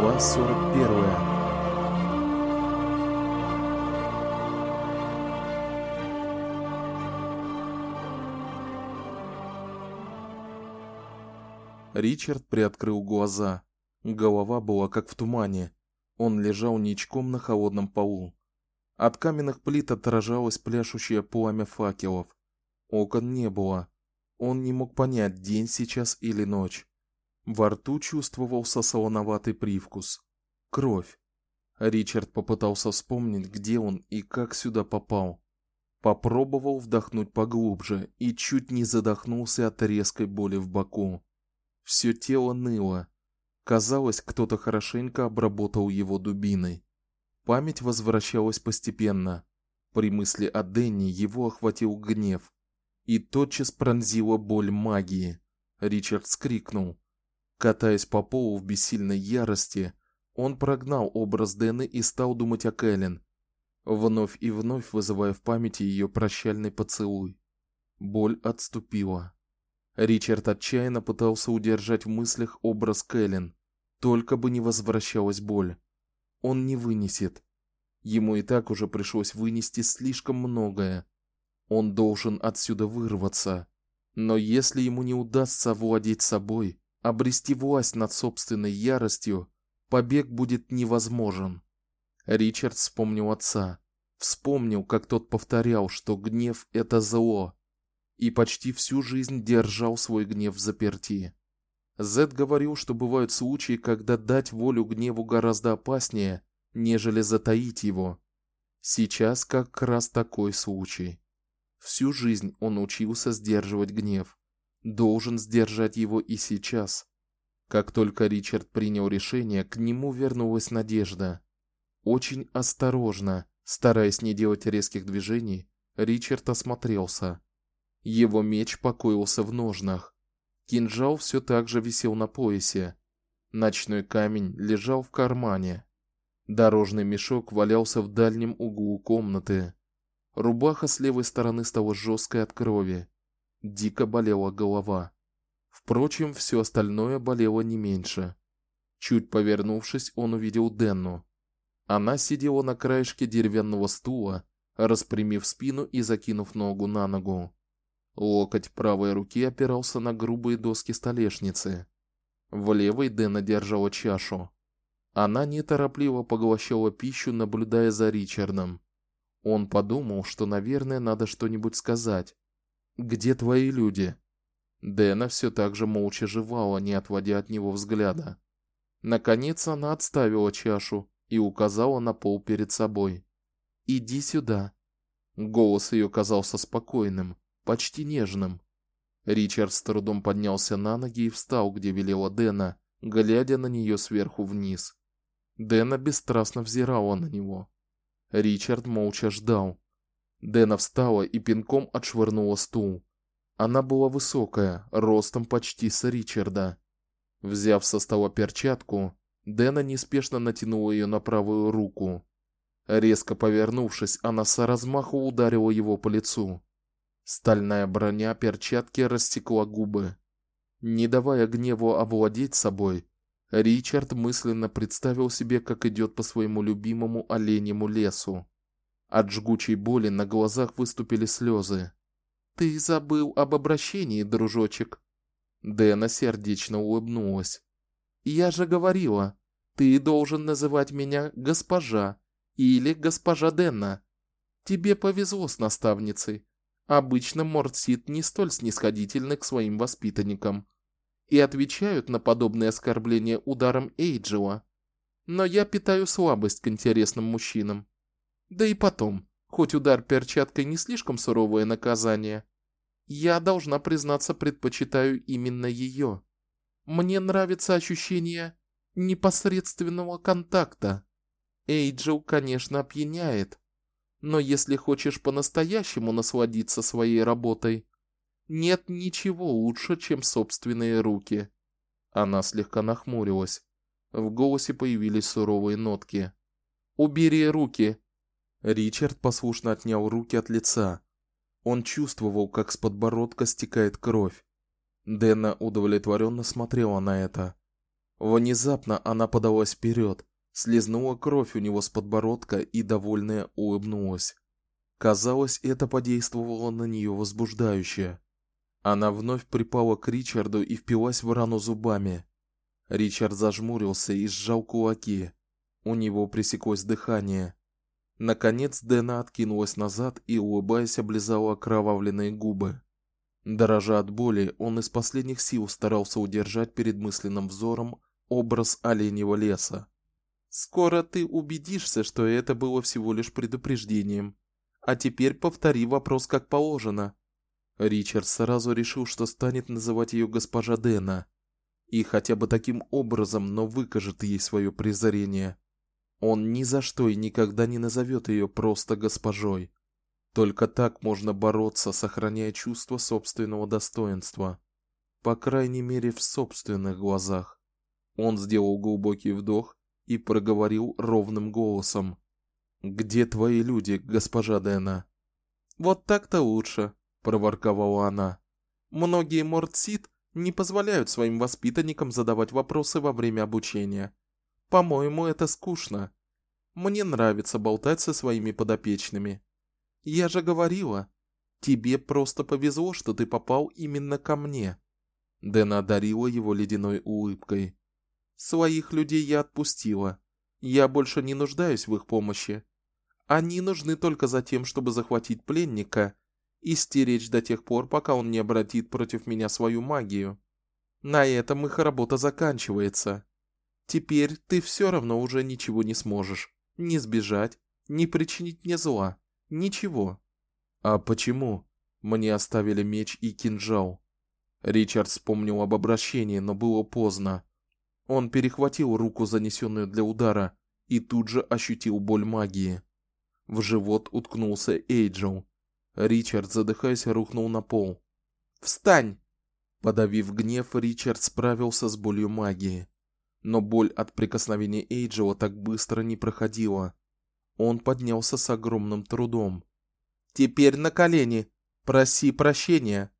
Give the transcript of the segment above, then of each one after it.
Глава 41. Ричард приоткрыл глаза. Голова была как в тумане. Он лежал ничком на холодном полу. От каменных плит отражалось пляшущее пламя факелов. Окон не было. Он не мог понять, день сейчас или ночь. Во рту чувствовался солоноватый привкус. Кровь. Ричард попытался вспомнить, где он и как сюда попал. Попробовал вдохнуть поглубже и чуть не задохнулся от резкой боли в боку. Все тело ныло. Казалось, кто-то хорошенько обработал его дубиной. Память возвращалась постепенно. При мысли о Денни его охватил гнев, и тотчас пронзила боль магии. Ричард скрикнул. Катаясь по полу в бессильной ярости, он прогнал образ Дэны и стал думать о Кэлен, вновь и вновь вызывая в памяти ее прощальный поцелуй. Боль отступила. Ричард отчаянно пытался удержать в мыслях образ Кэлен, только бы не возвращалась боль. Он не вынесет. Ему и так уже пришлось вынести слишком многое. Он должен отсюда вырваться. Но если ему не удастся овладеть собой, обрести власть над собственной яростью, побег будет невозможен. Ричард вспомнил отца, вспомнил, как тот повторял, что гнев это зло, и почти всю жизнь держал свой гнев в заперти. Зед говорил, что бывают случаи, когда дать волю гневу гораздо опаснее, нежели затаить его. Сейчас как раз такой случай. Всю жизнь он учился сдерживать гнев должен сдержать его и сейчас. Как только Ричард принял решение, к нему вернулась надежда. Очень осторожно, стараясь не делать резких движений, Ричард осмотрелся. Его меч покоился в ножнах. Кинжал все так же висел на поясе. Ночной камень лежал в кармане. Дорожный мешок валялся в дальнем углу комнаты. Рубаха с левой стороны стала жесткой от крови. Дико болела голова. Впрочем, все остальное болело не меньше. Чуть повернувшись, он увидел Денну. Она сидела на краешке деревянного стула, распрямив спину и закинув ногу на ногу. Локоть правой руки опирался на грубые доски столешницы. В левой Дэнна держала чашу. Она неторопливо поглощала пищу, наблюдая за Ричардом. Он подумал, что, наверное, надо что-нибудь сказать, где твои люди? Дэна все так же молча жевала, не отводя от него взгляда. Наконец она отставила чашу и указала на пол перед собой. Иди сюда. Голос ее казался спокойным, почти нежным. Ричард с трудом поднялся на ноги и встал, где велела Дэна, глядя на нее сверху вниз. Дэна бесстрастно взирала на него. Ричард молча ждал. Дэна встала и пинком отшвырнула стул. Она была высокая, ростом почти с Ричарда. Взяв со стола перчатку, Дэна неспешно натянула ее на правую руку. Резко повернувшись, она с размаху ударила его по лицу. Стальная броня перчатки рассекла губы. Не давая гневу овладеть собой, Ричард мысленно представил себе, как идет по своему любимому оленьему лесу. От жгучей боли на глазах выступили слезы. Ты забыл об обращении, дружочек. Дэна сердечно улыбнулась. Я же говорила, ты должен называть меня госпожа или госпожа Дэна. Тебе повезло с наставницей. Обычно Мортсит не столь снисходительны к своим воспитанникам и отвечают на подобные оскорбления ударом Эйджела. Но я питаю слабость к интересным мужчинам. Да и потом, хоть удар перчаткой не слишком суровое наказание, я должна признаться, предпочитаю именно ее. Мне нравится ощущение непосредственного контакта. Эйджел, конечно, опьяняет, но если хочешь по-настоящему насладиться своей работой, нет ничего лучше, чем собственные руки. Она слегка нахмурилась. В голосе появились суровые нотки. Убери руки, Ричард послушно отнял руки от лица. Он чувствовал, как с подбородка стекает кровь. Дэна удовлетворенно смотрела на это. Внезапно она подалась вперед, слезнула кровь у него с подбородка и довольная улыбнулась. Казалось, это подействовало на нее возбуждающе. Она вновь припала к Ричарду и впилась в рану зубами. Ричард зажмурился и сжал кулаки. У него пресеклось дыхание. Наконец Дэна откинулась назад и улыбаясь облизала окровавленные губы. Дрожа от боли, он из последних сил старался удержать перед мысленным взором образ оленьего леса. Скоро ты убедишься, что это было всего лишь предупреждением. А теперь повтори вопрос как положено. Ричард сразу решил, что станет называть ее госпожа Дэна, и хотя бы таким образом, но выкажет ей свое презрение. Он ни за что и никогда не назовет ее просто госпожой. Только так можно бороться, сохраняя чувство собственного достоинства, по крайней мере, в собственных глазах. Он сделал глубокий вдох и проговорил ровным голосом: "Где твои люди, госпожа Дэна?" "Вот так-то лучше", проворковала она. "Многие мордсит не позволяют своим воспитанникам задавать вопросы во время обучения. По-моему, это скучно. Мне нравится болтать со своими подопечными. Я же говорила, тебе просто повезло, что ты попал именно ко мне". Дэна одарила его ледяной улыбкой. Своих людей я отпустила. Я больше не нуждаюсь в их помощи. Они нужны только за тем, чтобы захватить пленника и стеречь до тех пор, пока он не обратит против меня свою магию. На этом их работа заканчивается. Теперь ты все равно уже ничего не сможешь, ни сбежать, ни причинить мне зла, ничего. А почему? Мне оставили меч и кинжал. Ричард вспомнил об обращении, но было поздно. Он перехватил руку, занесенную для удара, и тут же ощутил боль магии. В живот уткнулся Эйджел. Ричард, задыхаясь, рухнул на пол. "Встань!" Подавив гнев, Ричард справился с болью магии. Но боль от прикосновения Эйджела так быстро не проходила. Он поднялся с огромным трудом. "Теперь на колени. Проси прощения."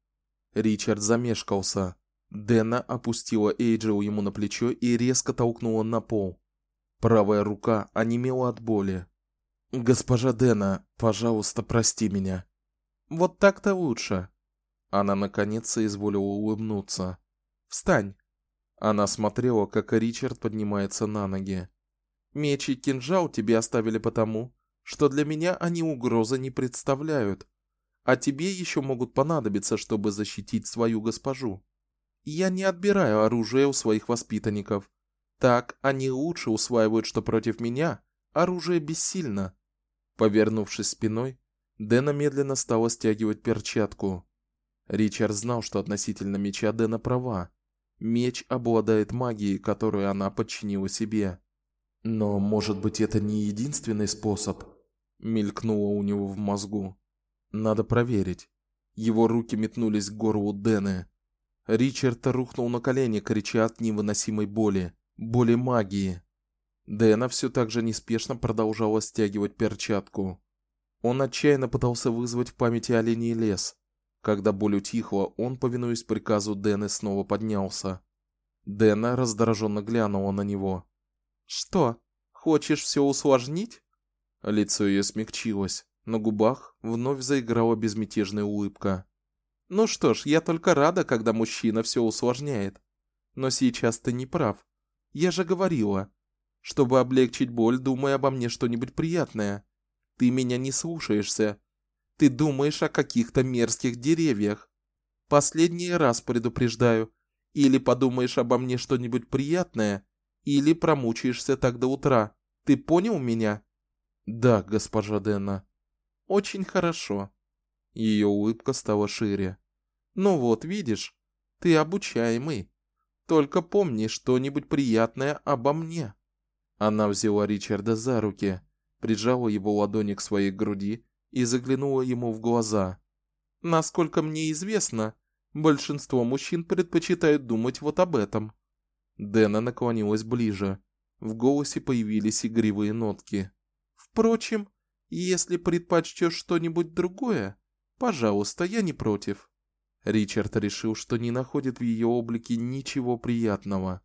Ричард замешкался. Дэна опустила Эйджел ему на плечо и резко толкнула на пол. Правая рука онемела от боли. Госпожа Дэна, пожалуйста, прости меня. Вот так-то лучше. Она наконец изволила улыбнуться. Встань. Она смотрела, как Ричард поднимается на ноги. Меч и кинжал тебе оставили потому, что для меня они угрозы не представляют, а тебе еще могут понадобиться, чтобы защитить свою госпожу. Я не отбираю оружие у своих воспитанников. Так они лучше усваивают, что против меня оружие бессильно. Повернувшись спиной, Дэна медленно стала стягивать перчатку. Ричард знал, что относительно меча Дэна права. Меч обладает магией, которую она подчинила себе. Но, может быть, это не единственный способ, мелькнуло у него в мозгу. Надо проверить. Его руки метнулись к горлу Дэны. Ричард рухнул на колени, крича от невыносимой боли, боли магии. Дэна все так же неспешно продолжала стягивать перчатку. Он отчаянно пытался вызвать в памяти оленей лес. Когда боль утихла, он, повинуясь приказу Дэны, снова поднялся. Дэна раздраженно глянула на него. Что? Хочешь все усложнить? Лицо ее смягчилось, на губах вновь заиграла безмятежная улыбка. Ну что ж, я только рада, когда мужчина все усложняет. Но сейчас ты не прав. Я же говорила, чтобы облегчить боль, думай обо мне что-нибудь приятное. Ты меня не слушаешься. Ты думаешь о каких-то мерзких деревьях. Последний раз предупреждаю, или подумаешь обо мне что-нибудь приятное, или промучаешься так до утра. Ты понял меня? Да, госпожа Дэна. Очень хорошо. Ее улыбка стала шире. Ну вот, видишь, ты обучаемый. Только помни что-нибудь приятное обо мне. Она взяла Ричарда за руки, прижала его ладони к своей груди и заглянула ему в глаза. Насколько мне известно, большинство мужчин предпочитают думать вот об этом. Дэна наклонилась ближе. В голосе появились игривые нотки. Впрочем, если предпочтешь что-нибудь другое, пожалуйста, я не против. Ричард решил, что не находит в ее облике ничего приятного.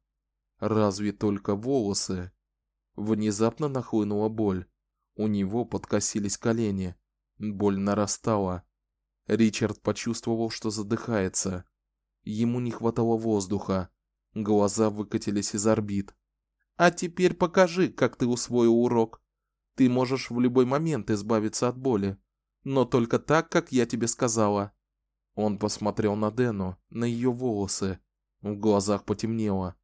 Разве только волосы. Внезапно нахлынула боль. У него подкосились колени. Боль нарастала. Ричард почувствовал, что задыхается. Ему не хватало воздуха. Глаза выкатились из орбит. А теперь покажи, как ты усвоил урок. Ты можешь в любой момент избавиться от боли, но только так, как я тебе сказала. Он посмотрел на Дену, на ее волосы. В глазах потемнело.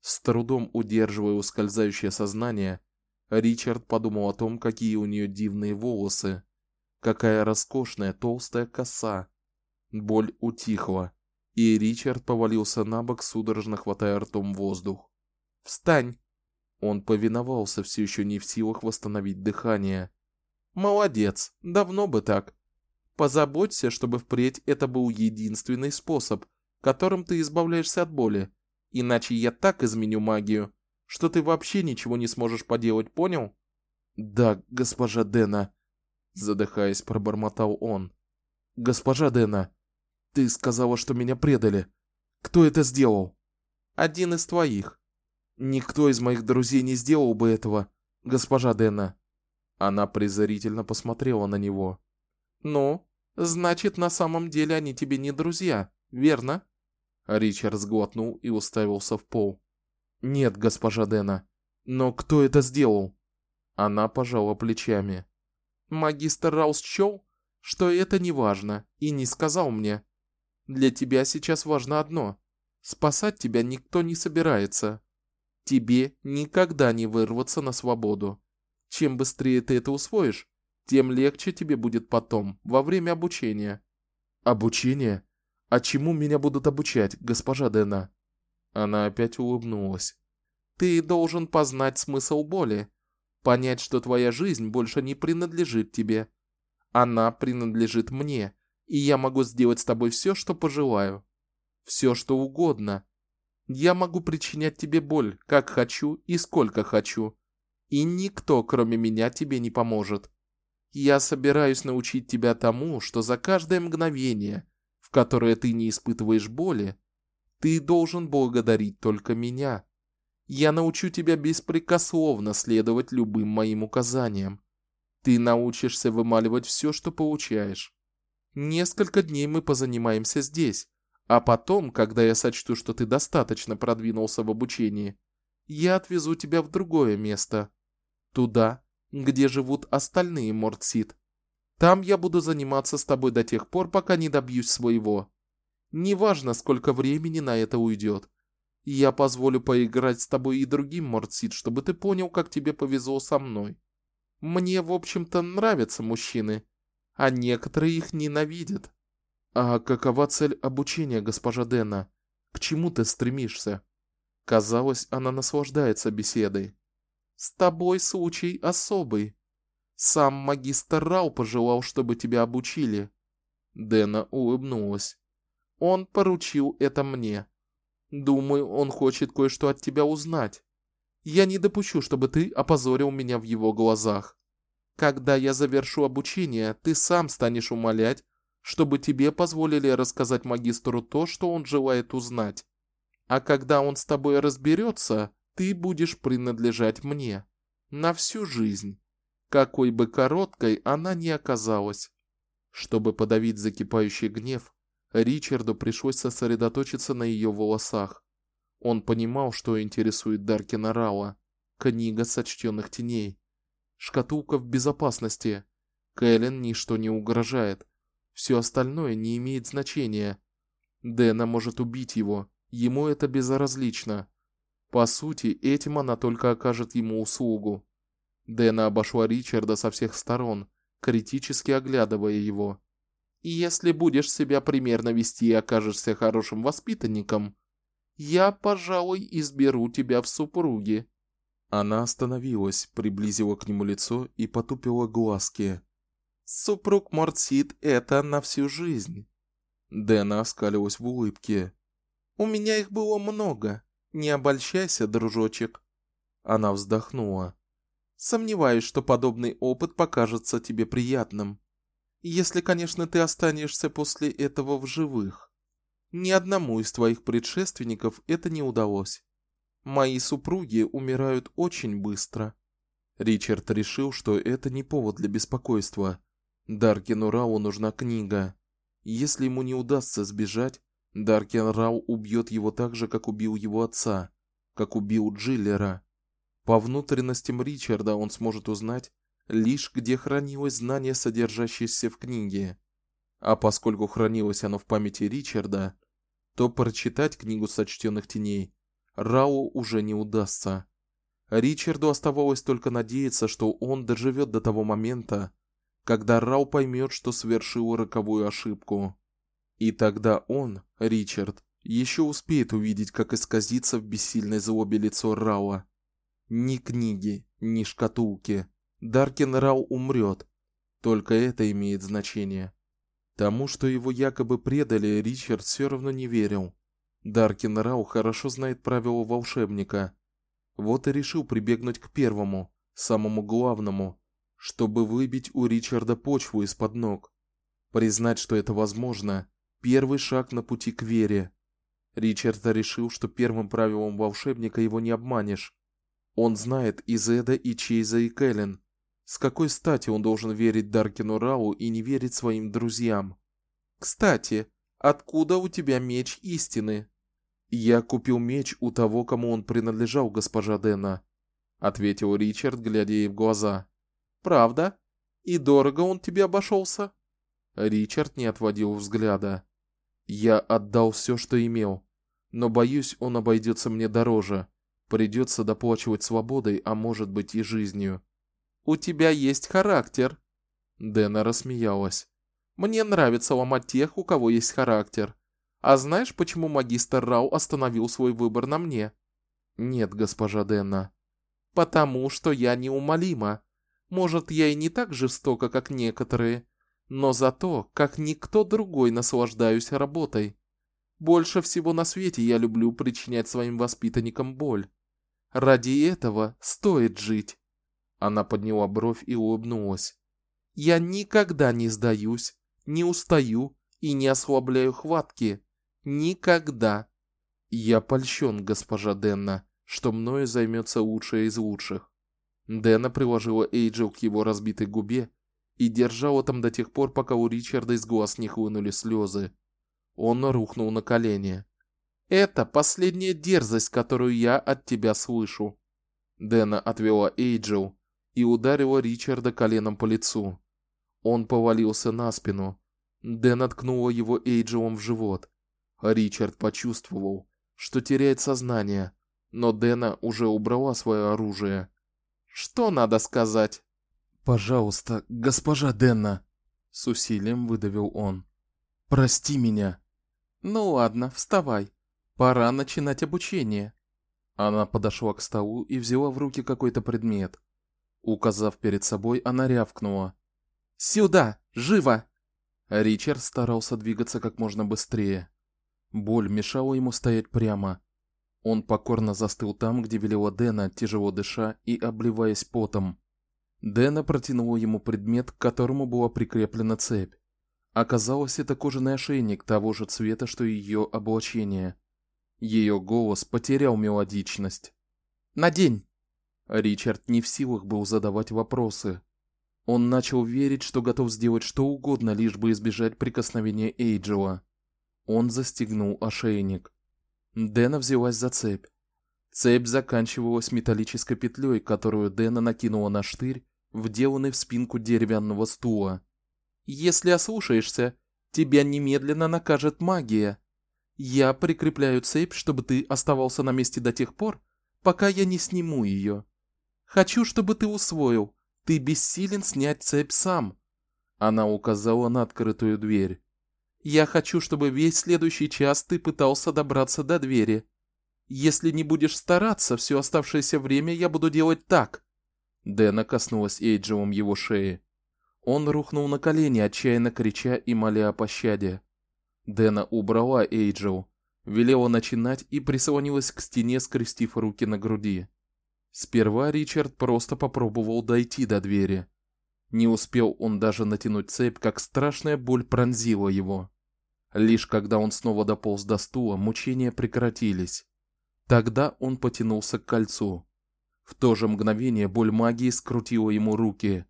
С трудом удерживая ускользающее сознание, Ричард подумал о том, какие у нее дивные волосы, какая роскошная толстая коса. Боль утихла, и Ричард повалился на бок, судорожно хватая ртом воздух. "Встань", он повиновался, все еще не в силах восстановить дыхание. Молодец, давно бы так. Позаботься, чтобы впредь это был единственный способ, которым ты избавляешься от боли. Иначе я так изменю магию, что ты вообще ничего не сможешь поделать, понял? Да, госпожа Дена, задыхаясь, пробормотал он. Госпожа Дена, ты сказала, что меня предали. Кто это сделал? Один из твоих. Никто из моих друзей не сделал бы этого, госпожа Дена. Она презрительно посмотрела на него. Ну, значит, на самом деле они тебе не друзья, верно? Ричард сглотнул и уставился в пол. Нет, госпожа Дена. Но кто это сделал? Она пожала плечами. Магистр Раус счёл, что это не важно, и не сказал мне. Для тебя сейчас важно одно: спасать тебя никто не собирается. Тебе никогда не вырваться на свободу. Чем быстрее ты это усвоишь, тем легче тебе будет потом, во время обучения. Обучение? А чему меня будут обучать, госпожа Дена? Она опять улыбнулась. Ты должен познать смысл боли, понять, что твоя жизнь больше не принадлежит тебе. Она принадлежит мне, и я могу сделать с тобой все, что пожелаю. все, что угодно, я могу причинять тебе боль, как хочу и сколько хочу, и никто, кроме меня, тебе не поможет. Я собираюсь научить тебя тому, что за каждое мгновение, в которое ты не испытываешь боли, ты должен благодарить только меня. Я научу тебя беспрекословно следовать любым моим указаниям. Ты научишься вымаливать все, что получаешь. Несколько дней мы позанимаемся здесь, а потом, когда я сочту, что ты достаточно продвинулся в обучении, я отвезу тебя в другое место, туда, где живут остальные Мортсит. Там я буду заниматься с тобой до тех пор, пока не добьюсь своего. Неважно, сколько времени на это уйдет. Я позволю поиграть с тобой и другим Мортсит, чтобы ты понял, как тебе повезло со мной. Мне, в общем-то, нравятся мужчины, а некоторые их ненавидят. А какова цель обучения, госпожа Дена? К чему ты стремишься? Казалось, она наслаждается беседой. С тобой случай особый. Сам магистр Рау пожелал, чтобы тебя обучили. Дена улыбнулась. Он поручил это мне. Думаю, он хочет кое-что от тебя узнать. Я не допущу, чтобы ты опозорил меня в его глазах. Когда я завершу обучение, ты сам станешь умолять, чтобы тебе позволили рассказать магистру то, что он желает узнать. А когда он с тобой разберется, ты будешь принадлежать мне на всю жизнь, какой бы короткой она ни оказалась. Чтобы подавить закипающий гнев, Ричарду пришлось сосредоточиться на ее волосах. Он понимал, что интересует Даркина Рауа: книга сочтенных теней, шкатулка в безопасности. Кэлен ничто не угрожает. Все остальное не имеет значения. Дэна может убить его, ему это безразлично. По сути, этим она только окажет ему услугу. Дэна обошла Ричарда со всех сторон, критически оглядывая его. И если будешь себя примерно вести и окажешься хорошим воспитанником, я, пожалуй, изберу тебя в супруги. Она остановилась, приблизила к нему лицо и потупила глазки. Супруг Мортсид это на всю жизнь. Дэна оскалилась в улыбке. У меня их было много. Не обольщайся, дружочек. Она вздохнула. Сомневаюсь, что подобный опыт покажется тебе приятным. Если, конечно, ты останешься после этого в живых. Ни одному из твоих предшественников это не удалось. Мои супруги умирают очень быстро. Ричард решил, что это не повод для беспокойства. Даркину Рау нужна книга. Если ему не удастся сбежать, Даркен Рау убьет его так же, как убил его отца, как убил Джиллера. По внутренностям Ричарда он сможет узнать лишь где хранилось знание, содержащееся в книге. А поскольку хранилось оно в памяти Ричарда, то прочитать книгу сочтённых теней Рау уже не удастся. Ричарду оставалось только надеяться, что он доживет до того момента, когда Рау поймет, что совершил роковую ошибку. И тогда он, Ричард, еще успеет увидеть, как исказится в бессильной злобе лицо Рауа. Ни книги, ни шкатулки. Даркин Рау умрет. Только это имеет значение. Тому, что его якобы предали, Ричард все равно не верил. Даркин Рау хорошо знает правила волшебника. Вот и решил прибегнуть к первому, самому главному, чтобы выбить у Ричарда почву из-под ног. Признать, что это возможно, первый шаг на пути к вере. Ричард решил, что первым правилом волшебника его не обманешь. Он знает и Зеда, и Чейза, и Кэлен. С какой стати он должен верить Даркину Рау и не верить своим друзьям? Кстати, откуда у тебя меч истины? Я купил меч у того, кому он принадлежал, госпожа Дена, ответил Ричард, глядя ей в глаза. Правда? И дорого он тебе обошелся? Ричард не отводил взгляда. Я отдал все, что имел, но боюсь, он обойдется мне дороже. Придется доплачивать свободой, а может быть и жизнью. У тебя есть характер. Дэна рассмеялась. Мне нравится ломать тех, у кого есть характер. А знаешь, почему магистр Рау остановил свой выбор на мне? Нет, госпожа Дэна. Потому что я неумолима. Может, я и не так жестока, как некоторые, но зато, как никто другой, наслаждаюсь работой. Больше всего на свете я люблю причинять своим воспитанникам боль. Ради этого стоит жить. Она подняла бровь и улыбнулась. Я никогда не сдаюсь, не устаю и не ослабляю хватки. Никогда. Я польщен, госпожа Денна, что мною займется лучшая из лучших. Дэна приложила Эйджел к его разбитой губе и держала там до тех пор, пока у Ричарда из глаз не хлынули слезы. Он рухнул на колени. Это последняя дерзость, которую я от тебя слышу. Дэна отвела Эйджел и ударила Ричарда коленом по лицу. Он повалился на спину. Дэн ткнула его Эйджелом в живот. Ричард почувствовал, что теряет сознание, но Дэна уже убрала свое оружие. Что надо сказать? Пожалуйста, госпожа Денна, с усилием выдавил он. Прости меня. Ну ладно, вставай. Пора начинать обучение. Она подошла к столу и взяла в руки какой-то предмет. Указав перед собой, она рявкнула: "Сюда, живо!" Ричард старался двигаться как можно быстрее. Боль мешала ему стоять прямо. Он покорно застыл там, где велела Дэна, тяжело дыша и обливаясь потом. Дэна протянула ему предмет, к которому была прикреплена цепь. Оказалось, это кожаный ошейник того же цвета, что и ее облачение. Ее голос потерял мелодичность. "Надень". Ричард не в силах был задавать вопросы. Он начал верить, что готов сделать что угодно, лишь бы избежать прикосновения Эйджела. Он застегнул ошейник. Дэна взялась за цепь. Цепь заканчивалась металлической петлей, которую Дэна накинула на штырь, вделанный в спинку деревянного стула. Если ослушаешься, тебя немедленно накажет магия. Я прикрепляю цепь, чтобы ты оставался на месте до тех пор, пока я не сниму ее. Хочу, чтобы ты усвоил, ты бессилен снять цепь сам. Она указала на открытую дверь. Я хочу, чтобы весь следующий час ты пытался добраться до двери. Если не будешь стараться, все оставшееся время я буду делать так. Дэна коснулась Эйджевом его шеи. Он рухнул на колени, отчаянно крича и моля о пощаде. Дэна убрала Эйджел, велела начинать и прислонилась к стене, скрестив руки на груди. Сперва Ричард просто попробовал дойти до двери. Не успел он даже натянуть цепь, как страшная боль пронзила его. Лишь когда он снова дополз до стула, мучения прекратились. Тогда он потянулся к кольцу. В то же мгновение боль магии скрутила ему руки.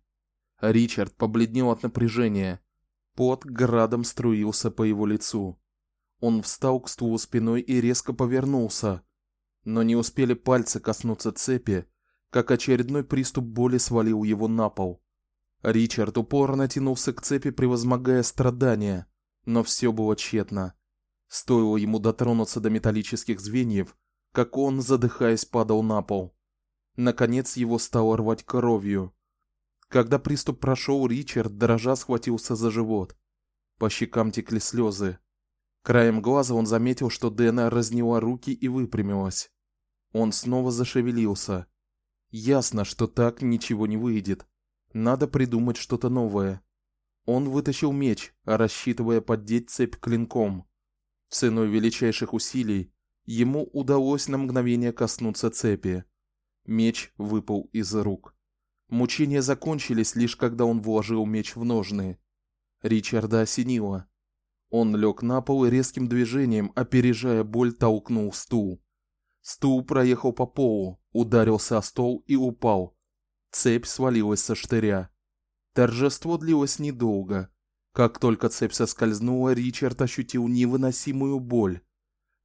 Ричард побледнел от напряжения. Пот градом струился по его лицу. Он встал к стулу спиной и резко повернулся, но не успели пальцы коснуться цепи, как очередной приступ боли свалил его на пол. Ричард упорно тянулся к цепи, превозмогая страдания, но все было тщетно. Стоило ему дотронуться до металлических звеньев, как он, задыхаясь, падал на пол. Наконец его стало рвать кровью. Когда приступ прошел, Ричард дрожа схватился за живот. По щекам текли слезы. Краем глаза он заметил, что Дэна разняла руки и выпрямилась. Он снова зашевелился. Ясно, что так ничего не выйдет. Надо придумать что-то новое. Он вытащил меч, рассчитывая поддеть цепь клинком. Ценой величайших усилий ему удалось на мгновение коснуться цепи. Меч выпал из рук. Мучения закончились лишь когда он вложил меч в ножны. Ричарда осенило. Он лег на пол и резким движением, опережая боль, толкнул стул. Стул проехал по полу, ударился о стол и упал. Цепь свалилась со штыря. Торжество длилось недолго. Как только цепь соскользнула, Ричард ощутил невыносимую боль.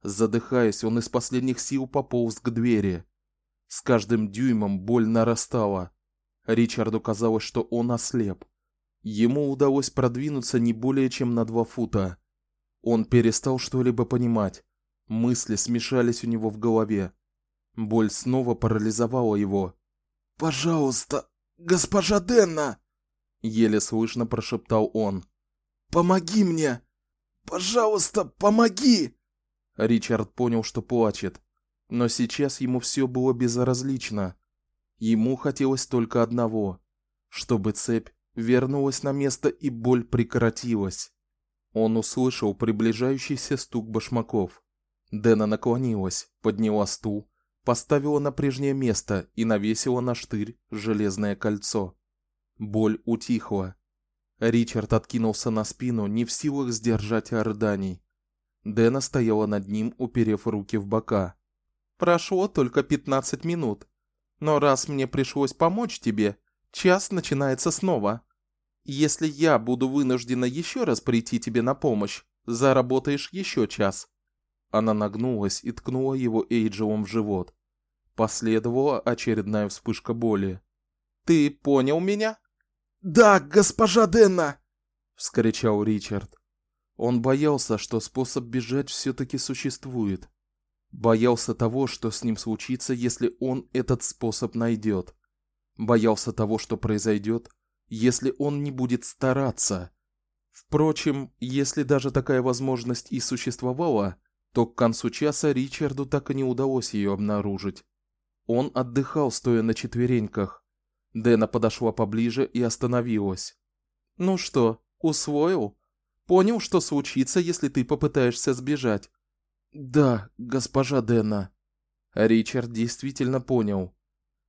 Задыхаясь, он из последних сил пополз к двери. С каждым дюймом боль нарастала. Ричарду казалось, что он ослеп. Ему удалось продвинуться не более чем на два фута. Он перестал что-либо понимать. Мысли смешались у него в голове. Боль снова парализовала его. "Пожалуйста, госпожа Денна", еле слышно прошептал он. "Помоги мне! Пожалуйста, помоги!" Ричард понял, что плачет, но сейчас ему все было безразлично. Ему хотелось только одного, чтобы цепь вернулась на место и боль прекратилась. Он услышал приближающийся стук башмаков. Дэна наклонилась, подняла стул, поставила на прежнее место и навесила на штырь железное кольцо. Боль утихла. Ричард откинулся на спину, не в силах сдержать рыданий. Дэна стояла над ним, уперев руки в бока. Прошло только пятнадцать минут. Но раз мне пришлось помочь тебе, час начинается снова. Если я буду вынуждена еще раз прийти тебе на помощь, заработаешь еще час. Она нагнулась и ткнула его Эйджелом в живот. Последовала очередная вспышка боли. Ты понял меня? Да, госпожа Денна, вскричал Ричард. Он боялся, что способ бежать все таки существует. Боялся того, что с ним случится, если он этот способ найдет. Боялся того, что произойдет, если он не будет стараться. Впрочем, если даже такая возможность и существовала, то к концу часа Ричарду так и не удалось ее обнаружить. Он отдыхал стоя на четвереньках. Дэна подошла поближе и остановилась. Ну что, усвоил? Понял, что случится, если ты попытаешься сбежать? Да, госпожа Дэна. Ричард действительно понял.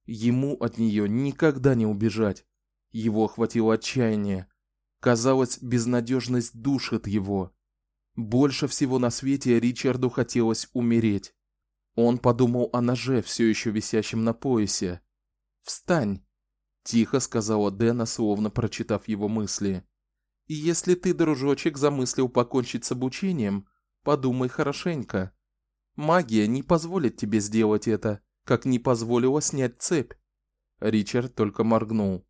Ему от нее никогда не убежать. Его охватило отчаяние. Казалось, безнадежность душит его. Больше всего на свете Ричарду хотелось умереть. Он подумал о ноже, все еще висящем на поясе. "Встань", тихо сказала Дэна, словно прочитав его мысли. "И если ты, дружочек, замыслил покончить с обучением, подумай хорошенько. Магия не позволит тебе сделать это, как не позволила снять цепь". Ричард только моргнул.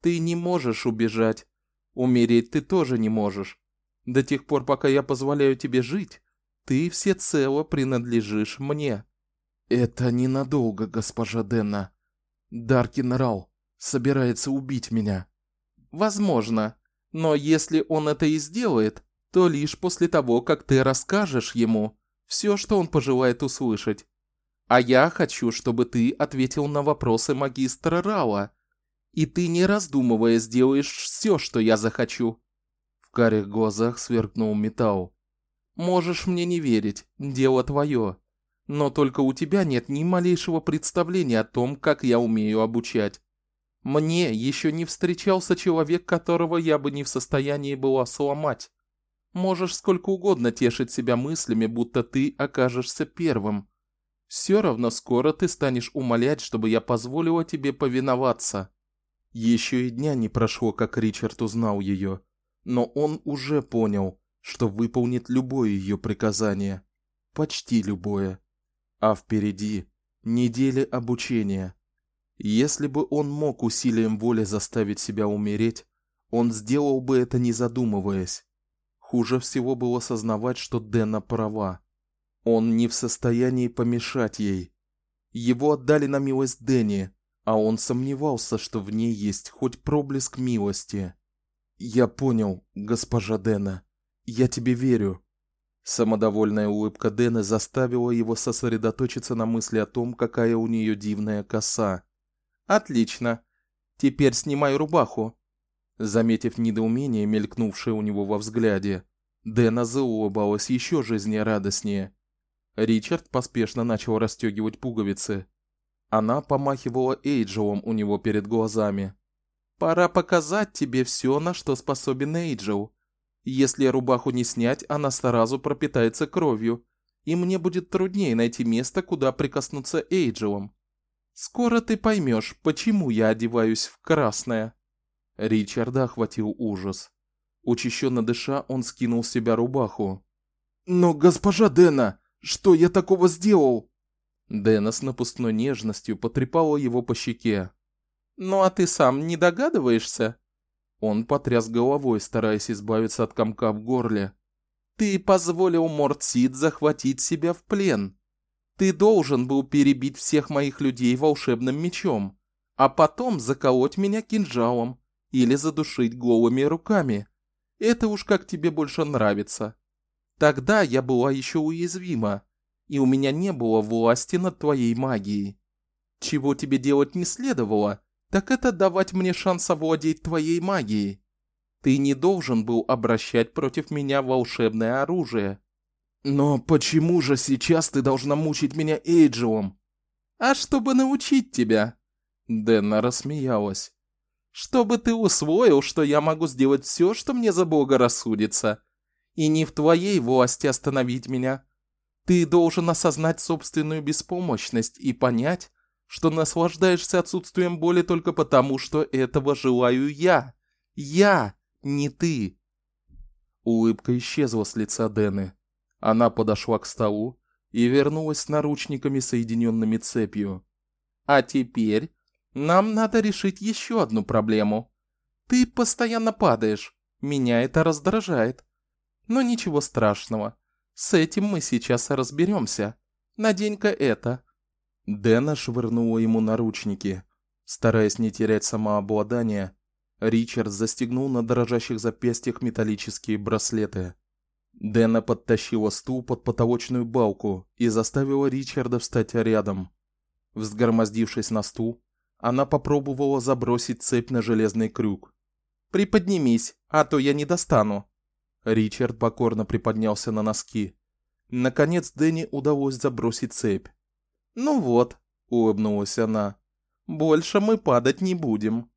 Ты не можешь убежать. Умереть ты тоже не можешь. До тех пор, пока я позволяю тебе жить, ты всецело принадлежишь мне. Это ненадолго, госпожа Денна. Даркин Рал собирается убить меня. Возможно, но если он это и сделает, то лишь после того, как ты расскажешь ему все, что он пожелает услышать. А я хочу, чтобы ты ответил на вопросы магистра Рала и ты не раздумывая сделаешь все, что я захочу. В карих глазах сверкнул металл. Можешь мне не верить, дело твое, но только у тебя нет ни малейшего представления о том, как я умею обучать. Мне еще не встречался человек, которого я бы не в состоянии была сломать. Можешь сколько угодно тешить себя мыслями, будто ты окажешься первым. Все равно скоро ты станешь умолять, чтобы я позволила тебе повиноваться. Еще и дня не прошло, как Ричард узнал ее, но он уже понял, что выполнит любое ее приказание, почти любое. А впереди недели обучения. Если бы он мог усилием воли заставить себя умереть, он сделал бы это не задумываясь. Хуже всего было сознавать, что Дэна права. Он не в состоянии помешать ей. Его отдали на милость Дэнни, а он сомневался, что в ней есть хоть проблеск милости. Я понял, госпожа Дэна. Я тебе верю. Самодовольная улыбка Дэна заставила его сосредоточиться на мысли о том, какая у нее дивная коса. Отлично. Теперь снимай рубаху. Заметив недоумение, мелькнувшее у него во взгляде, Дэна заулыбалась еще жизнерадостнее. Ричард поспешно начал расстегивать пуговицы. Она помахивала Эйджелом у него перед глазами. Пора показать тебе все, на что способен Эйджел. Если рубаху не снять, она сразу пропитается кровью, и мне будет труднее найти место, куда прикоснуться Эйджелом. Скоро ты поймешь, почему я одеваюсь в красное. Ричарда охватил ужас. Учащенно дыша, он скинул с себя рубаху. "Но госпожа Дэна, что я такого сделал?" Дэна с напускной нежностью потрепала его по щеке. "Ну а ты сам не догадываешься?" Он потряс головой, стараясь избавиться от комка в горле. "Ты позволил Мортсид захватить себя в плен. Ты должен был перебить всех моих людей волшебным мечом, а потом заколоть меня кинжалом или задушить голыми руками. Это уж как тебе больше нравится. Тогда я была еще уязвима, и у меня не было власти над твоей магией. Чего тебе делать не следовало, так это давать мне шанс овладеть твоей магией. Ты не должен был обращать против меня волшебное оружие. Но почему же сейчас ты должна мучить меня Эйджелом? А чтобы научить тебя. Дэнна рассмеялась чтобы ты усвоил, что я могу сделать все, что мне за Бога рассудится. И не в твоей власти остановить меня. Ты должен осознать собственную беспомощность и понять, что наслаждаешься отсутствием боли только потому, что этого желаю я. Я, не ты. Улыбка исчезла с лица Дэны. Она подошла к столу и вернулась с наручниками, соединенными цепью. А теперь нам надо решить еще одну проблему. Ты постоянно падаешь. Меня это раздражает. Но ничего страшного. С этим мы сейчас разберемся. Надень-ка это. Дэна швырнула ему наручники. Стараясь не терять самообладание, Ричард застегнул на дрожащих запястьях металлические браслеты. Дэна подтащила стул под потолочную балку и заставила Ричарда встать рядом. Взгромоздившись на стул, она попробовала забросить цепь на железный крюк. Приподнимись, а то я не достану. Ричард покорно приподнялся на носки. Наконец Дэнни удалось забросить цепь. Ну вот, улыбнулась она. Больше мы падать не будем.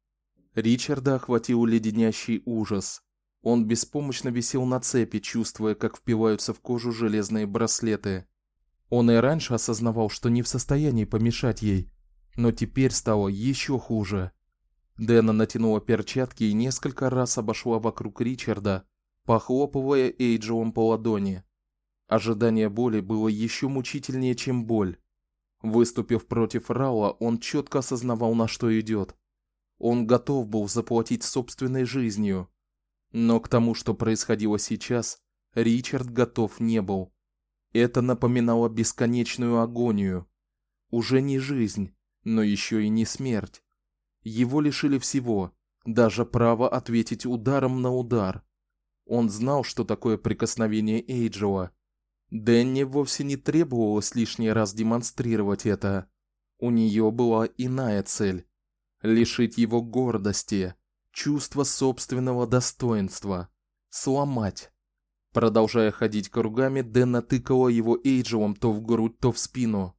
Ричарда охватил леденящий ужас. Он беспомощно висел на цепи, чувствуя, как впиваются в кожу железные браслеты. Он и раньше осознавал, что не в состоянии помешать ей, но теперь стало еще хуже. Дэна натянула перчатки и несколько раз обошла вокруг Ричарда, похлопывая Эйджелом по ладони. Ожидание боли было еще мучительнее, чем боль. Выступив против Раула, он четко осознавал, на что идет. Он готов был заплатить собственной жизнью, но к тому, что происходило сейчас, Ричард готов не был. Это напоминало бесконечную агонию, уже не жизнь, но еще и не смерть. Его лишили всего, даже права ответить ударом на удар. Он знал, что такое прикосновение Эйджела. Дэнни вовсе не требовалось лишний раз демонстрировать это. У нее была иная цель лишить его гордости, чувства собственного достоинства, сломать. Продолжая ходить кругами, Дэн натыкала его Эйджелом то в грудь, то в спину.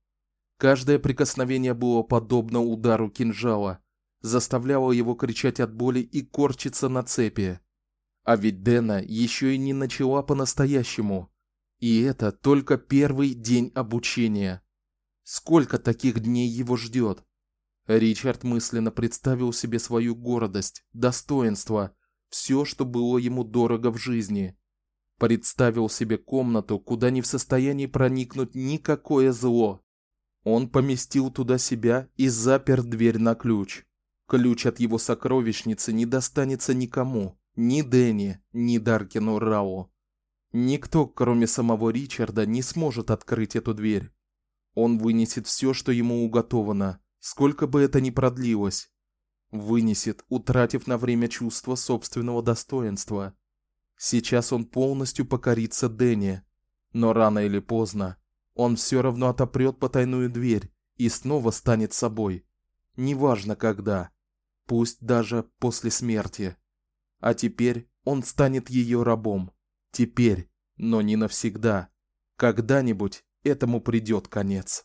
Каждое прикосновение было подобно удару кинжала, заставляло его кричать от боли и корчиться на цепи. А ведь Дэна еще и не начала по-настоящему. И это только первый день обучения. Сколько таких дней его ждет? Ричард мысленно представил себе свою гордость, достоинство, все, что было ему дорого в жизни. Представил себе комнату, куда не в состоянии проникнуть никакое зло. Он поместил туда себя и запер дверь на ключ. Ключ от его сокровищницы не достанется никому, ни Дэнни, ни Даркину Рау. Никто, кроме самого Ричарда, не сможет открыть эту дверь. Он вынесет все, что ему уготовано, сколько бы это ни продлилось. Вынесет, утратив на время чувство собственного достоинства. Сейчас он полностью покорится Дэнни, но рано или поздно он все равно отопрет потайную дверь и снова станет собой. Неважно когда, пусть даже после смерти. А теперь он станет ее рабом. Теперь, но не навсегда. Когда-нибудь этому придет конец.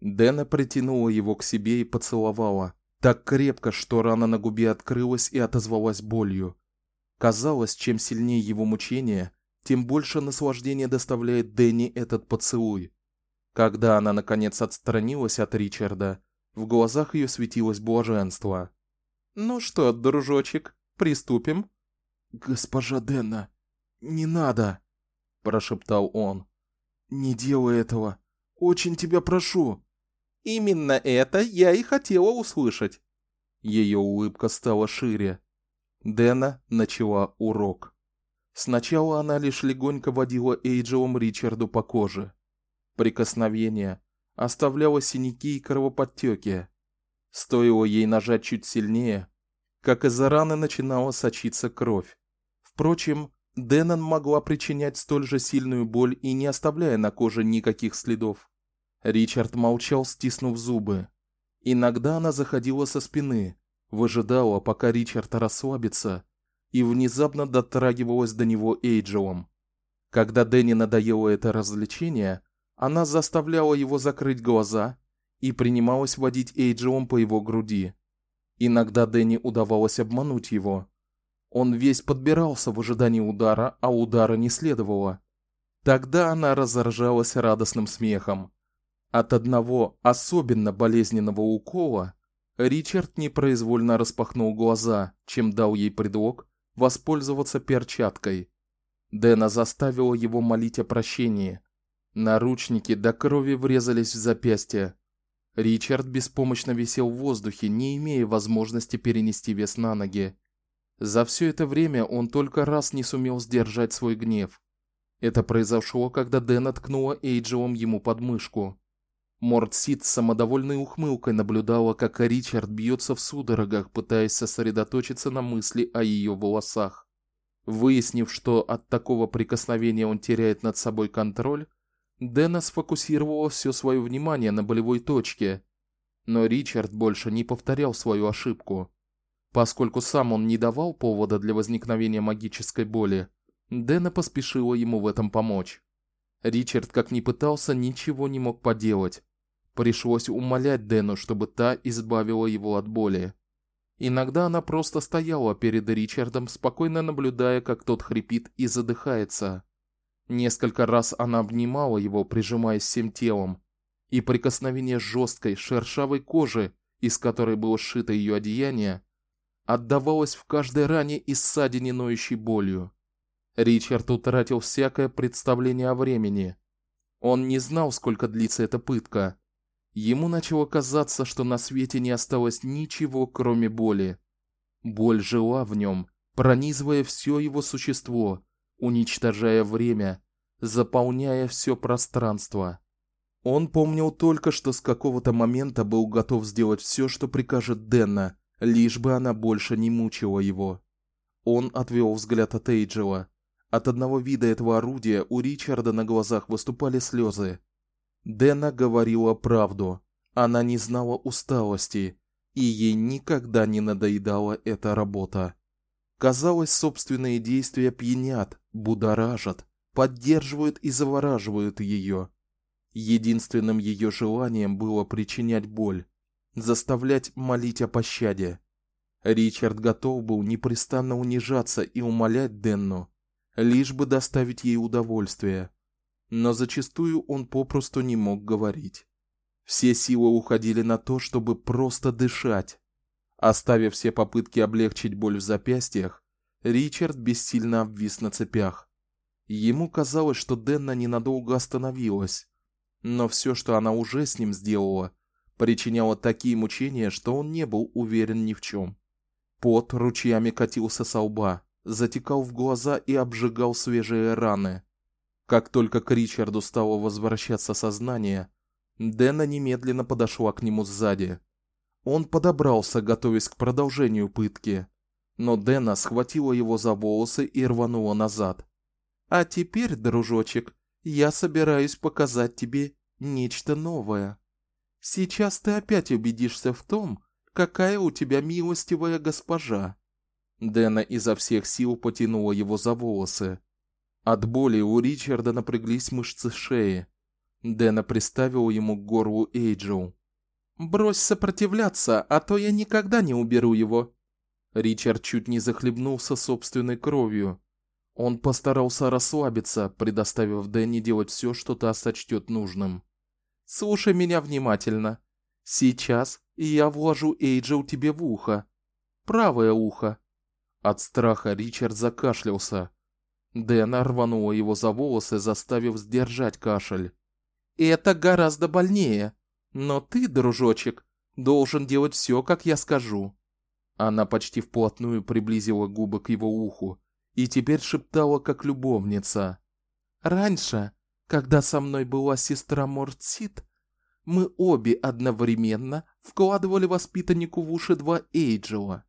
Дэна притянула его к себе и поцеловала, так крепко, что рана на губе открылась и отозвалась болью. Казалось, чем сильнее его мучения, тем больше наслаждения доставляет Дэнни этот поцелуй. Когда она наконец отстранилась от Ричарда, в глазах ее светилось блаженство. "Ну что, дружочек, приступим?" "Госпожа Денна, не надо", прошептал он. "Не делай этого. Очень тебя прошу". Именно это я и хотела услышать. Ее улыбка стала шире. Дэна начала урок. Сначала она лишь легонько водила Эйджелом Ричарду по коже. Прикосновение оставляло синяки и кровоподтеки. Стоило ей нажать чуть сильнее, как из раны начинала сочиться кровь. Впрочем, Дэнон могла причинять столь же сильную боль и не оставляя на коже никаких следов. Ричард молчал, стиснув зубы. Иногда она заходила со спины, выжидала, пока Ричард расслабится, и внезапно дотрагивалась до него Эйджелом. Когда Дэнни надоело это развлечение, она заставляла его закрыть глаза и принималась водить Эйджелом по его груди. Иногда Дэнни удавалось обмануть его. Он весь подбирался в ожидании удара, а удара не следовало. Тогда она разражалась радостным смехом. От одного особенно болезненного укола Ричард непроизвольно распахнул глаза, чем дал ей предлог воспользоваться перчаткой. Дэна заставила его молить о прощении. Наручники до крови врезались в запястье. Ричард беспомощно висел в воздухе, не имея возможности перенести вес на ноги. За все это время он только раз не сумел сдержать свой гнев. Это произошло, когда Дэн ткнула Эйджелом ему под мышку. Мортсит с самодовольной ухмылкой наблюдала, как Ричард бьется в судорогах, пытаясь сосредоточиться на мысли о ее волосах. Выяснив, что от такого прикосновения он теряет над собой контроль, Дэна сфокусировала все свое внимание на болевой точке. Но Ричард больше не повторял свою ошибку. Поскольку сам он не давал повода для возникновения магической боли, Дэна поспешила ему в этом помочь. Ричард, как ни пытался, ничего не мог поделать. Пришлось умолять Дэну, чтобы та избавила его от боли. Иногда она просто стояла перед Ричардом, спокойно наблюдая, как тот хрипит и задыхается. Несколько раз она обнимала его, прижимаясь всем телом, и прикосновение жесткой, шершавой кожи, из которой было сшито ее одеяние, отдавалось в каждой ране и ссадине ноющей болью. Ричард утратил всякое представление о времени. Он не знал, сколько длится эта пытка. Ему начало казаться, что на свете не осталось ничего, кроме боли. Боль жила в нем, пронизывая все его существо, уничтожая время, заполняя все пространство. Он помнил только, что с какого-то момента был готов сделать все, что прикажет Денна, лишь бы она больше не мучила его. Он отвел взгляд от Эйджела. От одного вида этого орудия у Ричарда на глазах выступали слезы. Дэна говорила правду. Она не знала усталости, и ей никогда не надоедала эта работа. Казалось, собственные действия пьянят, будоражат, поддерживают и завораживают ее. Единственным ее желанием было причинять боль, заставлять молить о пощаде. Ричард готов был непрестанно унижаться и умолять Денну, лишь бы доставить ей удовольствие. Но зачастую он попросту не мог говорить. Все силы уходили на то, чтобы просто дышать. Оставив все попытки облегчить боль в запястьях, Ричард бессильно обвис на цепях. Ему казалось, что Дэнна ненадолго остановилась, но все, что она уже с ним сделала, причиняло такие мучения, что он не был уверен ни в чем. Пот ручьями катился со лба, затекал в глаза и обжигал свежие раны. Как только к Ричарду стало возвращаться сознание, Дэна немедленно подошла к нему сзади. Он подобрался, готовясь к продолжению пытки, но Дэна схватила его за волосы и рванула назад. А теперь, дружочек, я собираюсь показать тебе нечто новое. Сейчас ты опять убедишься в том, какая у тебя милостивая госпожа. Дэна изо всех сил потянула его за волосы. От боли у Ричарда напряглись мышцы шеи. Дэна приставил ему к горлу Эйджел. Брось сопротивляться, а то я никогда не уберу его. Ричард чуть не захлебнулся собственной кровью. Он постарался расслабиться, предоставив Дэнни делать все, что та сочтет нужным. Слушай меня внимательно. Сейчас я вложу Эйджел тебе в ухо. Правое ухо. От страха Ричард закашлялся. Дэна рванула его за волосы, заставив сдержать кашель. Это гораздо больнее, но ты, дружочек, должен делать все, как я скажу. Она почти вплотную приблизила губы к его уху и теперь шептала как любовница. Раньше, когда со мной была сестра Мортсит, мы обе одновременно вкладывали воспитаннику в уши два Эйджела.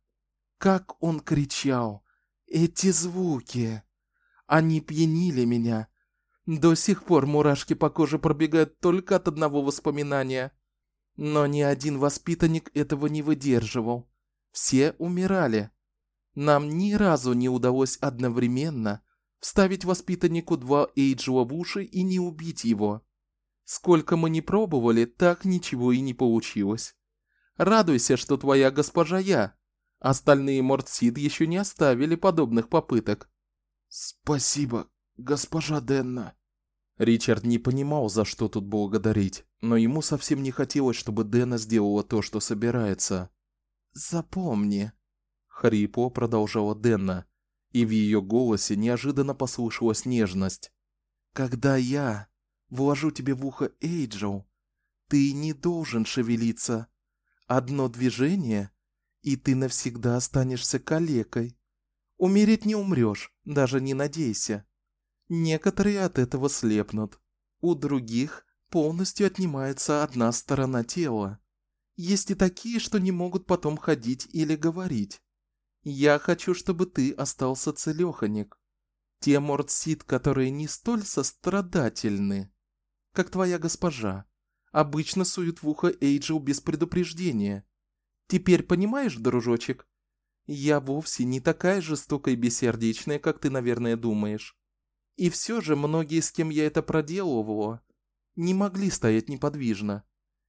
Как он кричал! Эти звуки! Они пьянили меня. До сих пор мурашки по коже пробегают только от одного воспоминания. Но ни один воспитанник этого не выдерживал. Все умирали. Нам ни разу не удалось одновременно вставить воспитаннику два Эйджела в уши и не убить его. Сколько мы ни пробовали, так ничего и не получилось. Радуйся, что твоя госпожа я. Остальные Мортсид еще не оставили подобных попыток. Спасибо, госпожа Денна. Ричард не понимал, за что тут благодарить, но ему совсем не хотелось, чтобы Дэна сделала то, что собирается. Запомни, хрипло продолжала Денна, и в ее голосе неожиданно послышалась нежность. Когда я вложу тебе в ухо Эйджел, ты не должен шевелиться. Одно движение, и ты навсегда останешься калекой. Умереть не умрёшь, даже не надейся. Некоторые от этого слепнут. У других полностью отнимается одна сторона тела. Есть и такие, что не могут потом ходить или говорить. Я хочу, чтобы ты остался целёхонек. Те мордсит, которые не столь сострадательны, как твоя госпожа, обычно суют в ухо Эйджел без предупреждения. Теперь понимаешь, дружочек? Я вовсе не такая жестокая и бессердечная, как ты, наверное, думаешь. И все же многие, с кем я это проделывала, не могли стоять неподвижно.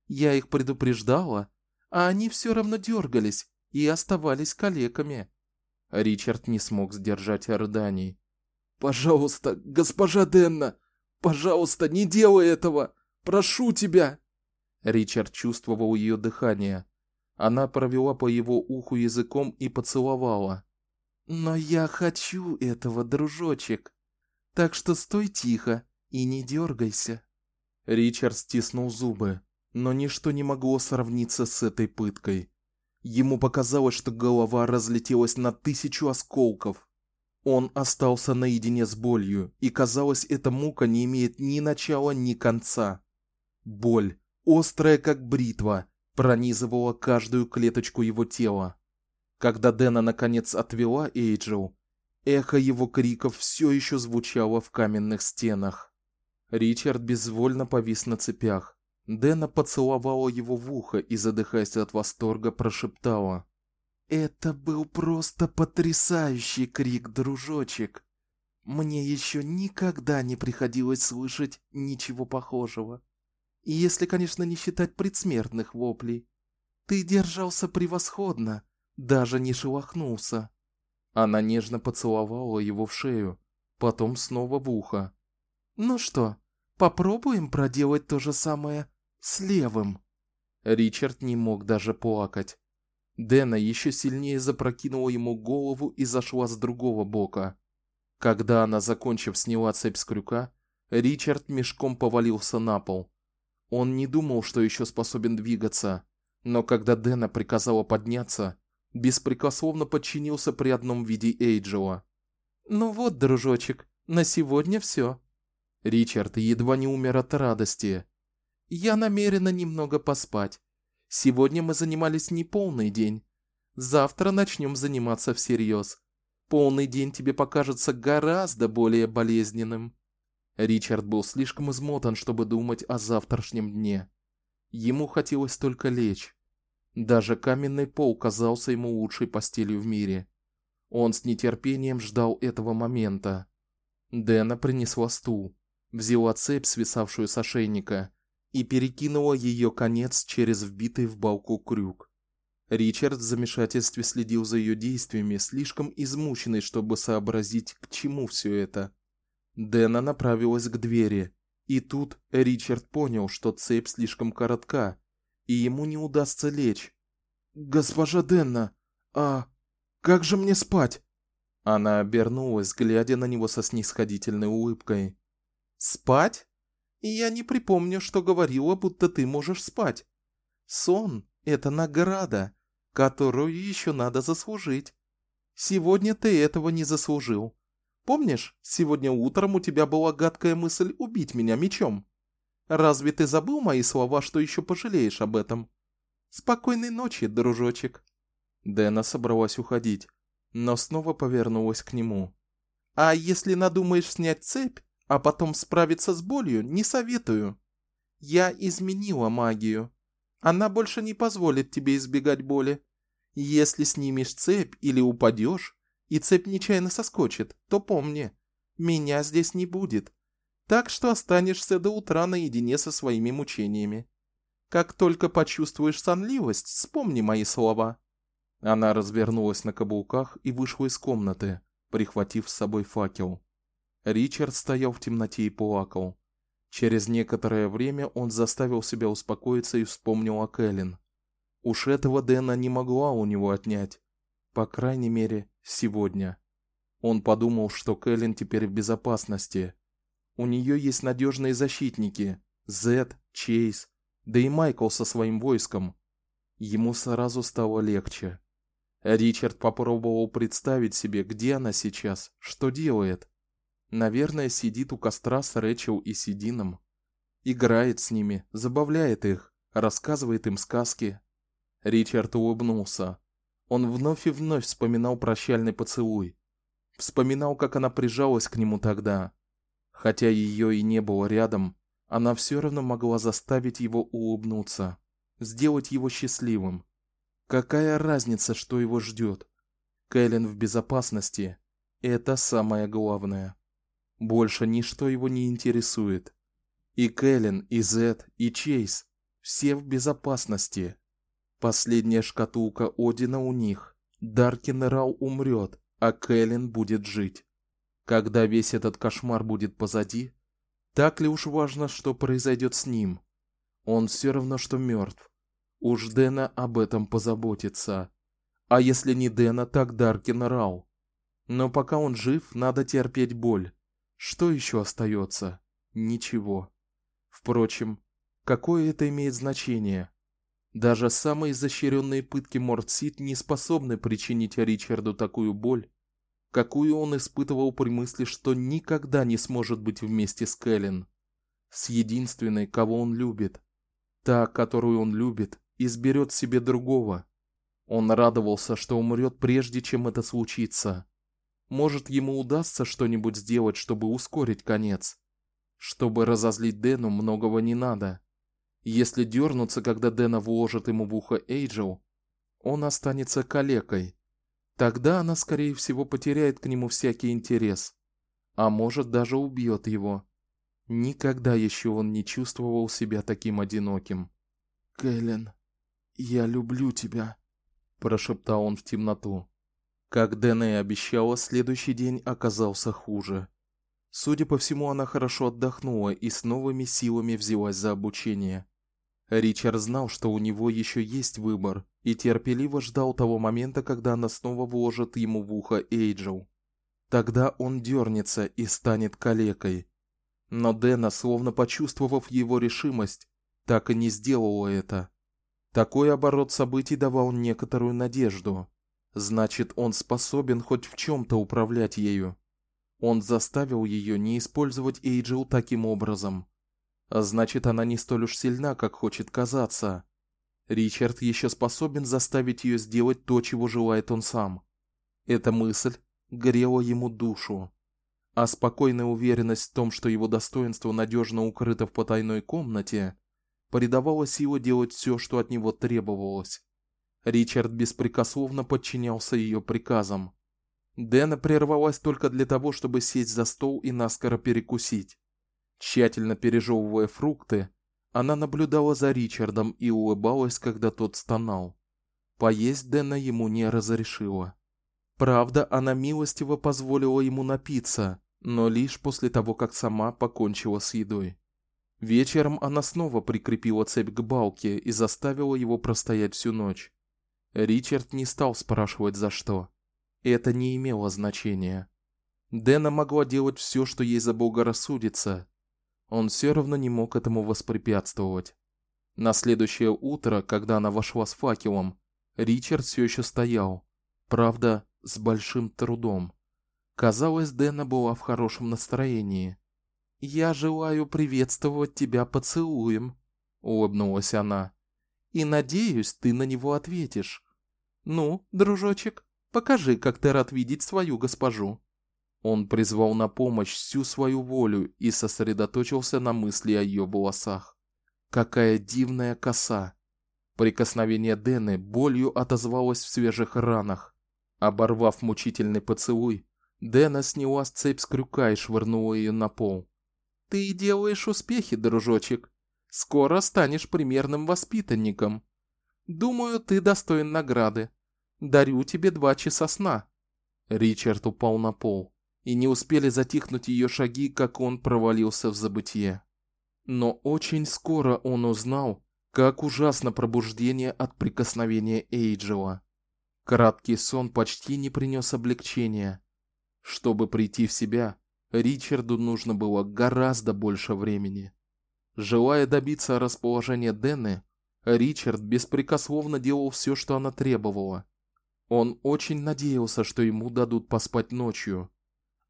Я их предупреждала, а они все равно дергались и оставались калеками. Ричард не смог сдержать рыданий. Пожалуйста, госпожа Денна, пожалуйста, не делай этого. Прошу тебя. Ричард чувствовал ее дыхание. Она провела по его уху языком и поцеловала. Но я хочу этого, дружочек. Так что стой тихо и не дергайся. Ричард стиснул зубы, но ничто не могло сравниться с этой пыткой. Ему показалось, что голова разлетелась на тысячу осколков. Он остался наедине с болью, и казалось, эта мука не имеет ни начала, ни конца. Боль, острая как бритва, пронизывала каждую клеточку его тела. Когда Дэна наконец отвела Эйджел, эхо его криков все еще звучало в каменных стенах. Ричард безвольно повис на цепях. Дэна поцеловала его в ухо и, задыхаясь от восторга, прошептала: "Это был просто потрясающий крик, дружочек. Мне еще никогда не приходилось слышать ничего похожего". Если, конечно, не считать предсмертных воплей. Ты держался превосходно, даже не шелохнулся. Она нежно поцеловала его в шею, потом снова в ухо. Ну что, попробуем проделать то же самое с левым. Ричард не мог даже плакать. Дэна еще сильнее запрокинула ему голову и зашла с другого бока. Когда она, закончив, сняла цепь с крюка, Ричард мешком повалился на пол. Он не думал, что еще способен двигаться, но когда Дэна приказала подняться, беспрекословно подчинился при одном виде Эйджела. Ну вот, дружочек, на сегодня все. Ричард едва не умер от радости. Я намерена немного поспать. Сегодня мы занимались не полный день. Завтра начнем заниматься всерьез. Полный день тебе покажется гораздо более болезненным. Ричард был слишком измотан, чтобы думать о завтрашнем дне. Ему хотелось только лечь. Даже каменный пол казался ему лучшей постелью в мире. Он с нетерпением ждал этого момента. Дэна принесла стул, взяла цепь, свисавшую с ошейника, и перекинула ее конец через вбитый в балку крюк. Ричард в замешательстве следил за ее действиями, слишком измученный, чтобы сообразить, к чему все это. Дэна направилась к двери, и тут Ричард понял, что цепь слишком коротка, и ему не удастся лечь. Госпожа Денна, а как же мне спать? Она обернулась, глядя на него со снисходительной улыбкой. Спать? Я не припомню, что говорила, будто ты можешь спать. Сон это награда, которую еще надо заслужить. Сегодня ты этого не заслужил. Помнишь, сегодня утром у тебя была гадкая мысль убить меня мечом? Разве ты забыл мои слова, что еще пожалеешь об этом? Спокойной ночи, дружочек. Дэна собралась уходить, но снова повернулась к нему. А если надумаешь снять цепь, а потом справиться с болью, не советую. Я изменила магию. Она больше не позволит тебе избегать боли. Если снимешь цепь или упадешь, и цепь нечаянно соскочит, то помни, меня здесь не будет. Так что останешься до утра наедине со своими мучениями. Как только почувствуешь сонливость, вспомни мои слова. Она развернулась на каблуках и вышла из комнаты, прихватив с собой факел. Ричард стоял в темноте и плакал. Через некоторое время он заставил себя успокоиться и вспомнил о Кэлен. Уж этого Дэна не могла у него отнять, по крайней мере, сегодня. Он подумал, что Кэлен теперь в безопасности. У нее есть надежные защитники: Зет, Чейз, да и Майкл со своим войском. Ему сразу стало легче. Ричард попробовал представить себе, где она сейчас, что делает. Наверное, сидит у костра с Рэчел и Сидином, играет с ними, забавляет их, рассказывает им сказки. Ричард улыбнулся. Он вновь и вновь вспоминал прощальный поцелуй. Вспоминал, как она прижалась к нему тогда. Хотя ее и не было рядом, она все равно могла заставить его улыбнуться, сделать его счастливым. Какая разница, что его ждет? Кэлен в безопасности это самое главное. Больше ничто его не интересует. И Кэлен, и Зет, и Чейз все в безопасности. Последняя шкатулка Одина у них. Даркин Рау умрет, а Кэлен будет жить. Когда весь этот кошмар будет позади, так ли уж важно, что произойдет с ним? Он все равно что мертв. Уж Дэна об этом позаботится. А если не Дэна, так Даркин Рау. Но пока он жив, надо терпеть боль. Что еще остается? Ничего. Впрочем, какое это имеет значение? Даже самые изощренные пытки Мортсит не способны причинить Ричарду такую боль, какую он испытывал при мысли, что никогда не сможет быть вместе с Кэлен, с единственной, кого он любит. Та, которую он любит, изберет себе другого. Он радовался, что умрет прежде, чем это случится. Может, ему удастся что-нибудь сделать, чтобы ускорить конец. Чтобы разозлить Дэну, многого не надо. Если дернуться, когда Дэна вложит ему в ухо Эйджел, он останется калекой. Тогда она скорее всего потеряет к нему всякий интерес, а может даже убьет его. Никогда еще он не чувствовал себя таким одиноким. Кэлен, я люблю тебя, прошептал он в темноту. Как Дэна и обещала, следующий день оказался хуже. Судя по всему, она хорошо отдохнула и с новыми силами взялась за обучение. Ричард знал, что у него еще есть выбор, и терпеливо ждал того момента, когда она снова вложит ему в ухо Эйджел. Тогда он дернется и станет калекой. Но Дэна, словно почувствовав его решимость, так и не сделала это. Такой оборот событий давал некоторую надежду. Значит, он способен хоть в чем то управлять ею. Он заставил ее не использовать Эйджел таким образом. А значит, она не столь уж сильна, как хочет казаться. Ричард еще способен заставить ее сделать то, чего желает он сам. Эта мысль грела ему душу. А спокойная уверенность в том, что его достоинство надежно укрыто в потайной комнате, придавала силу делать все, что от него требовалось. Ричард беспрекословно подчинялся ее приказам. Дэна прервалась только для того, чтобы сесть за стол и наскоро перекусить. Тщательно пережевывая фрукты, она наблюдала за Ричардом и улыбалась, когда тот стонал. Поесть Дэна ему не разрешила. Правда, она милостиво позволила ему напиться, но лишь после того, как сама покончила с едой. Вечером она снова прикрепила цепь к балке и заставила его простоять всю ночь. Ричард не стал спрашивать за что. Это не имело значения. Дэна могла делать все, что ей заблагорассудится, он все равно не мог этому воспрепятствовать. На следующее утро, когда она вошла с факелом, Ричард все еще стоял, правда, с большим трудом. Казалось, Дэна была в хорошем настроении. "Я желаю приветствовать тебя поцелуем", улыбнулась она. "И надеюсь, ты на него ответишь. Ну, дружочек, покажи, как ты рад видеть свою госпожу". Он призвал на помощь всю свою волю и сосредоточился на мысли о ее волосах. Какая дивная коса. Прикосновение Дэны болью отозвалось в свежих ранах. Оборвав мучительный поцелуй, Дэна сняла с цепь с крюка и швырнула ее на пол. Ты делаешь успехи, дружочек. Скоро станешь примерным воспитанником. Думаю, ты достоин награды. Дарю тебе два часа сна. Ричард упал на пол и не успели затихнуть ее шаги, как он провалился в забытье. Но очень скоро он узнал, как ужасно пробуждение от прикосновения Эйджела. Краткий сон почти не принес облегчения. Чтобы прийти в себя, Ричарду нужно было гораздо больше времени. Желая добиться расположения Дэны, Ричард беспрекословно делал все, что она требовала. Он очень надеялся, что ему дадут поспать ночью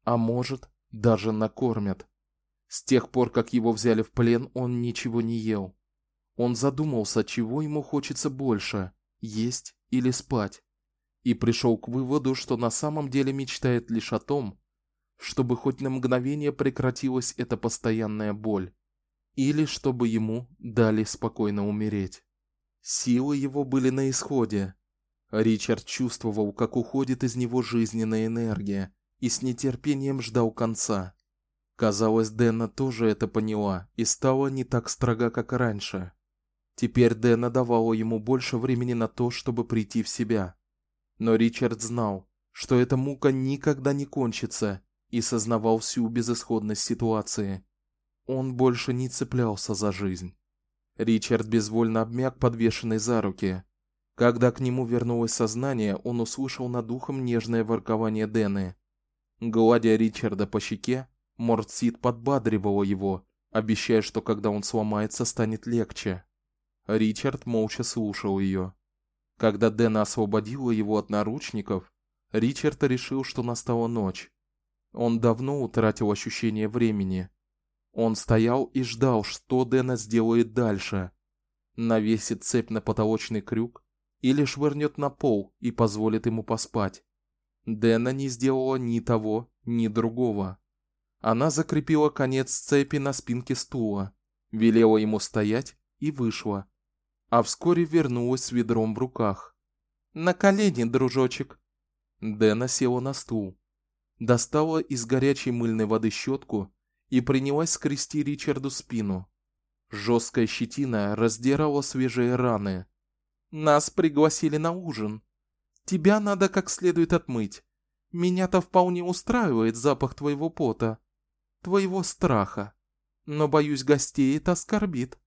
а может, даже накормят. С тех пор, как его взяли в плен, он ничего не ел. Он задумался, чего ему хочется больше: есть или спать. И пришел к выводу, что на самом деле мечтает лишь о том, чтобы хоть на мгновение прекратилась эта постоянная боль, или чтобы ему дали спокойно умереть. Силы его были на исходе. Ричард чувствовал, как уходит из него жизненная энергия, и с нетерпением ждал конца. Казалось, Дэна тоже это поняла и стала не так строга, как раньше. Теперь Дэна давала ему больше времени на то, чтобы прийти в себя. Но Ричард знал, что эта мука никогда не кончится, и сознавал всю безысходность ситуации. Он больше не цеплялся за жизнь. Ричард безвольно обмяк, подвешенный за руки. Когда к нему вернулось сознание, он услышал над ухом нежное воркование Дэны. Гладя Ричарда по щеке, Мортсид подбадривала его, обещая, что когда он сломается, станет легче. Ричард молча слушал ее. Когда Дэна освободила его от наручников, Ричард решил, что настала ночь. Он давно утратил ощущение времени. Он стоял и ждал, что Дэна сделает дальше. Навесит цепь на потолочный крюк или швырнет на пол и позволит ему поспать. Дэна не сделала ни того, ни другого. Она закрепила конец цепи на спинке стула, велела ему стоять и вышла. А вскоре вернулась с ведром в руках. На колени, дружочек. Дэна села на стул, достала из горячей мыльной воды щетку и принялась скрести Ричарду спину. Жесткая щетина раздирала свежие раны. Нас пригласили на ужин. Тебя надо как следует отмыть. Меня-то вполне устраивает запах твоего пота, твоего страха. Но боюсь, гостей это оскорбит.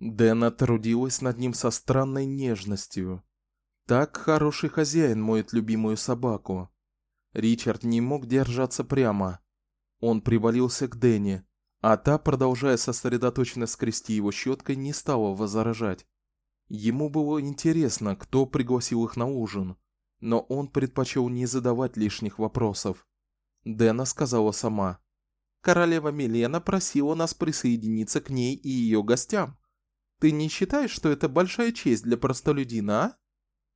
Дэна трудилась над ним со странной нежностью. Так хороший хозяин моет любимую собаку. Ричард не мог держаться прямо. Он привалился к Дэне, а та, продолжая сосредоточенно скрести его щеткой, не стала возражать. Ему было интересно, кто пригласил их на ужин, но он предпочел не задавать лишних вопросов. Дэна сказала сама: "Королева Милена просила нас присоединиться к ней и ее гостям. Ты не считаешь, что это большая честь для простолюдина, а?"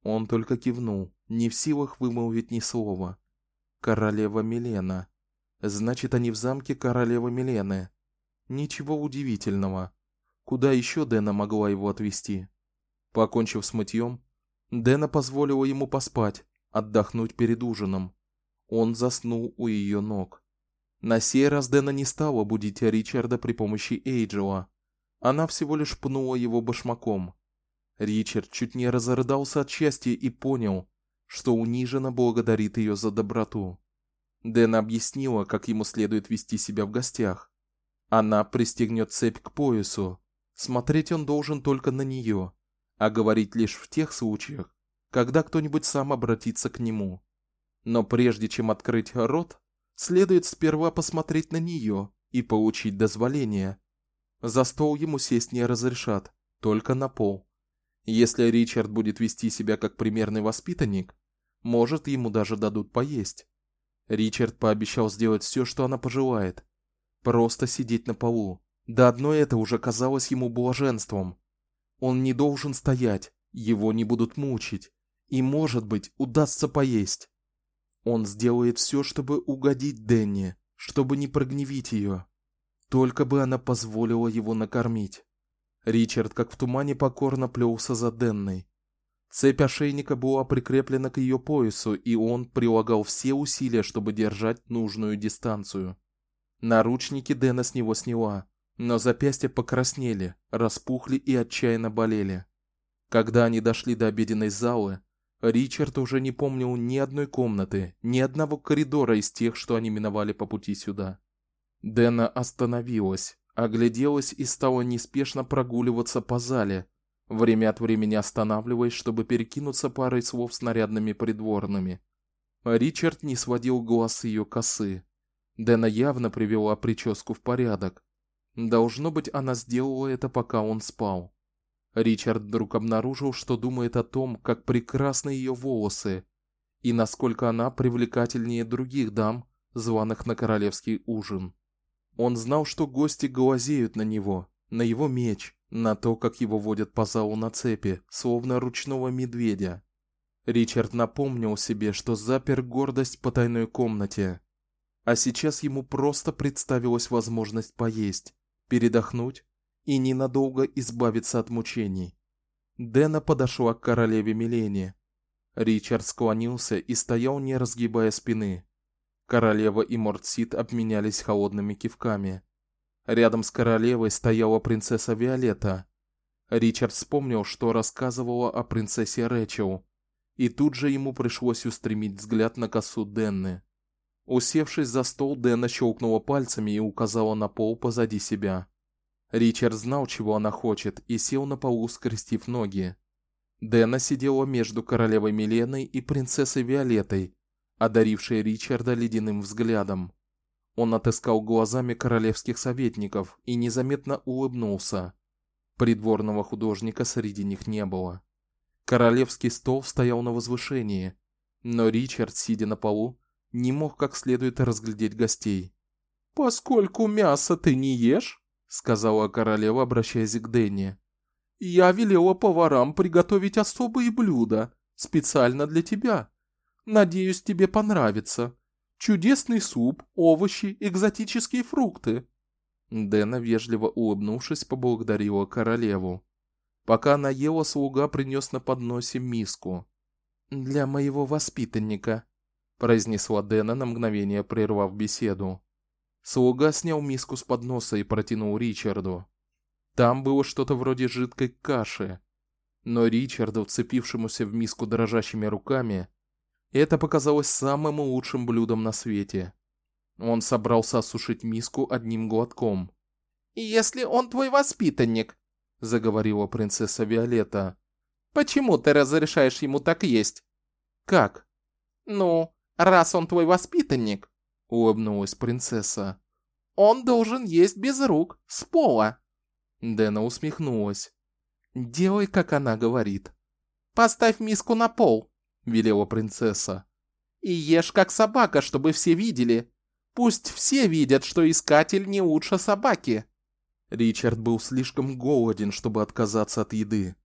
Он только кивнул, не в силах вымолвить ни слова. Королева Милена. Значит, они в замке королевы Милены. Ничего удивительного. Куда еще Дэна могла его отвезти? Покончив с мытьем, Дэна позволила ему поспать, отдохнуть перед ужином. Он заснул у ее ног. На сей раз Дэна не стала будить Ричарда при помощи Эйджела. Она всего лишь пнула его башмаком. Ричард чуть не разрыдался от счастья и понял, что униженно благодарит ее за доброту. Дэн объяснила, как ему следует вести себя в гостях. Она пристегнет цепь к поясу. Смотреть он должен только на нее, а говорить лишь в тех случаях, когда кто-нибудь сам обратится к нему. Но прежде чем открыть рот, следует сперва посмотреть на нее и получить дозволение. За стол ему сесть не разрешат, только на пол. Если Ричард будет вести себя как примерный воспитанник, может, ему даже дадут поесть. Ричард пообещал сделать все, что она пожелает. Просто сидеть на полу. Да одно это уже казалось ему блаженством. Он не должен стоять, его не будут мучить, и, может быть, удастся поесть. Он сделает все, чтобы угодить Денни, чтобы не прогневить ее. Только бы она позволила его накормить. Ричард, как в тумане, покорно плелся за Денной. Цепь ошейника была прикреплена к ее поясу, и он прилагал все усилия, чтобы держать нужную дистанцию. Наручники Дэна с него сняла, но запястья покраснели, распухли и отчаянно болели. Когда они дошли до обеденной залы, Ричард уже не помнил ни одной комнаты, ни одного коридора из тех, что они миновали по пути сюда. Дэна остановилась, огляделась и стала неспешно прогуливаться по зале, время от времени останавливаясь, чтобы перекинуться парой слов с нарядными придворными. Ричард не сводил глаз с ее косы. Дэна явно привела прическу в порядок. Должно быть, она сделала это, пока он спал. Ричард вдруг обнаружил, что думает о том, как прекрасны ее волосы и насколько она привлекательнее других дам, званых на королевский ужин. Он знал, что гости глазеют на него, на его меч, на то, как его водят по залу на цепи, словно ручного медведя. Ричард напомнил себе, что запер гордость в потайной комнате, а сейчас ему просто представилась возможность поесть, передохнуть и ненадолго избавиться от мучений. Дэна подошла к королеве Милене. Ричард склонился и стоял, не разгибая спины. Королева и Мортсит обменялись холодными кивками. Рядом с королевой стояла принцесса Виолетта. Ричард вспомнил, что рассказывала о принцессе Рэчел, и тут же ему пришлось устремить взгляд на косу Денны. Усевшись за стол, Дэнна щелкнула пальцами и указала на пол позади себя. Ричард знал, чего она хочет, и сел на полу, скрестив ноги. Дэнна сидела между королевой Миленой и принцессой Виолеттой, одарившей Ричарда ледяным взглядом. Он отыскал глазами королевских советников и незаметно улыбнулся. Придворного художника среди них не было. Королевский стол стоял на возвышении, но Ричард, сидя на полу, не мог как следует разглядеть гостей. "Поскольку мясо ты не ешь", сказала королева, обращаясь к Дэнни. "Я велела поварам приготовить особые блюда специально для тебя. Надеюсь, тебе понравится. Чудесный суп, овощи, экзотические фрукты. Дэна вежливо улыбнувшись, поблагодарила королеву. Пока она ела, слуга принес на подносе миску. Для моего воспитанника, произнесла Дэна на мгновение прервав беседу. Слуга снял миску с подноса и протянул Ричарду. Там было что-то вроде жидкой каши, но Ричарду, вцепившемуся в миску дрожащими руками, это показалось самым лучшим блюдом на свете. Он собрался осушить миску одним глотком. "Если он твой воспитанник, заговорила принцесса Виолетта. Почему ты разрешаешь ему так есть? Как? Ну, раз он твой воспитанник, улыбнулась принцесса. Он должен есть без рук, с пола. Дэна усмехнулась. Делай, как она говорит. Поставь миску на пол, велела принцесса. И ешь как собака, чтобы все видели. Пусть все видят, что искатель не лучше собаки. Ричард был слишком голоден, чтобы отказаться от еды.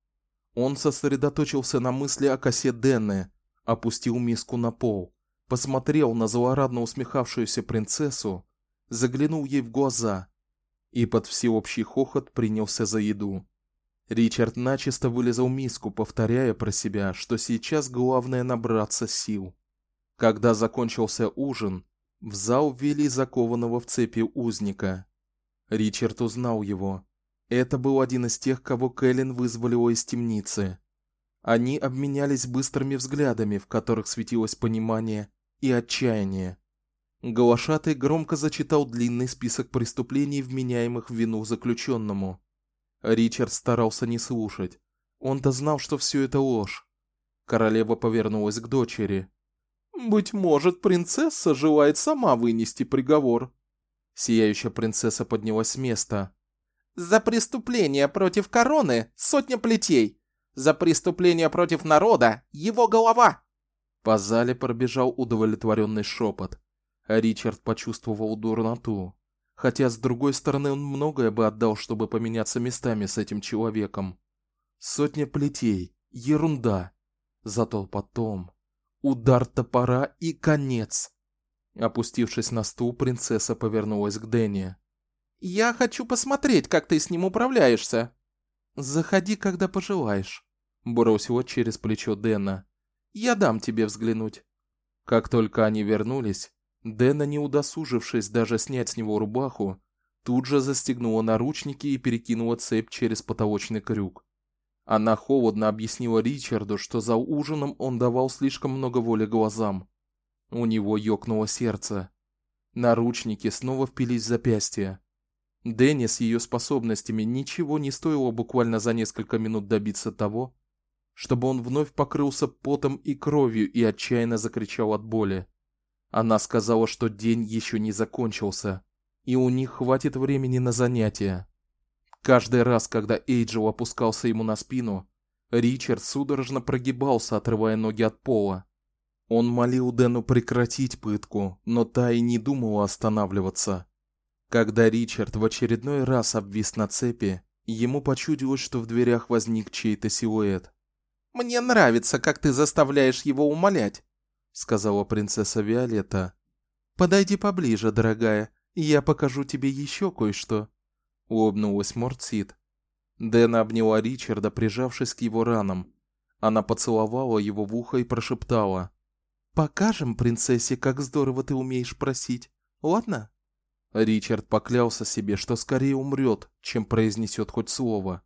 Он сосредоточился на мысли о косе Денны, опустил миску на пол, посмотрел на злорадно усмехавшуюся принцессу, заглянул ей в глаза и под всеобщий хохот принялся за еду. Ричард начисто вылезал миску, повторяя про себя, что сейчас главное набраться сил. Когда закончился ужин, в зал ввели закованного в цепи узника. Ричард узнал его. Это был один из тех, кого Кэлен вызволила из темницы. Они обменялись быстрыми взглядами, в которых светилось понимание и отчаяние. Глашатый громко зачитал длинный список преступлений, вменяемых в вину заключенному. Ричард старался не слушать. Он-то знал, что все это ложь. Королева повернулась к дочери. Быть может, принцесса желает сама вынести приговор. Сияющая принцесса поднялась с места. За преступление против короны сотня плетей. За преступление против народа его голова. По зале пробежал удовлетворенный шепот. Ричард почувствовал дурноту. Хотя с другой стороны, он многое бы отдал, чтобы поменяться местами с этим человеком. Сотня плетей ерунда. Зато потом удар топора и конец. Опустившись на стул, принцесса повернулась к Дэнни. Я хочу посмотреть, как ты с ним управляешься. Заходи, когда пожелаешь, бросила через плечо Дэна. Я дам тебе взглянуть. Как только они вернулись, Дэна, не удосужившись даже снять с него рубаху, тут же застегнула наручники и перекинула цепь через потолочный крюк. Она холодно объяснила Ричарду, что за ужином он давал слишком много воли глазам. У него ёкнуло сердце. Наручники снова впились в запястье. Дэнни с ее способностями ничего не стоило буквально за несколько минут добиться того, чтобы он вновь покрылся потом и кровью и отчаянно закричал от боли. Она сказала, что день еще не закончился, и у них хватит времени на занятия. Каждый раз, когда Эйджел опускался ему на спину, Ричард судорожно прогибался, отрывая ноги от пола. Он молил Дэну прекратить пытку, но та и не думала останавливаться. Когда Ричард в очередной раз обвис на цепи, ему почудилось, что в дверях возник чей-то силуэт. Мне нравится, как ты заставляешь его умолять, сказала принцесса Виолетта. Подойди поближе, дорогая, и я покажу тебе еще кое-что. Улыбнулась Мортсит. Дэна обняла Ричарда, прижавшись к его ранам. Она поцеловала его в ухо и прошептала: "Покажем принцессе, как здорово ты умеешь просить. Ладно?" Ричард поклялся себе, что скорее умрет, чем произнесет хоть слово.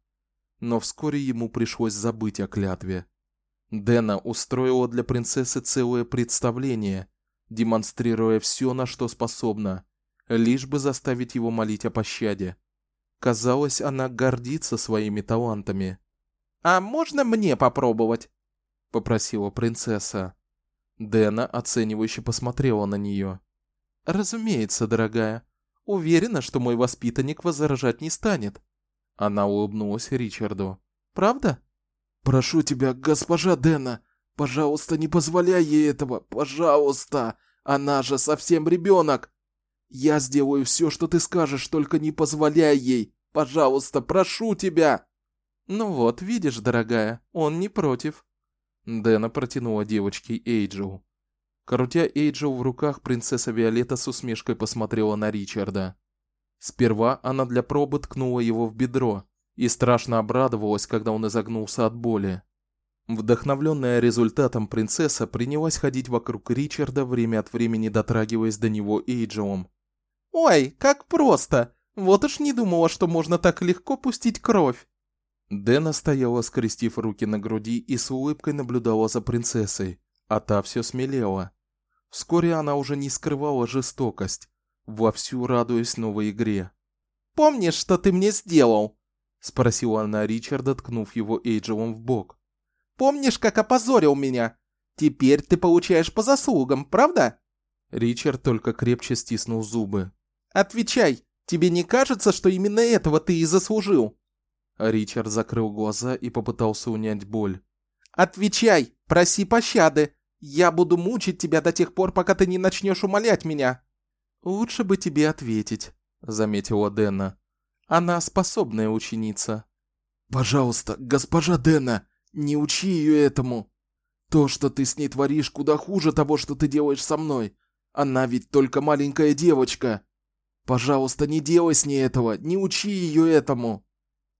Но вскоре ему пришлось забыть о клятве. Дэна устроила для принцессы целое представление, демонстрируя все, на что способна, лишь бы заставить его молить о пощаде. Казалось, она гордится своими талантами. А можно мне попробовать? попросила принцесса. Дэна оценивающе посмотрела на нее. Разумеется, дорогая. Уверена, что мой воспитанник возражать не станет. Она улыбнулась Ричарду. Правда? Прошу тебя, госпожа Дэна, пожалуйста, не позволяй ей этого, пожалуйста. Она же совсем ребенок. Я сделаю все, что ты скажешь, только не позволяй ей. Пожалуйста, прошу тебя. Ну вот, видишь, дорогая, он не против. Дэна протянула девочке Эйджел. Крутя Эйджел в руках, принцесса Виолетта с усмешкой посмотрела на Ричарда. Сперва она для пробы ткнула его в бедро и страшно обрадовалась, когда он изогнулся от боли. Вдохновленная результатом, принцесса принялась ходить вокруг Ричарда, время от времени дотрагиваясь до него Эйджелом. "Ой, как просто! Вот уж не думала, что можно так легко пустить кровь". Дэна стояла, скрестив руки на груди и с улыбкой наблюдала за принцессой а та все смелела. Вскоре она уже не скрывала жестокость, вовсю радуясь новой игре. "Помнишь, что ты мне сделал?" спросила она Ричарда, ткнув его Эйджелом в бок. Помнишь, как опозорил меня? Теперь ты получаешь по заслугам, правда? Ричард только крепче стиснул зубы. Отвечай, тебе не кажется, что именно этого ты и заслужил? Ричард закрыл глаза и попытался унять боль. Отвечай, проси пощады. Я буду мучить тебя до тех пор, пока ты не начнешь умолять меня. Лучше бы тебе ответить, заметила Дэна. Она способная ученица. Пожалуйста, госпожа Дэна, не учи ее этому. То, что ты с ней творишь, куда хуже того, что ты делаешь со мной. Она ведь только маленькая девочка. Пожалуйста, не делай с ней этого, не учи ее этому.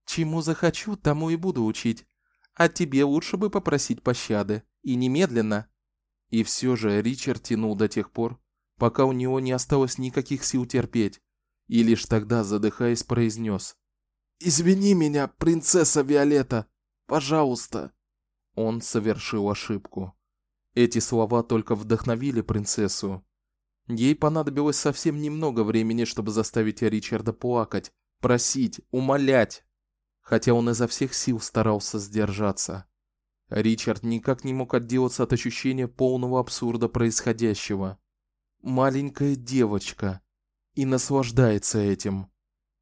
Чему захочу, тому и буду учить. А тебе лучше бы попросить пощады, и немедленно. И все же Ричард тянул до тех пор, пока у него не осталось никаких сил терпеть, и лишь тогда, задыхаясь, произнес: "Извини меня, принцесса Виолетта, пожалуйста". Он совершил ошибку. Эти слова только вдохновили принцессу. Ей понадобилось совсем немного времени, чтобы заставить Ричарда плакать, просить, умолять, хотя он изо всех сил старался сдержаться. Ричард никак не мог отделаться от ощущения полного абсурда происходящего. Маленькая девочка и наслаждается этим.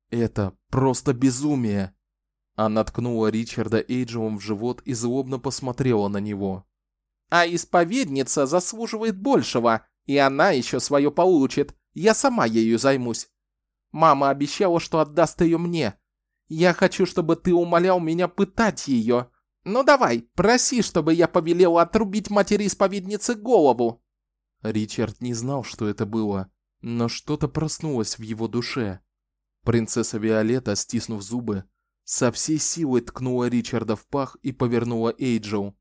Это просто безумие. Она ткнула Ричарда Эйджелом в живот и злобно посмотрела на него. А исповедница заслуживает большего, и она еще свое получит. Я сама ею займусь. Мама обещала, что отдаст ее мне. Я хочу, чтобы ты умолял меня пытать ее. Ну давай, проси, чтобы я повелел отрубить матери исповедницы голову. Ричард не знал, что это было, но что-то проснулось в его душе. Принцесса Виолетта, стиснув зубы, со всей силой ткнула Ричарда в пах и повернула Эйджел.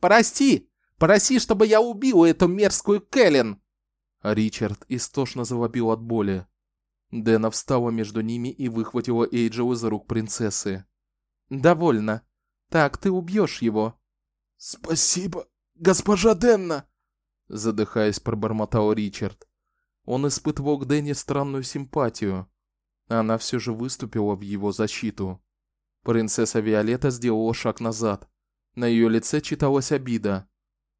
"Прости, проси, чтобы я убил эту мерзкую Кэлен". Ричард истошно завопил от боли. Дэна встала между ними и выхватила Эйджел из рук принцессы. "Довольно. Так ты убьешь его". "Спасибо, госпожа Денна", задыхаясь, пробормотал Ричард. Он испытывал к Дэнни странную симпатию. Она все же выступила в его защиту. Принцесса Виолетта сделала шаг назад. На ее лице читалась обида.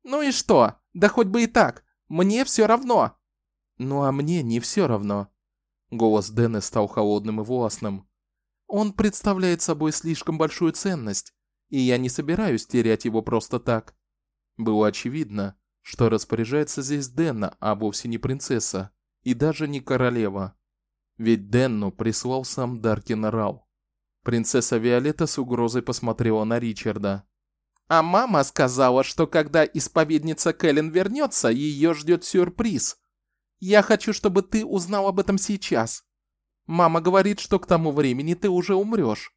Ну и что? Да хоть бы и так. Мне все равно. Ну а мне не все равно. Голос Дэны стал холодным и властным. Он представляет собой слишком большую ценность, и я не собираюсь терять его просто так. Было очевидно, что распоряжается здесь Денна, а вовсе не принцесса, и даже не королева. Ведь Денну прислал сам Даркин Рау. Принцесса Виолетта с угрозой посмотрела на Ричарда. А мама сказала, что когда исповедница Кэлен вернется, ее ждет сюрприз. Я хочу, чтобы ты узнал об этом сейчас. Мама говорит, что к тому времени ты уже умрешь.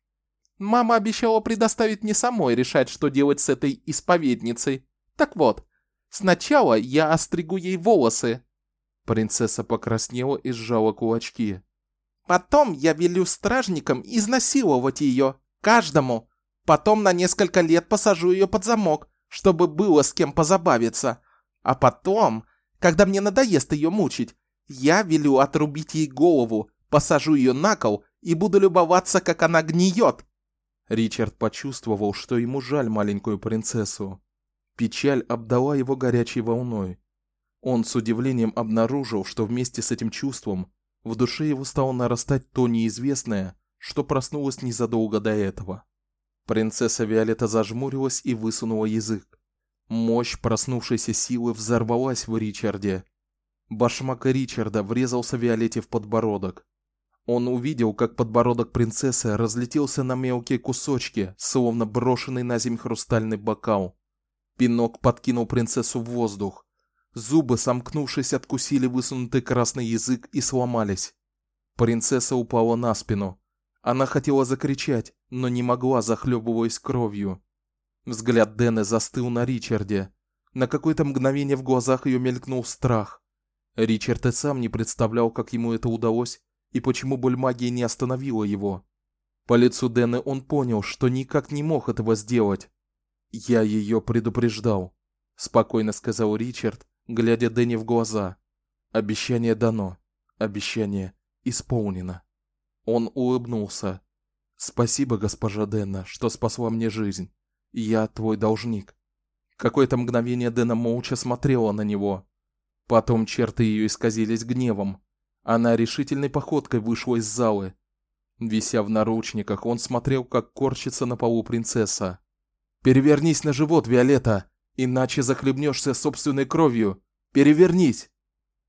Мама обещала предоставить мне самой решать, что делать с этой исповедницей. Так вот, сначала я остригу ей волосы. Принцесса покраснела и сжала кулачки. Потом я велю стражникам изнасиловать ее, каждому. Потом на несколько лет посажу ее под замок, чтобы было с кем позабавиться. А потом, когда мне надоест ее мучить, я велю отрубить ей голову, посажу ее на кол и буду любоваться, как она гниет. Ричард почувствовал, что ему жаль маленькую принцессу. Печаль обдала его горячей волной. Он с удивлением обнаружил, что вместе с этим чувством в душе его стало нарастать то неизвестное, что проснулось незадолго до этого. Принцесса Виолетта зажмурилась и высунула язык. Мощь проснувшейся силы взорвалась в Ричарде. Башмак Ричарда врезался Виолетте в подбородок. Он увидел, как подбородок принцессы разлетелся на мелкие кусочки, словно брошенный на землю хрустальный бокал. Пинок подкинул принцессу в воздух. Зубы, сомкнувшись, откусили высунутый красный язык и сломались. Принцесса упала на спину. Она хотела закричать, но не могла, захлебываясь кровью. Взгляд Дэны застыл на Ричарде. На какое-то мгновение в глазах ее мелькнул страх. Ричард и сам не представлял, как ему это удалось и почему боль магии не остановила его. По лицу Дэны он понял, что никак не мог этого сделать. Я ее предупреждал, спокойно сказал Ричард, глядя Дэнни в глаза. Обещание дано, обещание исполнено. Он улыбнулся. Спасибо, госпожа Дэна, что спасла мне жизнь. Я твой должник. Какое-то мгновение Дэна молча смотрела на него. Потом черты ее исказились гневом. Она решительной походкой вышла из залы. Вися в наручниках, он смотрел, как корчится на полу принцесса. Перевернись на живот, Виолетта, иначе захлебнешься собственной кровью. Перевернись.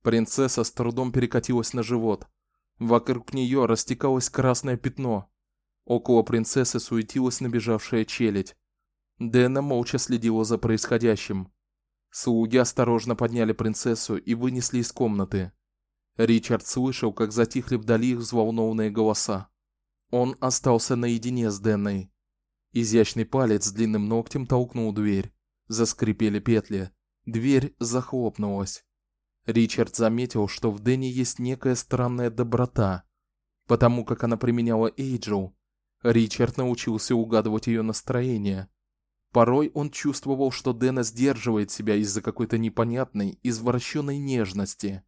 Принцесса с трудом перекатилась на живот. Вокруг нее растекалось красное пятно. Около принцессы суетилась набежавшая челядь. Дэна молча следила за происходящим. Слуги осторожно подняли принцессу и вынесли из комнаты. Ричард слышал, как затихли вдали их взволнованные голоса. Он остался наедине с Дэнной. Изящный палец с длинным ногтем толкнул дверь. Заскрипели петли. Дверь захлопнулась. Ричард заметил, что в Дэнни есть некая странная доброта, потому как она применяла Эйджел. Ричард научился угадывать ее настроение. Порой он чувствовал, что Дэна сдерживает себя из-за какой-то непонятной, извращенной нежности.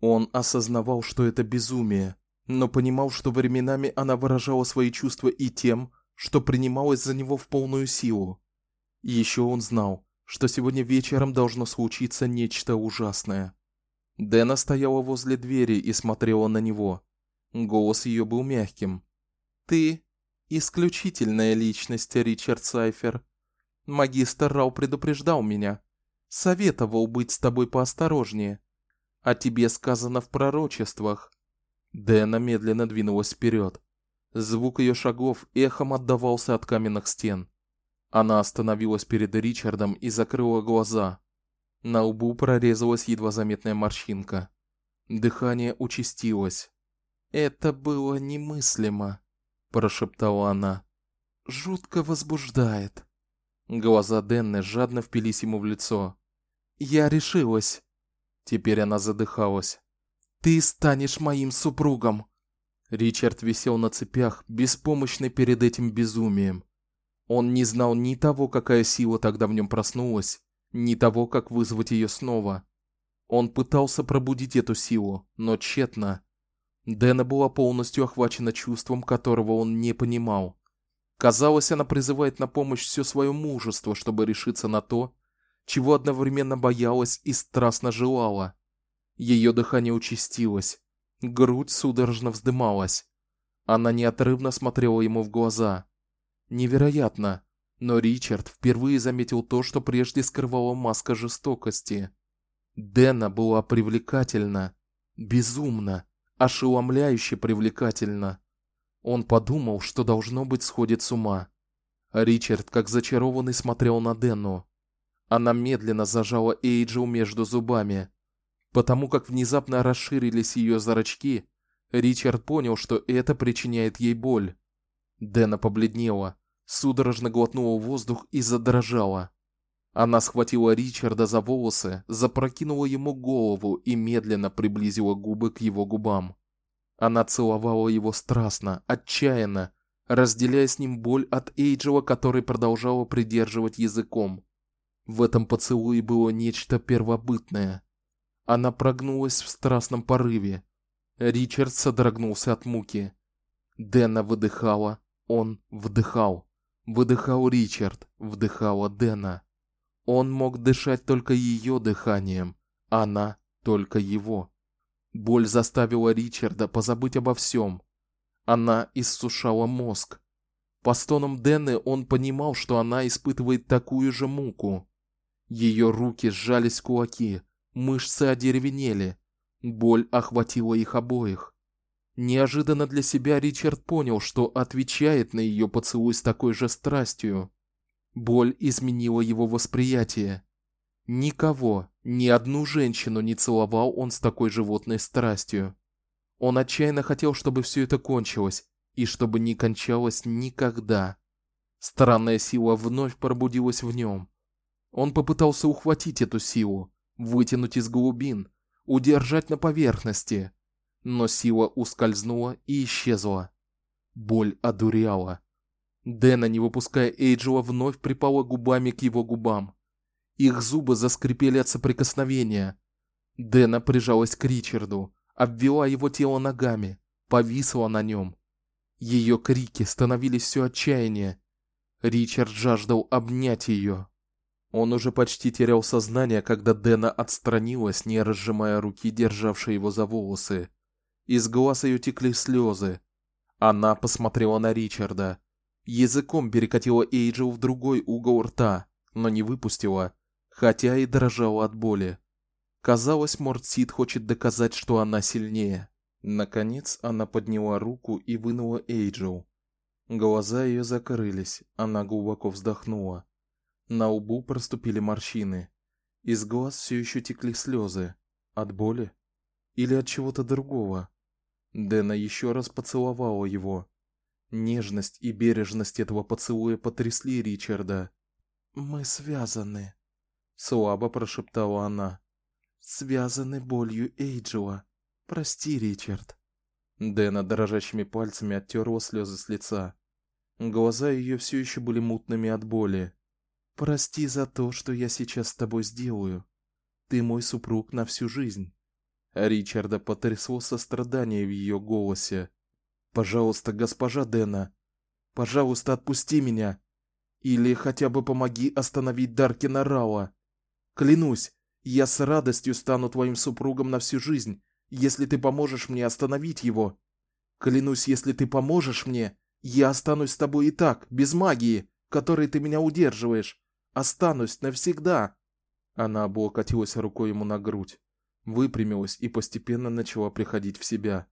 Он осознавал, что это безумие, но понимал, что временами она выражала свои чувства и тем, что принималась за него в полную силу. Еще он знал, что сегодня вечером должно случиться нечто ужасное. Дэна стояла возле двери и смотрела на него. Голос ее был мягким. Ты исключительная личность, Ричард Сайфер. Магистр Рау предупреждал меня, советовал быть с тобой поосторожнее. А тебе сказано в пророчествах. Дэна медленно двинулась вперед. Звук ее шагов эхом отдавался от каменных стен. Она остановилась перед Ричардом и закрыла глаза. На лбу прорезалась едва заметная морщинка. Дыхание участилось. Это было немыслимо, прошептала она. Жутко возбуждает. Глаза Денны жадно впились ему в лицо. Я решилась. Теперь она задыхалась. Ты станешь моим супругом. Ричард висел на цепях, беспомощный перед этим безумием. Он не знал ни того, какая сила тогда в нем проснулась, ни того, как вызвать ее снова. Он пытался пробудить эту силу, но тщетно. Дэна была полностью охвачена чувством, которого он не понимал. Казалось, она призывает на помощь все свое мужество, чтобы решиться на то, чего одновременно боялась и страстно желала. Ее дыхание участилось, грудь судорожно вздымалась. Она неотрывно смотрела ему в глаза. Невероятно, но Ричард впервые заметил то, что прежде скрывала маска жестокости. Дэна была привлекательна, безумно, ошеломляюще привлекательна. Он подумал, что должно быть сходит с ума. Ричард, как зачарованный, смотрел на Денну. Она медленно зажала Эйджел между зубами. Потому как внезапно расширились ее зрачки, Ричард понял, что это причиняет ей боль. Дэна побледнела, судорожно глотнула воздух и задрожала. Она схватила Ричарда за волосы, запрокинула ему голову и медленно приблизила губы к его губам. Она целовала его страстно, отчаянно, разделяя с ним боль от Эйджела, который продолжала придерживать языком. В этом поцелуе было нечто первобытное. Она прогнулась в страстном порыве. Ричард содрогнулся от муки. Дэна выдыхала, он вдыхал. Выдыхал Ричард, вдыхала Дэна. Он мог дышать только ее дыханием, она только его. Боль заставила Ричарда позабыть обо всем. Она иссушала мозг. По стонам Денны он понимал, что она испытывает такую же муку. Ее руки сжались в кулаки, мышцы одеревенели. Боль охватила их обоих. Неожиданно для себя Ричард понял, что отвечает на ее поцелуй с такой же страстью. Боль изменила его восприятие. Никого, ни одну женщину не целовал он с такой животной страстью. Он отчаянно хотел, чтобы все это кончилось, и чтобы не кончалось никогда. Странная сила вновь пробудилась в нем. Он попытался ухватить эту силу, вытянуть из глубин, удержать на поверхности, но сила ускользнула и исчезла. Боль одуряла. Дэна, не выпуская Эйджела, вновь припала губами к его губам. Их зубы заскрипели от соприкосновения. Дэна прижалась к Ричарду, обвела его тело ногами, повисла на нем. Ее крики становились все отчаяннее. Ричард жаждал обнять ее. Он уже почти терял сознание, когда Дэна отстранилась, не разжимая руки, державшей его за волосы. Из глаз ее текли слезы. Она посмотрела на Ричарда. Языком перекатила Эйджел в другой угол рта, но не выпустила, хотя и дрожала от боли. Казалось, Мортсид хочет доказать, что она сильнее. Наконец она подняла руку и вынула Эйджел. Глаза ее закрылись, она глубоко вздохнула. На лбу проступили морщины. Из глаз все еще текли слезы. От боли или от чего-то другого. Дэна еще раз поцеловала его. Нежность и бережность этого поцелуя потрясли Ричарда. Мы связаны, слабо прошептала она. Связаны болью Эйджела. Прости, Ричард. Дэна дрожащими пальцами оттерла слезы с лица. Глаза ее все еще были мутными от боли. Прости за то, что я сейчас с тобой сделаю. Ты мой супруг на всю жизнь. Ричарда потрясло сострадание в ее голосе. Пожалуйста, госпожа Дэна, пожалуйста, отпусти меня или хотя бы помоги остановить Даркина Рауа. Клянусь, я с радостью стану твоим супругом на всю жизнь, если ты поможешь мне остановить его. Клянусь, если ты поможешь мне, я останусь с тобой и так, без магии, которой ты меня удерживаешь. Останусь навсегда. Она облокотилась рукой ему на грудь, выпрямилась и постепенно начала приходить в себя.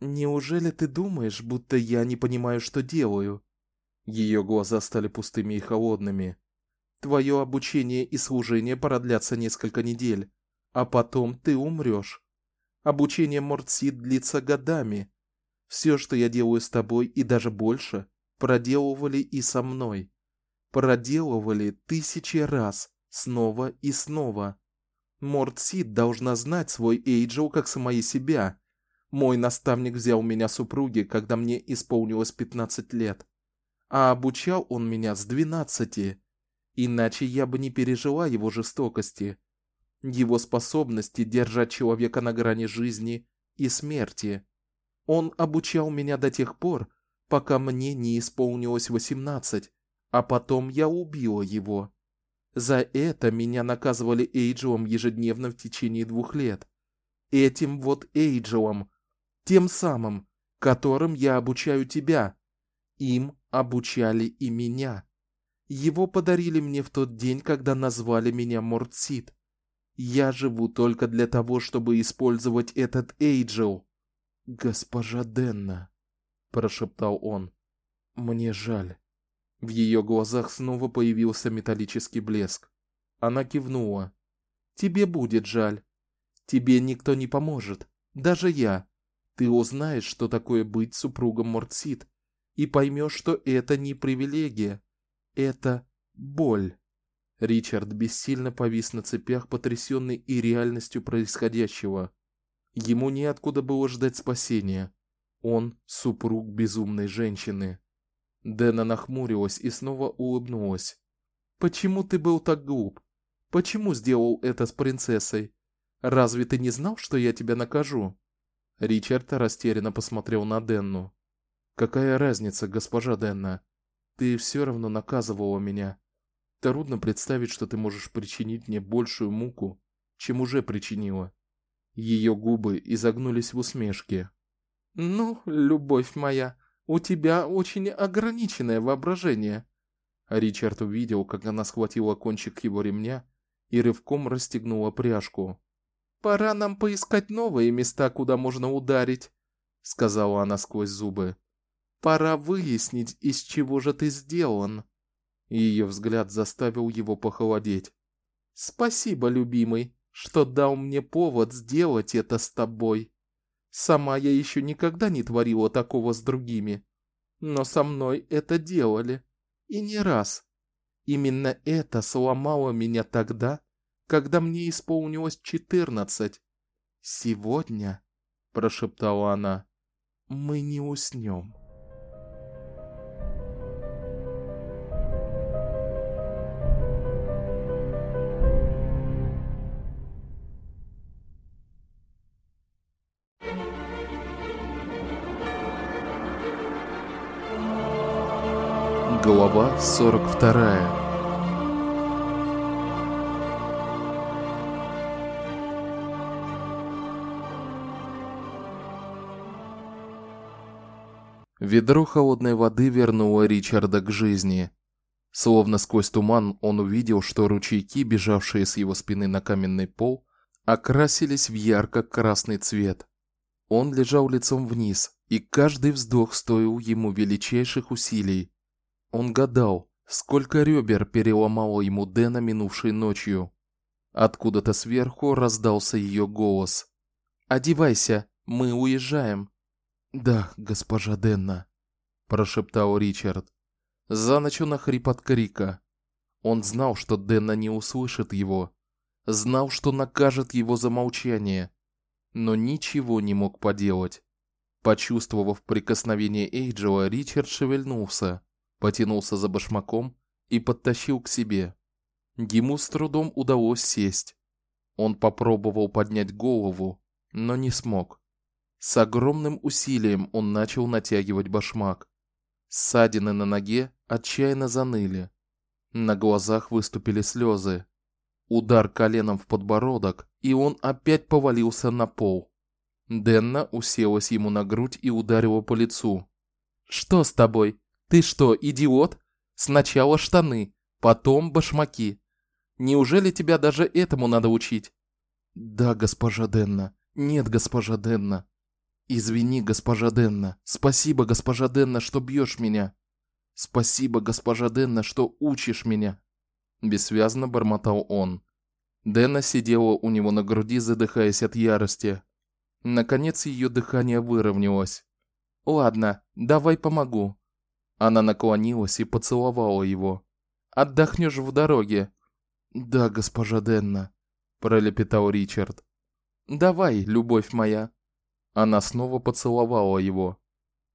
Неужели ты думаешь, будто я не понимаю, что делаю? Ее глаза стали пустыми и холодными. Твое обучение и служение продлятся несколько недель, а потом ты умрёшь. Обучение Мортсид длится годами. Все, что я делаю с тобой и даже больше, проделывали и со мной. Проделывали тысячи раз, снова и снова. Мортсид должна знать свой Эйджел как самое себя. Мой наставник взял меня супруге, когда мне исполнилось 15 лет, а обучал он меня с 12. Иначе я бы не пережила его жестокости его способности держать человека на грани жизни и смерти. Он обучал меня до тех пор, пока мне не исполнилось восемнадцать, а потом я убила его. За это меня наказывали Эйджелом ежедневно в течение двух лет. Этим вот Эйджелом, тем самым, которым я обучаю тебя. Им обучали и меня. Его подарили мне в тот день, когда назвали меня Мортсид. Я живу только для того, чтобы использовать этот Эйджел. Госпожа Денна, прошептал он. Мне жаль. В ее глазах снова появился металлический блеск. Она кивнула. Тебе будет жаль. Тебе никто не поможет, даже я. Ты узнаешь, что такое быть супругом Мортсид, и поймешь, что это не привилегия, это боль. Ричард бессильно повис на цепях, потрясенный и реальностью происходящего. Ему неоткуда было ждать спасения. Он супруг безумной женщины. Дэна нахмурилась и снова улыбнулась. Почему ты был так глуп? Почему сделал это с принцессой? Разве ты не знал, что я тебя накажу? Ричард растерянно посмотрел на Денну. Какая разница, госпожа Денна? Ты все равно наказывала меня. Трудно представить, что ты можешь причинить мне большую муку, чем уже причинила. Ее губы изогнулись в усмешке. Ну, любовь моя, у тебя очень ограниченное воображение. Ричард увидел, как она схватила кончик его ремня и рывком расстегнула пряжку. Пора нам поискать новые места, куда можно ударить, сказала она сквозь зубы. Пора выяснить, из чего же ты сделан ее взгляд заставил его похолодеть. Спасибо, любимый, что дал мне повод сделать это с тобой. Сама я еще никогда не творила такого с другими, но со мной это делали, и не раз. Именно это сломало меня тогда, когда мне исполнилось четырнадцать. Сегодня, прошептала она, мы не уснем. 42. Ведро холодной воды вернуло Ричарда к жизни. Словно сквозь туман он увидел, что ручейки, бежавшие с его спины на каменный пол, окрасились в ярко-красный цвет. Он лежал лицом вниз, и каждый вздох стоил ему величайших усилий. Он гадал, сколько ребер переломало ему Дэна минувшей ночью. Откуда-то сверху раздался ее голос. "Одевайся, мы уезжаем". "Да, госпожа Денна", прошептал Ричард. За ночь он охрип от крика. Он знал, что Денна не услышит его, знал, что накажет его за молчание, но ничего не мог поделать. Почувствовав прикосновение Эйджела, Ричард шевельнулся, потянулся за башмаком и подтащил к себе. Ему с трудом удалось сесть. Он попробовал поднять голову, но не смог. С огромным усилием он начал натягивать башмак. Ссадины на ноге отчаянно заныли. На глазах выступили слезы. Удар коленом в подбородок, и он опять повалился на пол. Денна уселась ему на грудь и ударила по лицу. Что с тобой? Ты что, идиот? Сначала штаны, потом башмаки. Неужели тебя даже этому надо учить? Да, госпожа Денна. Нет, госпожа Денна. Извини, госпожа Денна. Спасибо, госпожа Денна, что бьешь меня. Спасибо, госпожа Денна, что учишь меня. Бессвязно бормотал он. Денна сидела у него на груди, задыхаясь от ярости. Наконец ее дыхание выровнялось. Ладно, давай помогу. Она наклонилась и поцеловала его. Отдохнешь в дороге. Да, госпожа Денна, пролепетал Ричард. Давай, любовь моя. Она снова поцеловала его.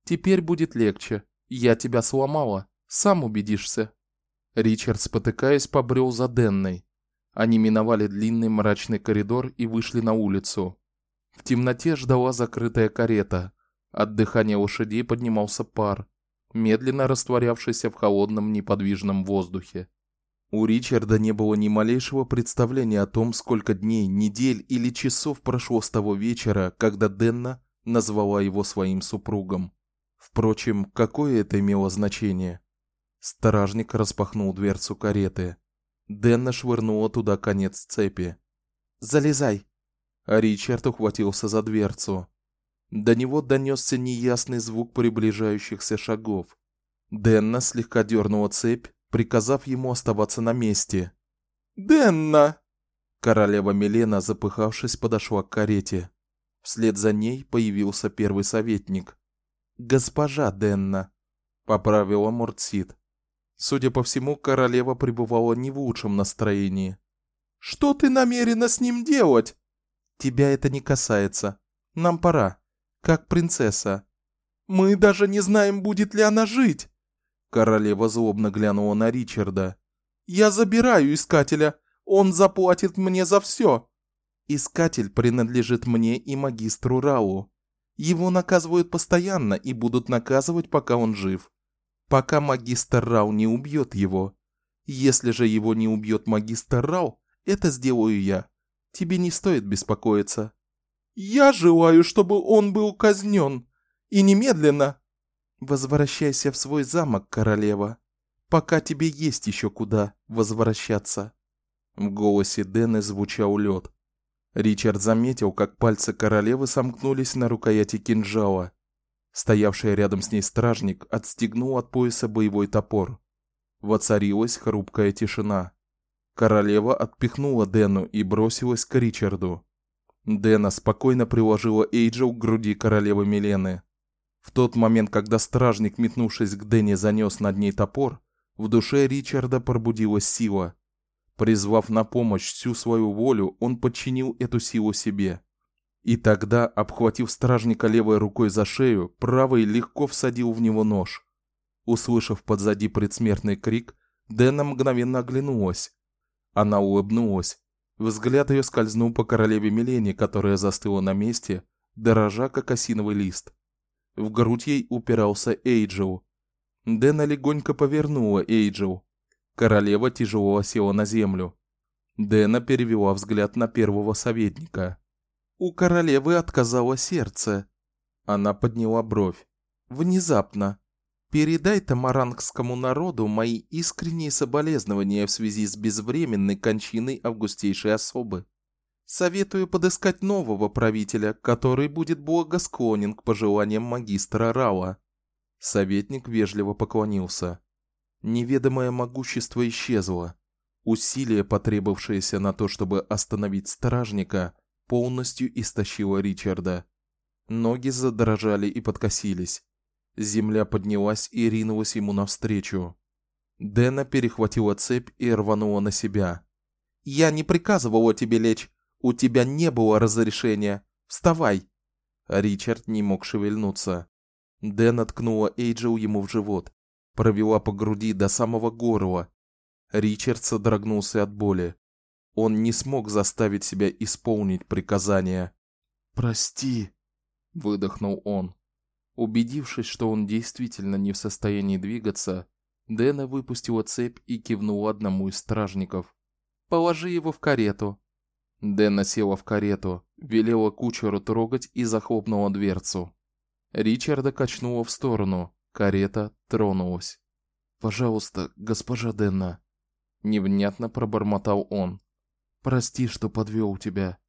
Теперь будет легче. Я тебя сломала, сам убедишься. Ричард, спотыкаясь, побрел за Денной. Они миновали длинный мрачный коридор и вышли на улицу. В темноте ждала закрытая карета. От дыхания лошадей поднимался пар, медленно растворявшийся в холодном неподвижном воздухе. У Ричарда не было ни малейшего представления о том, сколько дней, недель или часов прошло с того вечера, когда Денна назвала его своим супругом. Впрочем, какое это имело значение? Стражник распахнул дверцу кареты. Денна швырнула туда конец цепи. "Залезай". А Ричард ухватился за дверцу. До него донесся неясный звук приближающихся шагов. Денна слегка дернула цепь, приказав ему оставаться на месте. "Денна!" Королева Милена, запыхавшись, подошла к карете. Вслед за ней появился первый советник. "Госпожа Денна", поправила Мурцит. Судя по всему, королева пребывала не в лучшем настроении. Что ты намерена с ним делать? Тебя это не касается. Нам пора. Как принцесса. Мы даже не знаем, будет ли она жить. Королева злобно глянула на Ричарда. Я забираю искателя. Он заплатит мне за все. Искатель принадлежит мне и магистру Рау. Его наказывают постоянно и будут наказывать, пока он жив пока магистр Рау не убьет его. Если же его не убьет магистр Рау, это сделаю я. Тебе не стоит беспокоиться. Я желаю, чтобы он был казнен. И немедленно. Возвращайся в свой замок, королева. Пока тебе есть еще куда возвращаться. В голосе Дэны звучал лед. Ричард заметил, как пальцы королевы сомкнулись на рукояти кинжала. Стоявший рядом с ней стражник отстегнул от пояса боевой топор. Воцарилась хрупкая тишина. Королева отпихнула Дену и бросилась к Ричарду. Дена спокойно приложила Эйджел к груди королевы Милены. В тот момент, когда стражник, метнувшись к Дене, занёс над ней топор, в душе Ричарда пробудилась сила. Призвав на помощь всю свою волю, он подчинил эту силу себе. И тогда, обхватив стражника левой рукой за шею, правой легко всадил в него нож. Услышав подзади предсмертный крик, Дэна мгновенно оглянулась. Она улыбнулась. Взгляд ее скользнул по королеве Милене, которая застыла на месте, дорожа как осиновый лист. В грудь ей упирался Эйджел. Дэна легонько повернула Эйджел. Королева тяжело села на землю. Дэна перевела взгляд на первого советника. У королевы отказало сердце. Она подняла бровь. Внезапно. Передай тамарангскому народу мои искренние соболезнования в связи с безвременной кончиной августейшей особы. Советую подыскать нового правителя, который будет благосклонен к пожеланиям магистра Рала. Советник вежливо поклонился. Неведомое могущество исчезло. Усилие, потребовавшееся на то, чтобы остановить стражника, полностью истощило Ричарда. Ноги задрожали и подкосились. Земля поднялась и ринулась ему навстречу. Дэна перехватила цепь и рванула на себя. Я не приказывала тебе лечь. У тебя не было разрешения. Вставай. Ричард не мог шевельнуться. Дэн откнула Эйджел ему в живот, провела по груди до самого горла, Ричард содрогнулся от боли. Он не смог заставить себя исполнить приказание. "Прости", выдохнул он. Убедившись, что он действительно не в состоянии двигаться, Дэна выпустила цепь и кивнула одному из стражников. "Положи его в карету". Дэна села в карету, велела кучеру трогать и захлопнула дверцу. Ричарда качнуло в сторону. Карета тронулась. "Пожалуйста, госпожа Денна", невнятно пробормотал он. Прости, что подвёл тебя.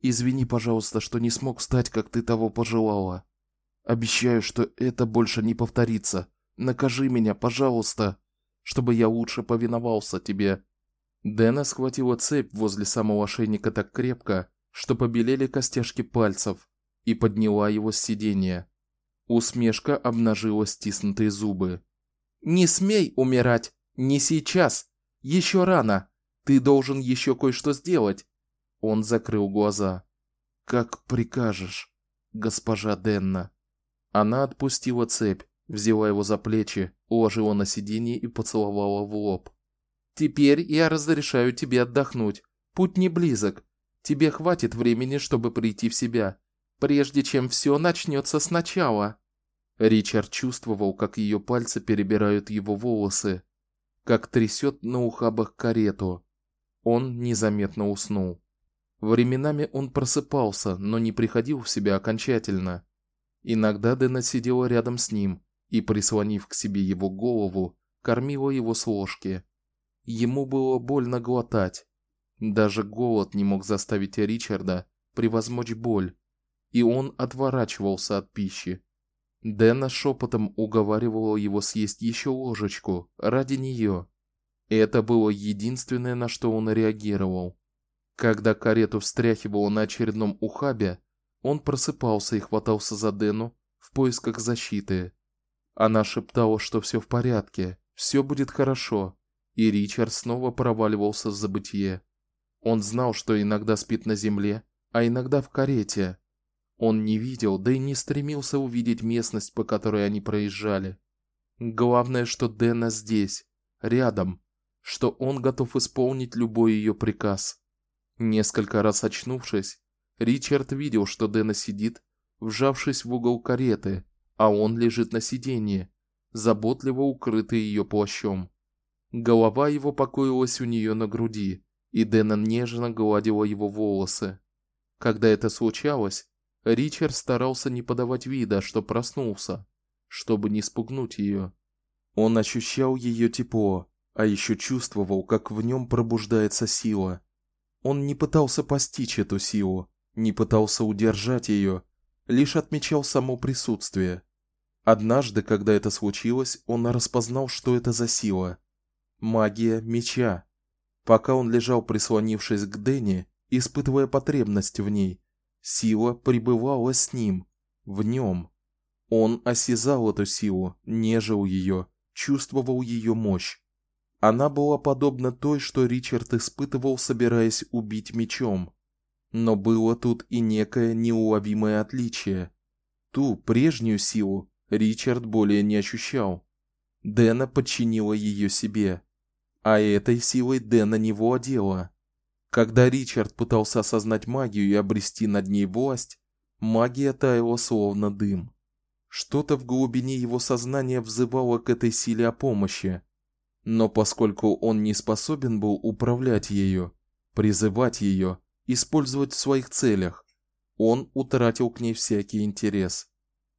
Извини, пожалуйста, что не смог встать, как ты того пожелала. Обещаю, что это больше не повторится. Накажи меня, пожалуйста, чтобы я лучше повиновался тебе. Дэна схватила цепь возле самого ошейника так крепко, что побелели костяшки пальцев, и подняла его с сиденья. Усмешка обнажила стиснутые зубы. Не смей умирать, не сейчас. Еще рано. Ты должен еще кое-что сделать. Он закрыл глаза. Как прикажешь, госпожа Денна. Она отпустила цепь, взяла его за плечи, уложила на сиденье и поцеловала в лоб. Теперь я разрешаю тебе отдохнуть. Путь не близок. Тебе хватит времени, чтобы прийти в себя, прежде чем все начнется сначала. Ричард чувствовал, как ее пальцы перебирают его волосы, как трясет на ухабах карету. Он незаметно уснул. Временами он просыпался, но не приходил в себя окончательно. Иногда Дэна сидела рядом с ним и, прислонив к себе его голову, кормила его с ложки. Ему было больно глотать. Даже голод не мог заставить Ричарда превозмочь боль, и он отворачивался от пищи. Дэна шепотом уговаривала его съесть еще ложечку ради нее. Это было единственное, на что он реагировал. Когда карету встряхивало на очередном ухабе, он просыпался и хватался за Дэну в поисках защиты. Она шептала, что все в порядке, все будет хорошо, и Ричард снова проваливался в забытье. Он знал, что иногда спит на земле, а иногда в карете, он не видел, да и не стремился увидеть местность, по которой они проезжали. Главное, что Дэна здесь, рядом, что он готов исполнить любой ее приказ. Несколько раз очнувшись, Ричард видел, что Дэна сидит, вжавшись в угол кареты, а он лежит на сиденье, заботливо укрытый ее плащом. Голова его покоилась у нее на груди, и Дэна нежно гладила его волосы. Когда это случалось, Ричард старался не подавать вида, что проснулся, чтобы не спугнуть ее. Он ощущал ее тепло, а еще чувствовал, как в нем пробуждается сила. Он не пытался постичь эту силу, не пытался удержать ее, лишь отмечал само присутствие. Однажды, когда это случилось, он распознал, что это за сила. Магия меча. Пока он лежал, прислонившись к Дени, испытывая потребность в ней, Сила пребывала с ним, в нем. Он осязал эту силу, нежил ее, чувствовал ее мощь. Она была подобна той, что Ричард испытывал, собираясь убить мечом. Но было тут и некое неуловимое отличие. Ту прежнюю силу Ричард более не ощущал. Дэна подчинила ее себе, а этой силой Дэна не владела. Когда Ричард пытался осознать магию и обрести над ней власть, магия таяла словно дым. Что-то в глубине его сознания взывало к этой силе о помощи. Но поскольку он не способен был управлять ею, призывать ее, использовать в своих целях, он утратил к ней всякий интерес.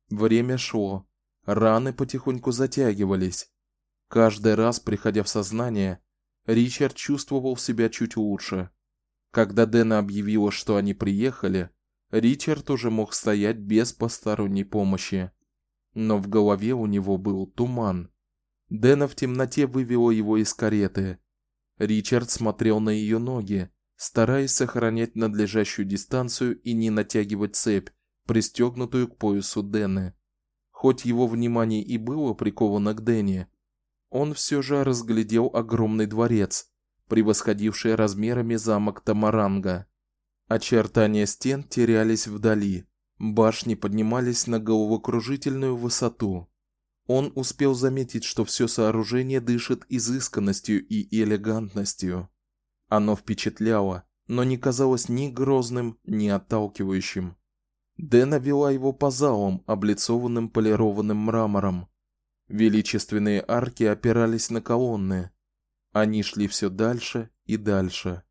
Время шло, раны потихоньку затягивались. Каждый раз, приходя в сознание, Ричард чувствовал себя чуть лучше. Когда Дэна объявила, что они приехали, Ричард уже мог стоять без посторонней помощи. Но в голове у него был туман. Дэна в темноте вывела его из кареты. Ричард смотрел на ее ноги, стараясь сохранять надлежащую дистанцию и не натягивать цепь, пристегнутую к поясу Дэны. Хоть его внимание и было приковано к Дэне, он все же разглядел огромный дворец, превосходивший размерами замок Тамаранга. Очертания стен терялись вдали, башни поднимались на головокружительную высоту. Он успел заметить, что все сооружение дышит изысканностью и элегантностью. Оно впечатляло, но не казалось ни грозным, ни отталкивающим. Дэна вела его по залам, облицованным полированным мрамором. Величественные арки опирались на колонны. Они шли все дальше и дальше.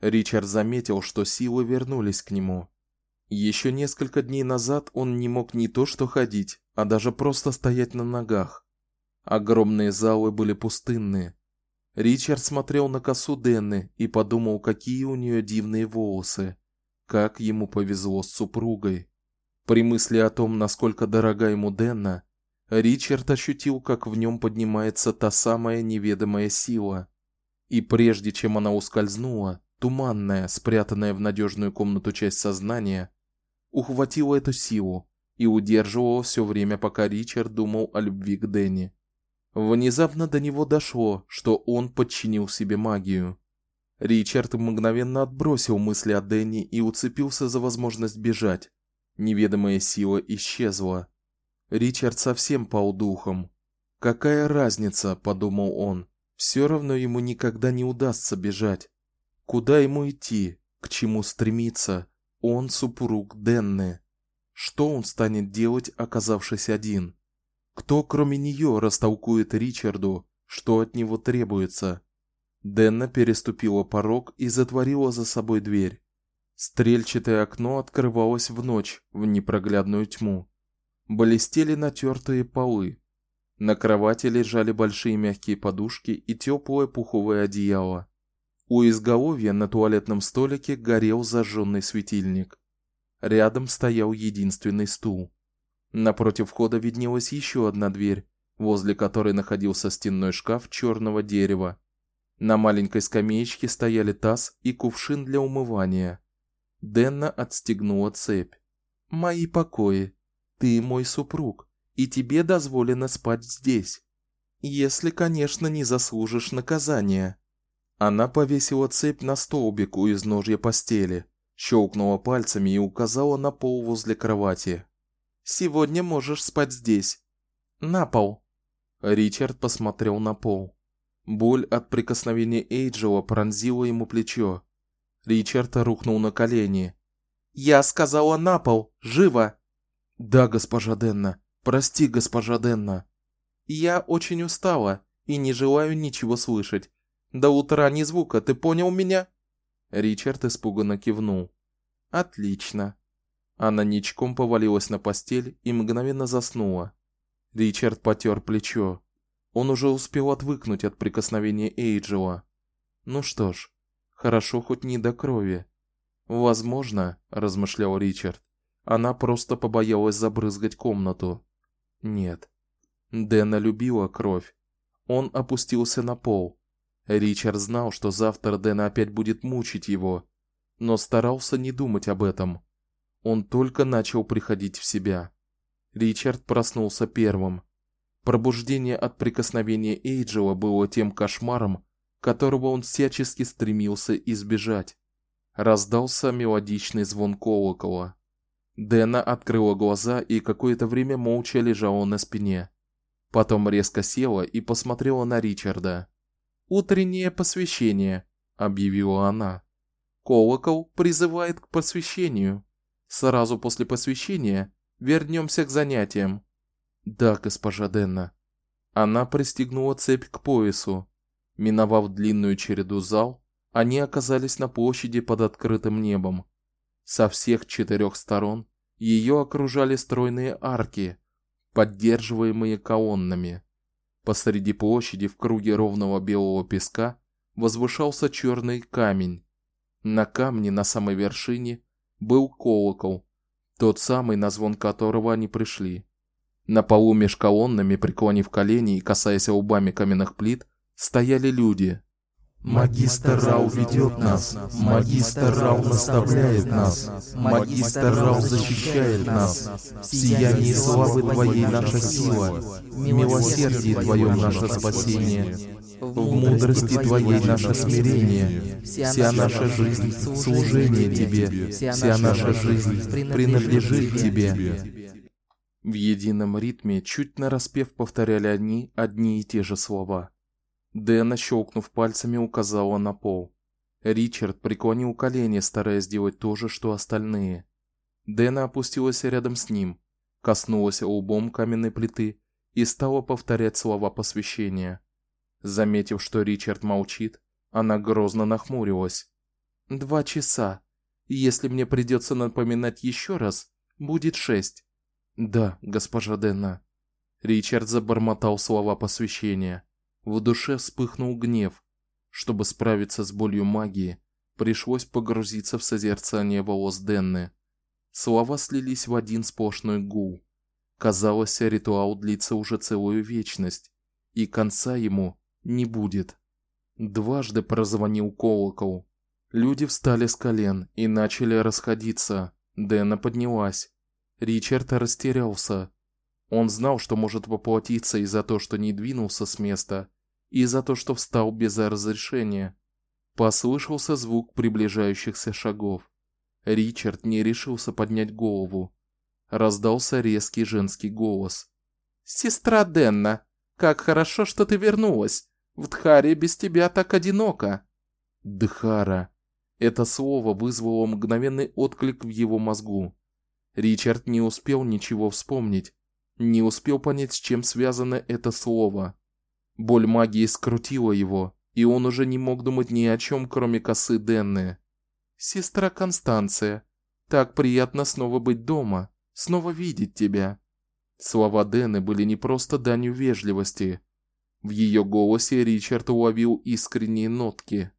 Ричард заметил, что силы вернулись к нему. Еще несколько дней назад он не мог ни то что ходить, а даже просто стоять на ногах. Огромные залы были пустынные. Ричард смотрел на косу Денны и подумал, какие у нее дивные волосы, как ему повезло с супругой. При мысли о том, насколько дорога ему Денна, Ричард ощутил, как в нем поднимается та самая неведомая сила. И прежде чем она ускользнула, туманная, спрятанная в надежную комнату часть сознания, ухватила эту силу и удерживала все время, пока Ричард думал о любви к Дэнни. Внезапно до него дошло, что он подчинил себе магию. Ричард мгновенно отбросил мысли о Дэнни и уцепился за возможность бежать. Неведомая сила исчезла. Ричард совсем пал духом. Какая разница, подумал он. Все равно ему никогда не удастся бежать. Куда ему идти? К чему стремиться? Он супруг Денны. Что он станет делать, оказавшись один? Кто, кроме нее, растолкует Ричарду, что от него требуется? Денна переступила порог и затворила за собой дверь. Стрельчатое окно открывалось в ночь, в непроглядную тьму. Блестели натертые полы. На кровати лежали большие мягкие подушки и теплое пуховое одеяло. У изголовья на туалетном столике горел зажженный светильник. Рядом стоял единственный стул. Напротив входа виднелась еще одна дверь, возле которой находился стенной шкаф черного дерева. На маленькой скамеечке стояли таз и кувшин для умывания. Денна отстегнула цепь. Мои покои. Ты мой супруг, и тебе дозволено спать здесь. Если, конечно, не заслужишь наказания. Она повесила цепь на столбик у изножья постели, щелкнула пальцами и указала на пол возле кровати. Сегодня можешь спать здесь. На пол. Ричард посмотрел на пол. Боль от прикосновения Эйджела пронзила ему плечо. Ричард рухнул на колени. Я сказала на пол, живо. Да, госпожа Денна. Прости, госпожа Денна. Я очень устала и не желаю ничего слышать. До утра ни звука, ты понял меня? Ричард испуганно кивнул. Отлично. Она ничком повалилась на постель и мгновенно заснула. Ричард потёр плечо. Он уже успел отвыкнуть от прикосновения Эйджела. Ну что ж, хорошо хоть не до крови. Возможно, размышлял Ричард, она просто побоялась забрызгать комнату. Нет. Дэна любила кровь. Он опустился на пол. Ричард знал, что завтра Дэна опять будет мучить его, но старался не думать об этом. Он только начал приходить в себя. Ричард проснулся первым. Пробуждение от прикосновения Эйджела было тем кошмаром, которого он всячески стремился избежать. Раздался мелодичный звон колокола. Дэна открыла глаза и какое-то время молча лежала на спине. Потом резко села и посмотрела на Ричарда. Утреннее посвящение, объявила она. Колокол призывает к посвящению. Сразу после посвящения вернемся к занятиям. Да, госпожа Денна. Она пристегнула цепь к поясу. Миновав длинную череду зал, они оказались на площади под открытым небом. Со всех четырех сторон ее окружали стройные арки, поддерживаемые колоннами. Посреди площади в круге ровного белого песка возвышался черный камень. На камне на самой вершине был колокол, тот самый, на звон которого они пришли. На полу меж колоннами, преклонив колени и касаясь лбами каменных плит, стояли люди. Магистр Рау ведет нас, Магистр Рау наставляет нас, Магистр Рау защищает нас. В сиянии славы Твоей наша сила, в милосердии Твоем наше спасение, в мудрости Твоей наше смирение. Вся наша жизнь — служение Тебе, вся наша жизнь принадлежит Тебе. В едином ритме, чуть нараспев, повторяли они одни и те же слова. Дэна, щелкнув пальцами, указала на пол. Ричард преклонил колени, стараясь сделать то же, что остальные. Дэна опустилась рядом с ним, коснулась лбом каменной плиты и стала повторять слова посвящения. Заметив, что Ричард молчит, она грозно нахмурилась. Два часа. Если мне придется напоминать еще раз, будет шесть. Да, госпожа Дэна. Ричард забормотал слова посвящения. В душе вспыхнул гнев. Чтобы справиться с болью магии, пришлось погрузиться в созерцание волос Денны. Слова слились в один сплошной гул. Казалось, ритуал длится уже целую вечность, и конца ему не будет. Дважды прозвонил колокол. Люди встали с колен и начали расходиться. Дэна поднялась. Ричард растерялся. Он знал, что может поплатиться и за то, что не двинулся с места, и за то, что встал без разрешения. Послышался звук приближающихся шагов. Ричард не решился поднять голову. Раздался резкий женский голос. Сестра Денна, как хорошо, что ты вернулась. В Дхаре без тебя так одиноко. Дхара. Это слово вызвало мгновенный отклик в его мозгу. Ричард не успел ничего вспомнить, не успел понять, с чем связано это слово. Боль магии скрутила его, и он уже не мог думать ни о чем, кроме косы Денны. Сестра Констанция, так приятно снова быть дома, снова видеть тебя. Слова Денны были не просто данью вежливости. В ее голосе Ричард уловил искренние нотки.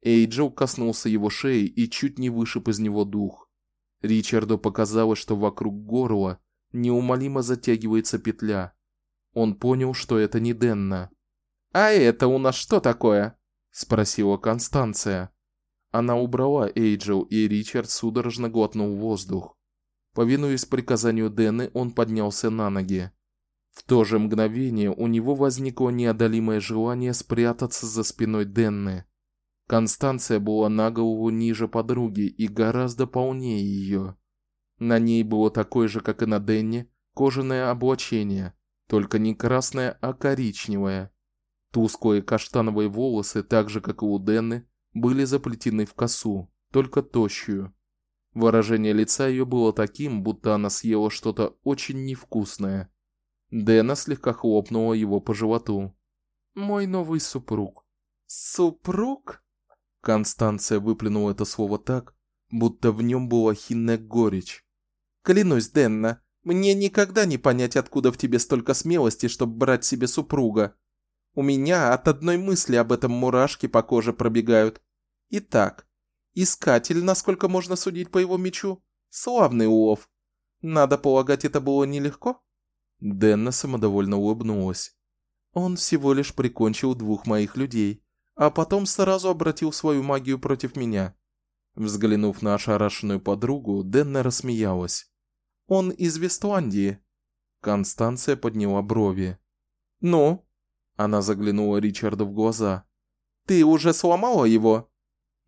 Эйджел коснулся его шеи и чуть не вышиб из него дух. Ричарду показалось, что вокруг горла неумолимо затягивается петля. Он понял, что это не Денна. А это у нас что такое? спросила Констанция. Она убрала Эйджел, и Ричард судорожно глотнул воздух. Повинуясь приказанию Денны, он поднялся на ноги. В то же мгновение у него возникло неодолимое желание спрятаться за спиной Денны. Констанция была на голову ниже подруги и гораздо полнее ее. На ней было такое же, как и на Денне, кожаное облачение, только не красное, а коричневое. Тусклые каштановые волосы, так же как и у Денны, были заплетены в косу, только тощую. Выражение лица ее было таким, будто она съела что-то очень невкусное. Дэна слегка хлопнула его по животу. Мой новый супруг. Супруг? Констанция выплюнула это слово так, будто в нем была хинная горечь. Клянусь, Денна, мне никогда не понять, откуда в тебе столько смелости, чтобы брать себе супруга. У меня от одной мысли об этом мурашки по коже пробегают. Итак, искатель, насколько можно судить по его мечу, славный улов. Надо полагать, это было нелегко. Денна самодовольно улыбнулась. Он всего лишь прикончил двух моих людей, а потом сразу обратил свою магию против меня. Взглянув на ошарашенную подругу, Денна рассмеялась. Он из Вестландии. Констанция подняла брови. Ну, она заглянула Ричарду в глаза. Ты уже сломала его?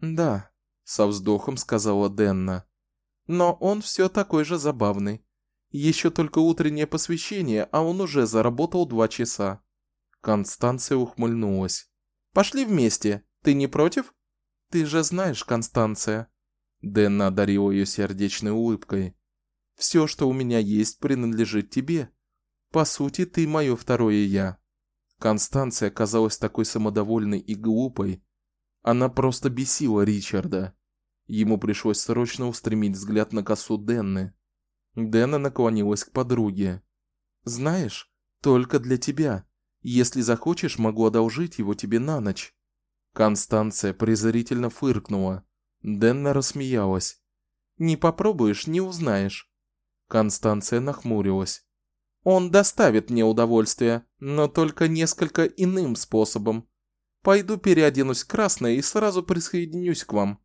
Да, со вздохом сказала Денна. Но он все такой же забавный. Еще только утреннее посвящение, а он уже заработал два часа. Констанция ухмыльнулась. Пошли вместе. Ты не против? Ты же знаешь, Констанция. Денна одарила ее сердечной улыбкой. Все, что у меня есть, принадлежит тебе. По сути, ты мое второе я. Констанция казалась такой самодовольной и глупой. Она просто бесила Ричарда. Ему пришлось срочно устремить взгляд на косу Денны. Дэна наклонилась к подруге. Знаешь, только для тебя. Если захочешь, могу одолжить его тебе на ночь. Констанция презрительно фыркнула. Денна рассмеялась. Не попробуешь, не узнаешь. Констанция нахмурилась. Он доставит мне удовольствие, но только несколько иным способом. Пойду переоденусь в красное и сразу присоединюсь к вам.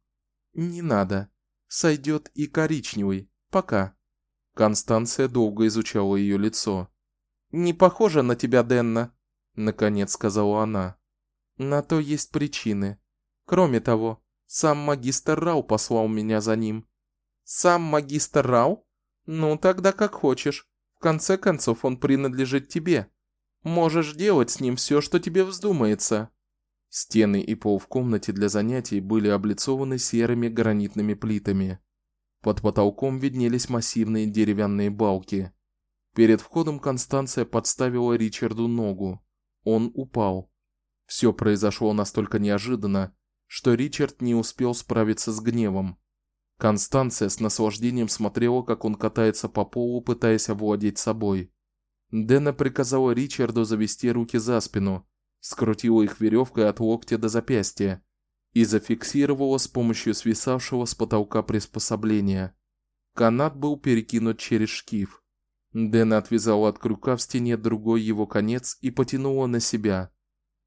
Не надо. Сойдет и коричневый. Пока. Констанция долго изучала ее лицо. Не похоже на тебя, Денна, наконец сказала она. На то есть причины. Кроме того, сам магистр Рау послал меня за ним. Сам магистр Рау? Ну тогда как хочешь конце концов, он принадлежит тебе. Можешь делать с ним все, что тебе вздумается. Стены и пол в комнате для занятий были облицованы серыми гранитными плитами. Под потолком виднелись массивные деревянные балки. Перед входом Констанция подставила Ричарду ногу. Он упал. Все произошло настолько неожиданно, что Ричард не успел справиться с гневом. Констанция с наслаждением смотрела, как он катается по полу, пытаясь овладеть собой. Дэна приказала Ричарду завести руки за спину, скрутила их веревкой от локтя до запястья и зафиксировала с помощью свисавшего с потолка приспособления. Канат был перекинут через шкив. Дэна отвязала от крюка в стене другой его конец и потянула на себя.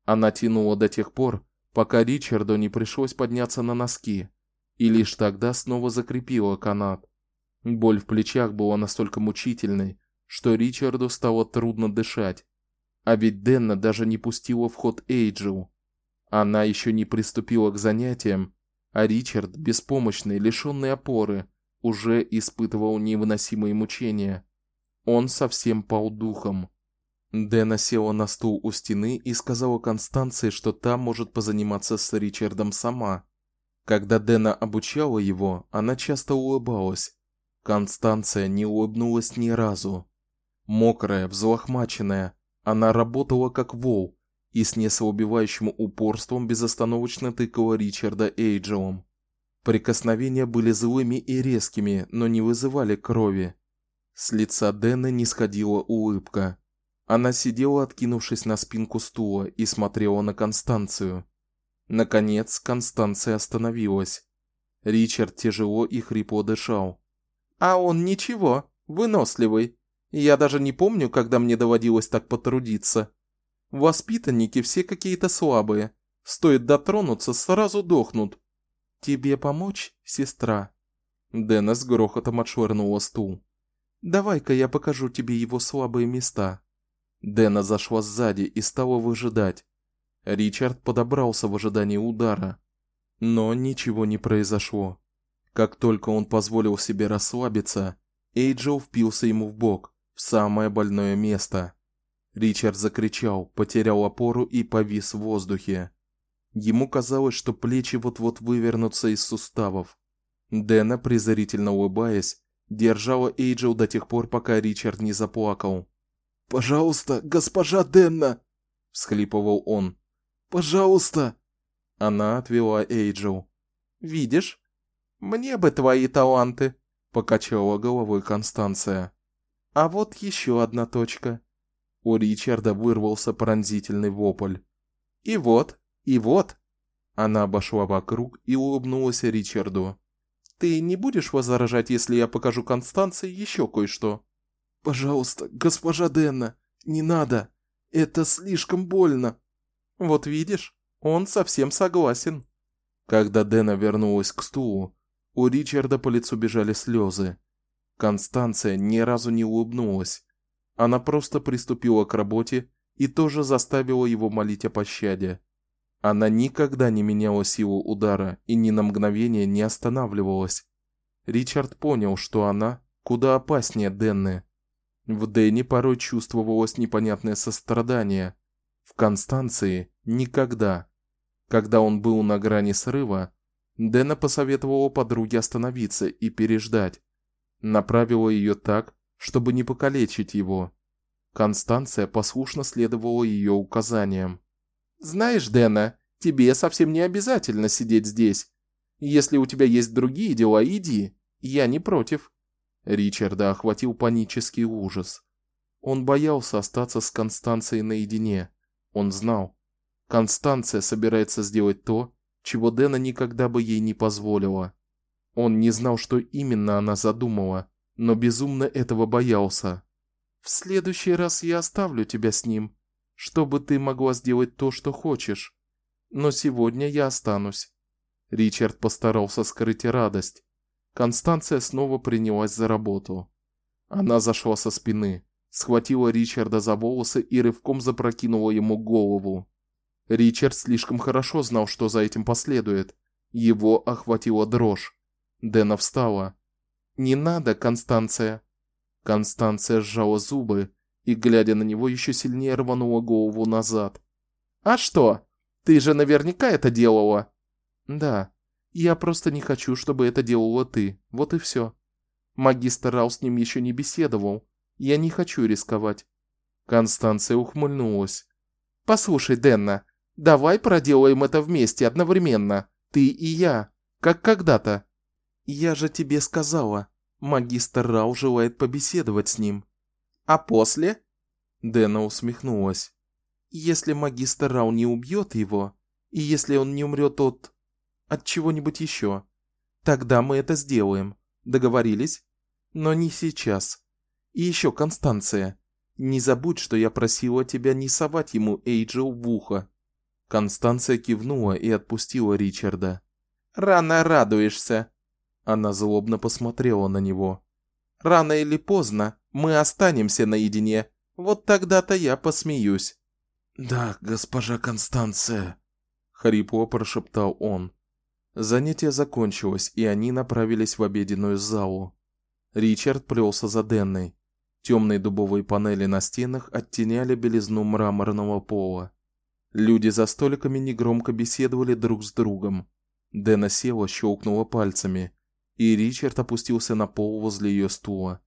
Она тянула до тех пор, пока Ричарду не пришлось подняться на носки и лишь тогда снова закрепила канат. Боль в плечах была настолько мучительной, что Ричарду стало трудно дышать. А ведь Денна даже не пустила в ход Эйджел. Она еще не приступила к занятиям, а Ричард, беспомощный, лишённый опоры, уже испытывал невыносимые мучения. Он совсем пал духом. Дэна села на стул у стены и сказала Констанции, что та может позаниматься с Ричардом сама. Когда Дэна обучала его, она часто улыбалась. Констанция не улыбнулась ни разу. Мокрая, взлохмаченная, она работала как вол и с неслабевающим упорством безостановочно тыкала Ричарда Эйджелом. Прикосновения были злыми и резкими, но не вызывали крови. С лица Дэна не сходила улыбка. Она сидела, откинувшись на спинку стула, и смотрела на Констанцию. Наконец Констанция остановилась. Ричард тяжело и хрипло дышал. А он ничего, выносливый. Я даже не помню, когда мне доводилось так потрудиться. Воспитанники все какие-то слабые. Стоит дотронуться, сразу дохнут. Тебе помочь, сестра? Дэна с грохотом отшвырнула стул. Давай-ка я покажу тебе его слабые места. Дэна зашла сзади и стала выжидать. Ричард подобрался в ожидании удара, но ничего не произошло. Как только он позволил себе расслабиться, Эйджел впился ему в бок, в самое больное место. Ричард закричал, потерял опору и повис в воздухе. Ему казалось, что плечи вот-вот вывернутся из суставов. Дэна, презрительно улыбаясь, держала Эйджел до тех пор, пока Ричард не заплакал. "Пожалуйста, госпожа Денна", всхлипывал он. Пожалуйста. Она отвела Эйджел. Видишь? Мне бы твои таланты, покачала головой Констанция. А вот еще одна точка. У Ричарда вырвался пронзительный вопль. И вот, и вот. Она обошла вокруг и улыбнулась Ричарду. Ты не будешь возражать, если я покажу Констанции еще кое-что? Пожалуйста, госпожа Денна, не надо. Это слишком больно. Вот видишь, он совсем согласен. Когда Дэна вернулась к стулу, у Ричарда по лицу бежали слезы. Констанция ни разу не улыбнулась. Она просто приступила к работе и тоже заставила его молить о пощаде. Она никогда не меняла силу удара и ни на мгновение не останавливалась. Ричард понял, что она куда опаснее Денны. В Дэне порой чувствовалось непонятное сострадание, в Констанции никогда. Когда он был на грани срыва, Дэна посоветовала подруге остановиться и переждать. Направила ее так, чтобы не покалечить его. Констанция послушно следовала ее указаниям. Знаешь, Дэна, тебе совсем не обязательно сидеть здесь. Если у тебя есть другие дела, иди. Я не против. Ричарда охватил панический ужас. Он боялся остаться с Констанцией наедине. Он знал, Констанция собирается сделать то, чего Дэна никогда бы ей не позволила. Он не знал, что именно она задумала, но безумно этого боялся. В следующий раз я оставлю тебя с ним, чтобы ты могла сделать то, что хочешь. Но сегодня я останусь. Ричард постарался скрыть радость. Констанция снова принялась за работу. Она зашла со спины, схватила Ричарда за волосы и рывком запрокинула ему голову. Ричард слишком хорошо знал, что за этим последует. Его охватила дрожь. Дэна встала. "Не надо, Констанция". Констанция сжала зубы и, глядя на него, еще сильнее рванула голову назад. "А что? Ты же наверняка это делала". "Да. Я просто не хочу, чтобы это делала ты. Вот и все. Магистр Рау с ним еще не беседовал. Я не хочу рисковать". Констанция ухмыльнулась. "Послушай, Денна, Давай проделаем это вместе одновременно, ты и я, как когда-то. Я же тебе сказала, магистр Рау желает побеседовать с ним. А после? Дэна усмехнулась. Если магистр Рау не убьет его, и если он не умрет от от чего-нибудь еще, тогда мы это сделаем. Договорились? Но не сейчас. И еще Констанция, не забудь, что я просила тебя не совать ему Эйджел в ухо. Констанция кивнула и отпустила Ричарда. Рано радуешься. Она злобно посмотрела на него. Рано или поздно мы останемся наедине. Вот тогда-то я посмеюсь. Да, госпожа Констанция, хрипло прошептал он. Занятие закончилось, и они направились в обеденную залу. Ричард плелся за Денной. Темные дубовые панели на стенах оттеняли белизну мраморного пола. Люди за столиками негромко беседовали друг с другом. Дэна села, щелкнула пальцами, и Ричард опустился на пол возле ее стула.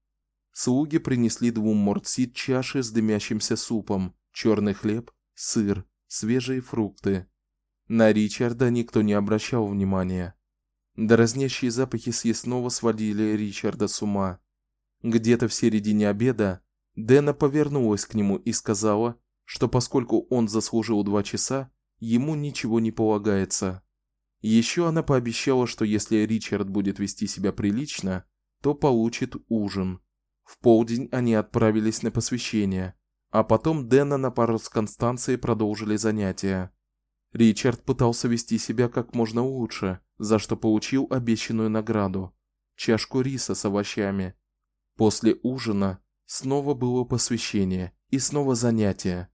Слуги принесли двум мортсит чаши с дымящимся супом, черный хлеб, сыр, свежие фрукты. На Ричарда никто не обращал внимания. Дразнящие запахи съестного сводили Ричарда с ума. Где-то в середине обеда Дэна повернулась к нему и сказала, что поскольку он заслужил два часа, ему ничего не полагается. Еще она пообещала, что если Ричард будет вести себя прилично, то получит ужин. В полдень они отправились на посвящение, а потом Дэна на пару с Констанцией продолжили занятия. Ричард пытался вести себя как можно лучше, за что получил обещанную награду чашку риса с овощами. После ужина снова было посвящение и снова занятия.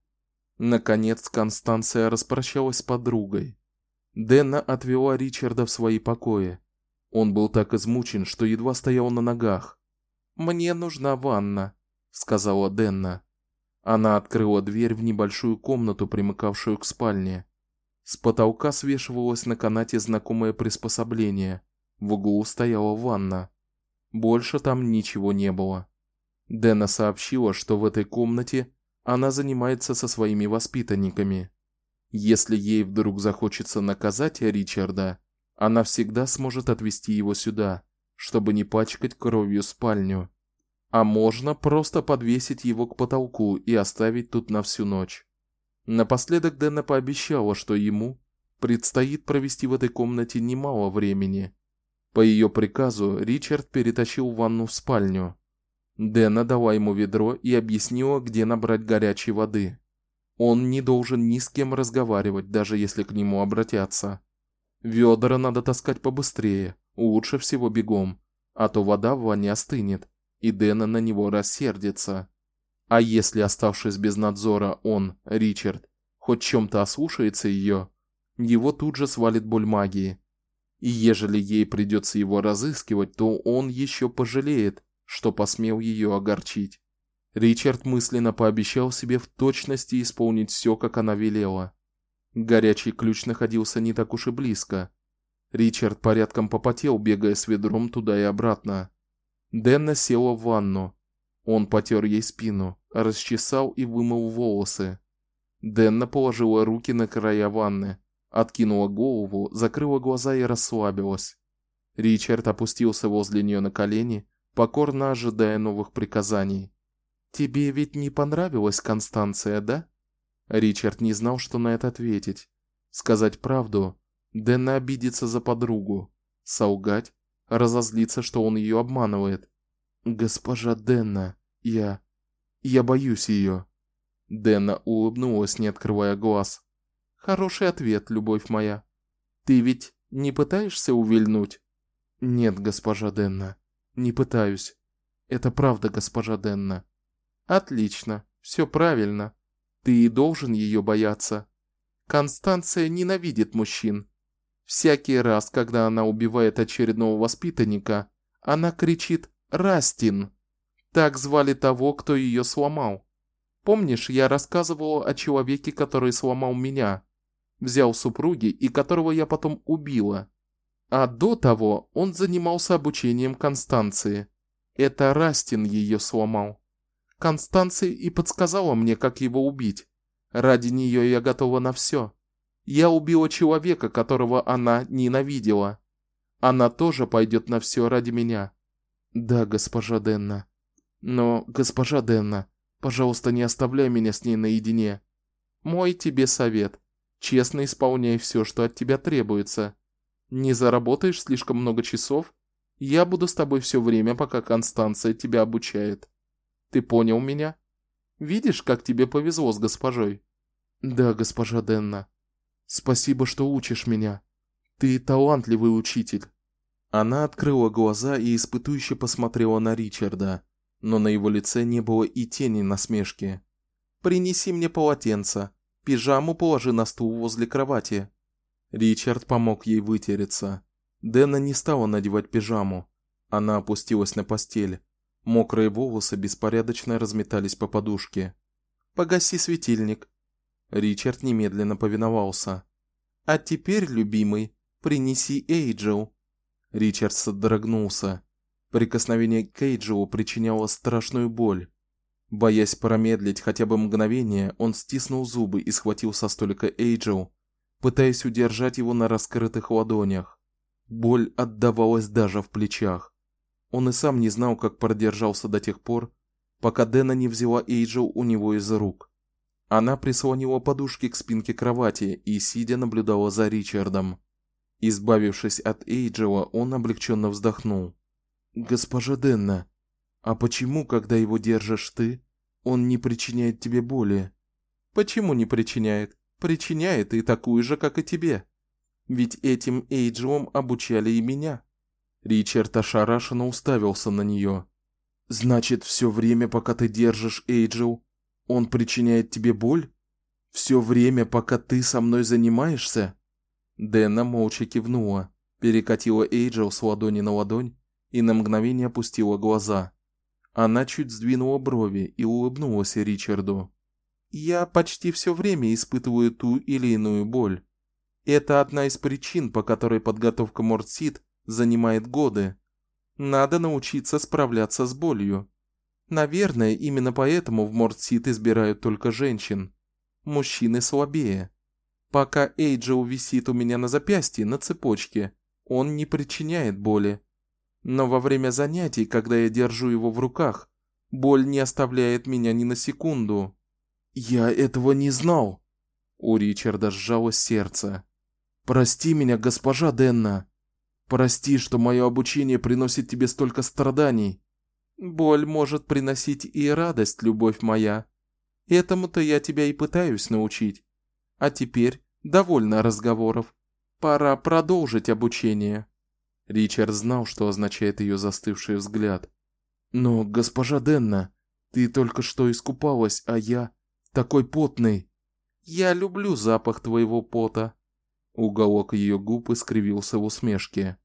Наконец Констанция распрощалась с подругой. Дэнна отвела Ричарда в свои покои. Он был так измучен, что едва стоял на ногах. "Мне нужна ванна", сказала Дэнна. Она открыла дверь в небольшую комнату, примыкавшую к спальне. С потолка свешивалось на канате знакомое приспособление. В углу стояла ванна. Больше там ничего не было. Дэнна сообщила, что в этой комнате она занимается со своими воспитанниками. Если ей вдруг захочется наказать Ричарда, она всегда сможет отвести его сюда, чтобы не пачкать кровью спальню. А можно просто подвесить его к потолку и оставить тут на всю ночь. Напоследок Дэна пообещала, что ему предстоит провести в этой комнате немало времени. По ее приказу Ричард перетащил ванну в спальню. Дэна дала ему ведро и объяснила, где набрать горячей воды. Он не должен ни с кем разговаривать, даже если к нему обратятся. Ведра надо таскать побыстрее, лучше всего бегом, а то вода в ванне остынет, и Дэна на него рассердится. А если, оставшись без надзора, он, Ричард, хоть чем-то ослушается ее, его тут же свалит боль магии. И ежели ей придется его разыскивать, то он еще пожалеет, что посмел ее огорчить. Ричард мысленно пообещал себе в точности исполнить все, как она велела. Горячий ключ находился не так уж и близко. Ричард порядком попотел, бегая с ведром туда и обратно. Дэнна села в ванну. Он потёр ей спину, расчесал и вымыл волосы. Дэнна положила руки на края ванны, откинула голову, закрыла глаза и расслабилась. Ричард опустился возле неё на колени, покорно ожидая новых приказаний. Тебе ведь не понравилась Констанция, да? Ричард не знал, что на это ответить. Сказать правду, Дэнна обидится за подругу, солгать, разозлиться, что он её обманывает. Госпожа Денна, я я боюсь её. Денна улыбнулась, не открывая глаз. Хороший ответ, любовь моя. Ты ведь не пытаешься увильнуть? Нет, госпожа Денна, не пытаюсь. Это правда, госпожа Денна. Отлично, все правильно. Ты и должен ее бояться. Констанция ненавидит мужчин. Всякий раз, когда она убивает очередного воспитанника, она кричит: "Растин!" Так звали того, кто ее сломал. Помнишь, я рассказывала о человеке, который сломал меня? взял супруги и которого я потом убила. А до того он занимался обучением Констанции. Это Растин ее сломал. Констанция и подсказала мне, как его убить. Ради нее я готова на все. Я убила человека, которого она ненавидела. Она тоже пойдет на все ради меня. Да, госпожа Денна. Но, госпожа Денна, пожалуйста, не оставляй меня с ней наедине. Мой тебе совет: Честно исполняй все, что от тебя требуется. Не заработаешь слишком много часов, я буду с тобой все время, пока Констанция тебя обучает. Ты понял меня? Видишь, как тебе повезло с госпожой? Да, госпожа Денна. Спасибо, что учишь меня. Ты талантливый учитель. Она открыла глаза и испытующе посмотрела на Ричарда, но на его лице не было и тени насмешки. Принеси мне полотенце, Пижаму положи на стул возле кровати. Ричард помог ей вытереться. Дэна не стала надевать пижаму. Она опустилась на постель. Мокрые волосы беспорядочно разметались по подушке. Погаси светильник. Ричард немедленно повиновался. А теперь, любимый, принеси Эйджел. Ричард содрогнулся. Прикосновение к Эйджелу причиняло страшную боль. Боясь промедлить хотя бы мгновение, он стиснул зубы и схватил со столика Эйджел, пытаясь удержать его на раскрытых ладонях. Боль отдавалась даже в плечах. Он и сам не знал, как продержался до тех пор, пока Дэна не взяла Эйджел у него из рук. Она прислонила подушки к спинке кровати и сидя наблюдала за Ричардом. Избавившись от Эйджела, он облегченно вздохнул. "Госпожа Денна, а почему, когда его держишь ты, он не причиняет тебе боли? Почему не причиняет? Причиняет и такую же, как и тебе. Ведь этим Эйджелом обучали и меня. Ричард ошарашенно уставился на нее. Значит, все время, пока ты держишь Эйджел, он причиняет тебе боль? Все время, пока ты со мной занимаешься? Дэна молча кивнула, перекатила Эйджел с ладони на ладонь и на мгновение опустила глаза. Она чуть сдвинула брови и улыбнулась Ричарду. Я почти все время испытываю ту или иную боль. Это одна из причин, по которой подготовка Мортсид занимает годы. Надо научиться справляться с болью. Наверное, именно поэтому в Мортсид избирают только женщин. Мужчины слабее. Пока Эйджел висит у меня на запястье на цепочке, он не причиняет боли. Но во время занятий, когда я держу его в руках, боль не оставляет меня ни на секунду. Я этого не знал. У Ричарда сжалось сердце. Прости меня, госпожа Денна. Прости, что мое обучение приносит тебе столько страданий. Боль может приносить и радость, любовь моя. Этому-то я тебя и пытаюсь научить. А теперь довольно разговоров. Пора продолжить обучение. Ричард знал, что означает ее застывший взгляд. Но, госпожа Денна, ты только что искупалась, а я такой потный. Я люблю запах твоего пота. Уголок ее губ искривился в усмешке.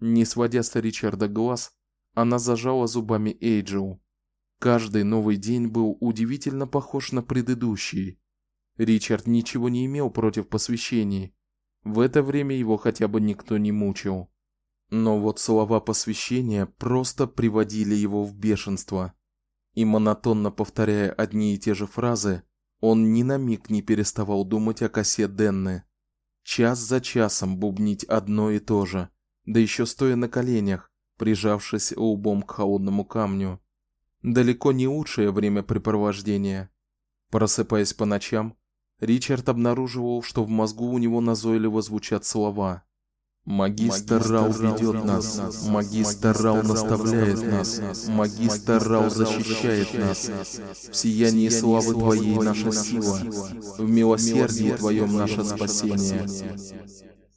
Не сводя с Ричарда глаз, она зажала зубами Эйджел. Каждый новый день был удивительно похож на предыдущий. Ричард ничего не имел против посвящений. В это время его хотя бы никто не мучил. Но вот слова посвящения просто приводили его в бешенство. И монотонно повторяя одни и те же фразы, он ни на миг не переставал думать о косе Денны. Час за часом бубнить одно и то же, да еще стоя на коленях, прижавшись лбом к холодному камню. Далеко не лучшее времяпрепровождение. Просыпаясь по ночам, Ричард обнаруживал, что в мозгу у него назойливо звучат слова: Магистр Рау ведет нас, Магистр Рау наставляет нас, Магистр Рау защищает нас. В сиянии славы Твоей наша сила, в милосердии Твоем наше спасение.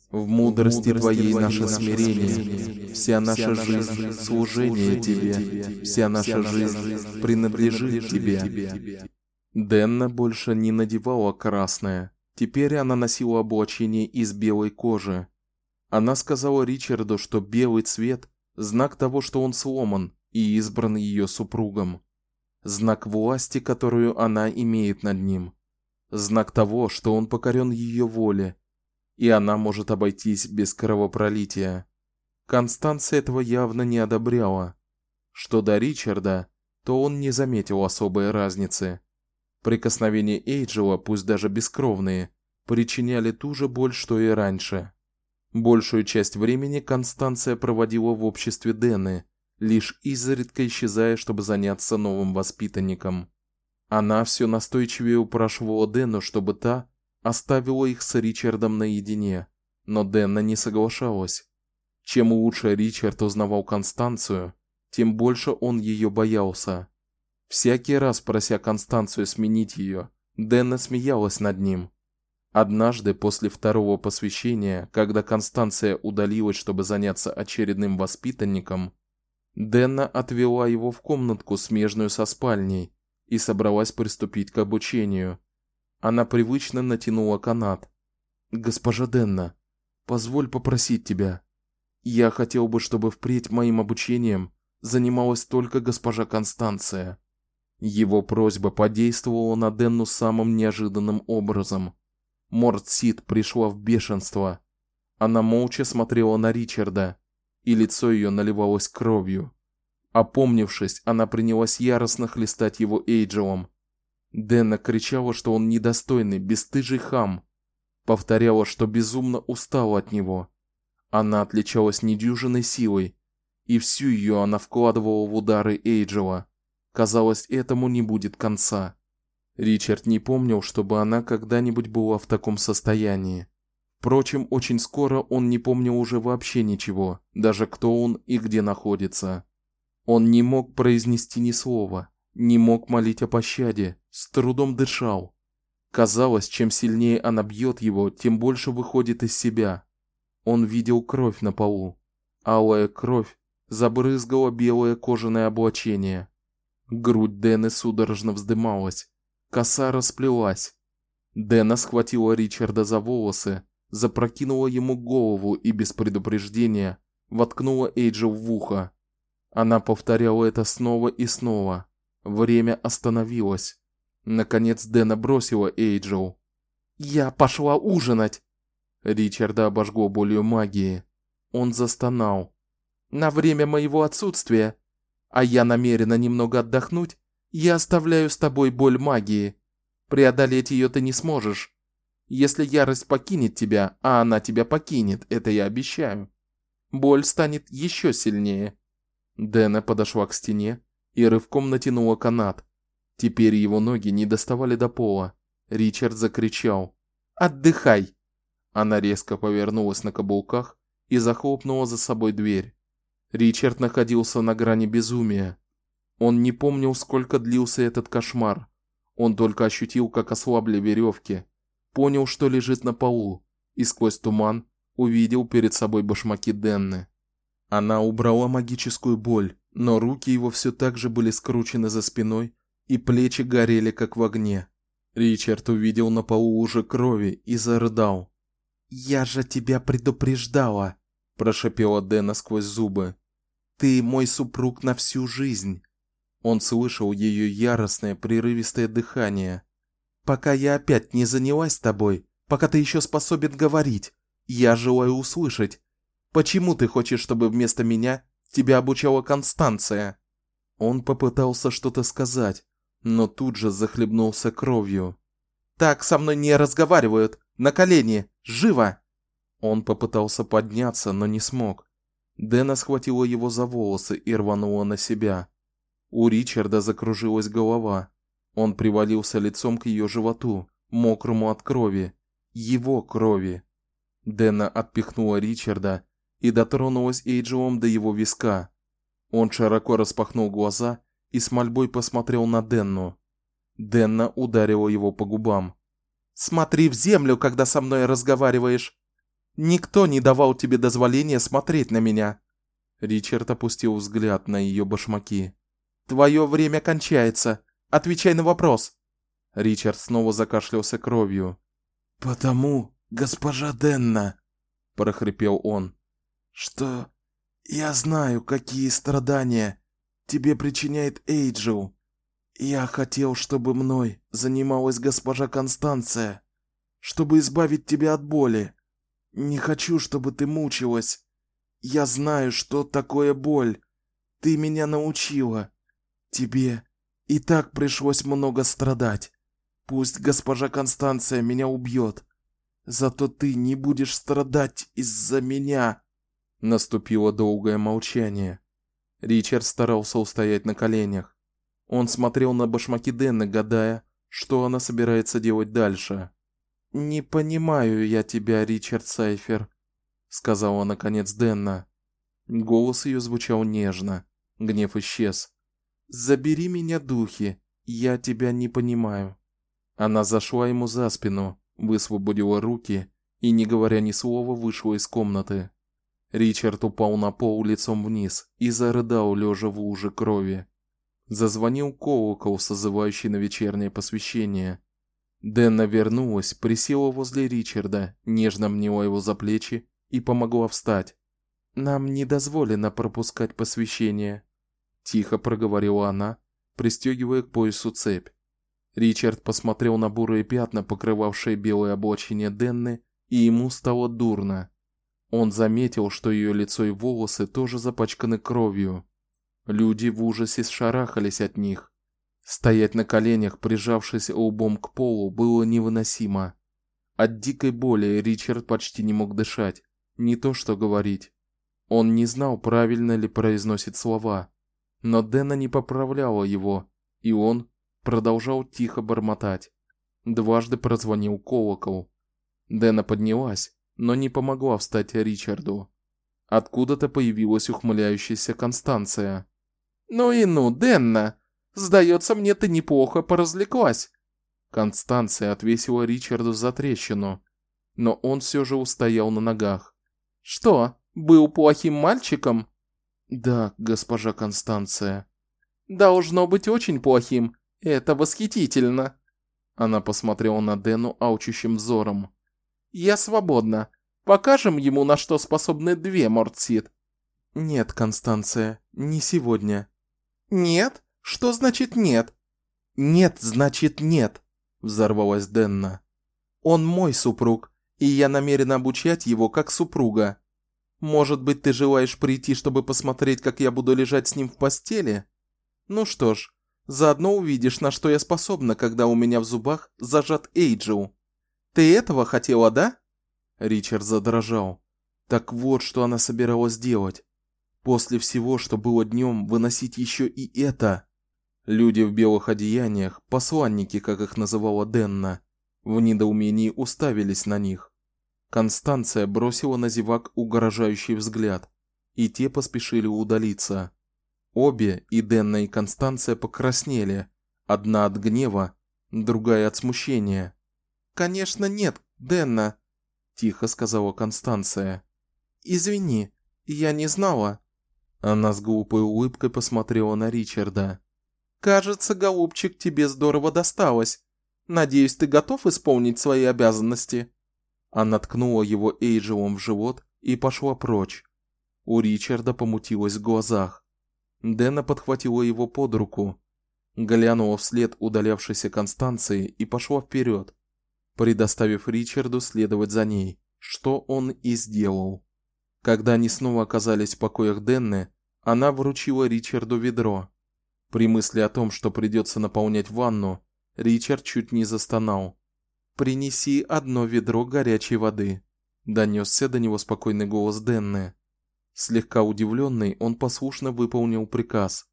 В мудрости Твоей наше смирение, вся наша жизнь служение Тебе, вся наша жизнь принадлежит Тебе. Денна больше не надевала красное. Теперь она носила облачение из белой кожи. Она сказала Ричарду, что белый цвет знак того, что он сломан и избран ее супругом. Знак власти, которую она имеет над ним. Знак того, что он покорен ее воле, и она может обойтись без кровопролития. Констанция этого явно не одобряла. Что до Ричарда, то он не заметил особой разницы. Прикосновения Эйджела, пусть даже бескровные, причиняли ту же боль, что и раньше. Большую часть времени Констанция проводила в обществе Дэны, лишь изредка исчезая, чтобы заняться новым воспитанником. Она все настойчивее упрашивала Дэну, чтобы та оставила их с Ричардом наедине, но Дэнна не соглашалась. Чем лучше Ричард узнавал Констанцию, тем больше он ее боялся. Всякий раз прося Констанцию сменить ее, Дэнна смеялась над ним. Однажды после второго посвящения, когда Констанция удалилась, чтобы заняться очередным воспитанником, Денна отвела его в комнатку, смежную со спальней, и собралась приступить к обучению. Она привычно натянула канат. Госпожа Денна, позволь попросить тебя. Я хотел бы, чтобы впредь моим обучением занималась только госпожа Констанция. Его просьба подействовала на Денну самым неожиданным образом. Мортсит пришла в бешенство. Она молча смотрела на Ричарда, и лицо ее наливалось кровью. Опомнившись, она принялась яростно хлестать его эйджелом. Дэна кричала, что он недостойный, бесстыжий хам, повторяла, что безумно устала от него. Она отличалась недюжинной силой, и всю ее она вкладывала в удары Эйджела. Казалось, этому не будет конца. Ричард не помнил, чтобы она когда-нибудь была в таком состоянии. Впрочем, очень скоро он не помнил уже вообще ничего, даже кто он и где находится. Он не мог произнести ни слова, не мог молить о пощаде, с трудом дышал. Казалось, чем сильнее она бьет его, тем больше выходит из себя. Он видел кровь на полу. Алая кровь забрызгала белое кожаное облачение. Грудь Дэны судорожно вздымалась. Коса расплелась. Дэна схватила Ричарда за волосы, запрокинула ему голову и без предупреждения воткнула Эйджа в ухо. Она повторяла это снова и снова. Время остановилось. Наконец Дэна бросила Эйджел. "Я пошла ужинать". Ричарда обожгло болью магии. Он застонал. "На время моего отсутствия, а я намерена немного отдохнуть, я оставляю с тобой боль магии. Преодолеть ее ты не сможешь. Если ярость покинет тебя, а она тебя покинет, это я обещаю. Боль станет еще сильнее. Дэна подошла к стене и рывком натянула канат. Теперь его ноги не доставали до пола. Ричард закричал: "Отдыхай!" Она резко повернулась на каблуках и захлопнула за собой дверь. Ричард находился на грани безумия. Он не помнил, сколько длился этот кошмар. Он только ощутил, как ослабли веревки, понял, что лежит на полу, и сквозь туман увидел перед собой башмаки Денны. Она убрала магическую боль, но руки его все так же были скручены за спиной, и плечи горели как в огне. Ричард увидел на полу уже крови и зарыдал. "Я же тебя предупреждала", прошипела Дэна сквозь зубы. "Ты мой супруг на всю жизнь". Он слышал ее яростное, прерывистое дыхание. Пока я опять не занялась тобой, пока ты еще способен говорить, я желаю услышать, почему ты хочешь, чтобы вместо меня тебя обучала Констанция? Он попытался что-то сказать, но тут же захлебнулся кровью. Так со мной не разговаривают. На колени, живо. Он попытался подняться, но не смог. Дэна схватила его за волосы и рванула на себя. У Ричарда закружилась голова. Он привалился лицом к ее животу, мокрому от крови, его крови. Дэна отпихнула Ричарда и дотронулась Эйджелом до его виска. Он широко распахнул глаза и с мольбой посмотрел на Денну. Денна ударила его по губам. Смотри в землю, когда со мной разговариваешь. Никто не давал тебе дозволения смотреть на меня. Ричард опустил взгляд на ее башмаки. Твое время кончается. Отвечай на вопрос. Ричард снова закашлялся кровью. Потому, госпожа Денна, прохрипел он, что я знаю, какие страдания тебе причиняет Эйджел. Я хотел, чтобы мной занималась госпожа Констанция, чтобы избавить тебя от боли. Не хочу, чтобы ты мучилась. Я знаю, что такое боль. Ты меня научила. Тебе и так пришлось много страдать. Пусть госпожа Констанция меня убьет, зато ты не будешь страдать из-за меня. Наступило долгое молчание. Ричард старался устоять на коленях. Он смотрел на башмаки Денны, гадая, что она собирается делать дальше. "Не понимаю я тебя, Ричард Сайфер", сказала наконец Денна. Голос ее звучал нежно. Гнев исчез. "Забери меня, духи. Я тебя не понимаю". Она зашла ему за спину, высвободила руки и, не говоря ни слова, вышла из комнаты. Ричард упал на пол лицом вниз и зарыдал лежа в луже крови. Зазвонил колокол, созывающий на вечернее посвящение. Дэнна вернулась, присела возле Ричарда, нежно обняла его за плечи и помогла встать. Нам не дозволено пропускать посвящение, тихо проговорила она, пристегивая к поясу цепь. Ричард посмотрел на бурые пятна, покрывавшие белое облачение Денны, и ему стало дурно. Он заметил, что ее лицо и волосы тоже запачканы кровью. Люди в ужасе шарахались от них. Стоять на коленях, прижавшись лбом к полу, было невыносимо. От дикой боли Ричард почти не мог дышать, не то что говорить. Он не знал, правильно ли произносит слова, но Дэна не поправляла его, и он продолжал тихо бормотать. Дважды прозвонил колокол. Дэна поднялась, но не помогла встать Ричарду. Откуда-то появилась ухмыляющаяся Констанция. Ну и ну, Денна, сдается мне ты неплохо поразвлеклась. Констанция отвесила Ричарду за трещину, но он все же устоял на ногах. Что, был плохим мальчиком? Да, госпожа Констанция. Должно быть очень плохим. Это восхитительно. Она посмотрела на Дену аучущим взором. Я свободна. Покажем ему, на что способны две Мортсид. Нет, Констанция, не сегодня. Нет? Что значит нет? Нет, значит нет, взорвалась Денна. Он мой супруг, и я намерена обучать его как супруга. Может быть, ты желаешь прийти, чтобы посмотреть, как я буду лежать с ним в постели? Ну что ж, заодно увидишь, на что я способна, когда у меня в зубах зажат Эйджел. Ты этого хотела, да? Ричард задрожал. Так вот, что она собиралась делать. После всего, что было днем, выносить еще и это. Люди в белых одеяниях, посланники, как их называла Денна, в недоумении уставились на них. Констанция бросила на зевак угрожающий взгляд, и те поспешили удалиться. Обе, и Денна, и Констанция покраснели, одна от гнева, другая от смущения. "Конечно, нет, Денна", тихо сказала Констанция. "Извини, я не знала". Она с глупой улыбкой посмотрела на Ричарда. Кажется, голубчик, тебе здорово досталось. Надеюсь, ты готов исполнить свои обязанности. Она ткнула его Эйджелом в живот и пошла прочь. У Ричарда помутилось в глазах. Дэна подхватила его под руку, глянула вслед удалявшейся Констанции и пошла вперед, предоставив Ричарду следовать за ней, что он и сделал. Когда они снова оказались в покоях Денны, она вручила Ричарду ведро. При мысли о том, что придется наполнять ванну, Ричард чуть не застонал. Принеси одно ведро горячей воды, донесся до него спокойный голос Денны. Слегка удивленный, он послушно выполнил приказ.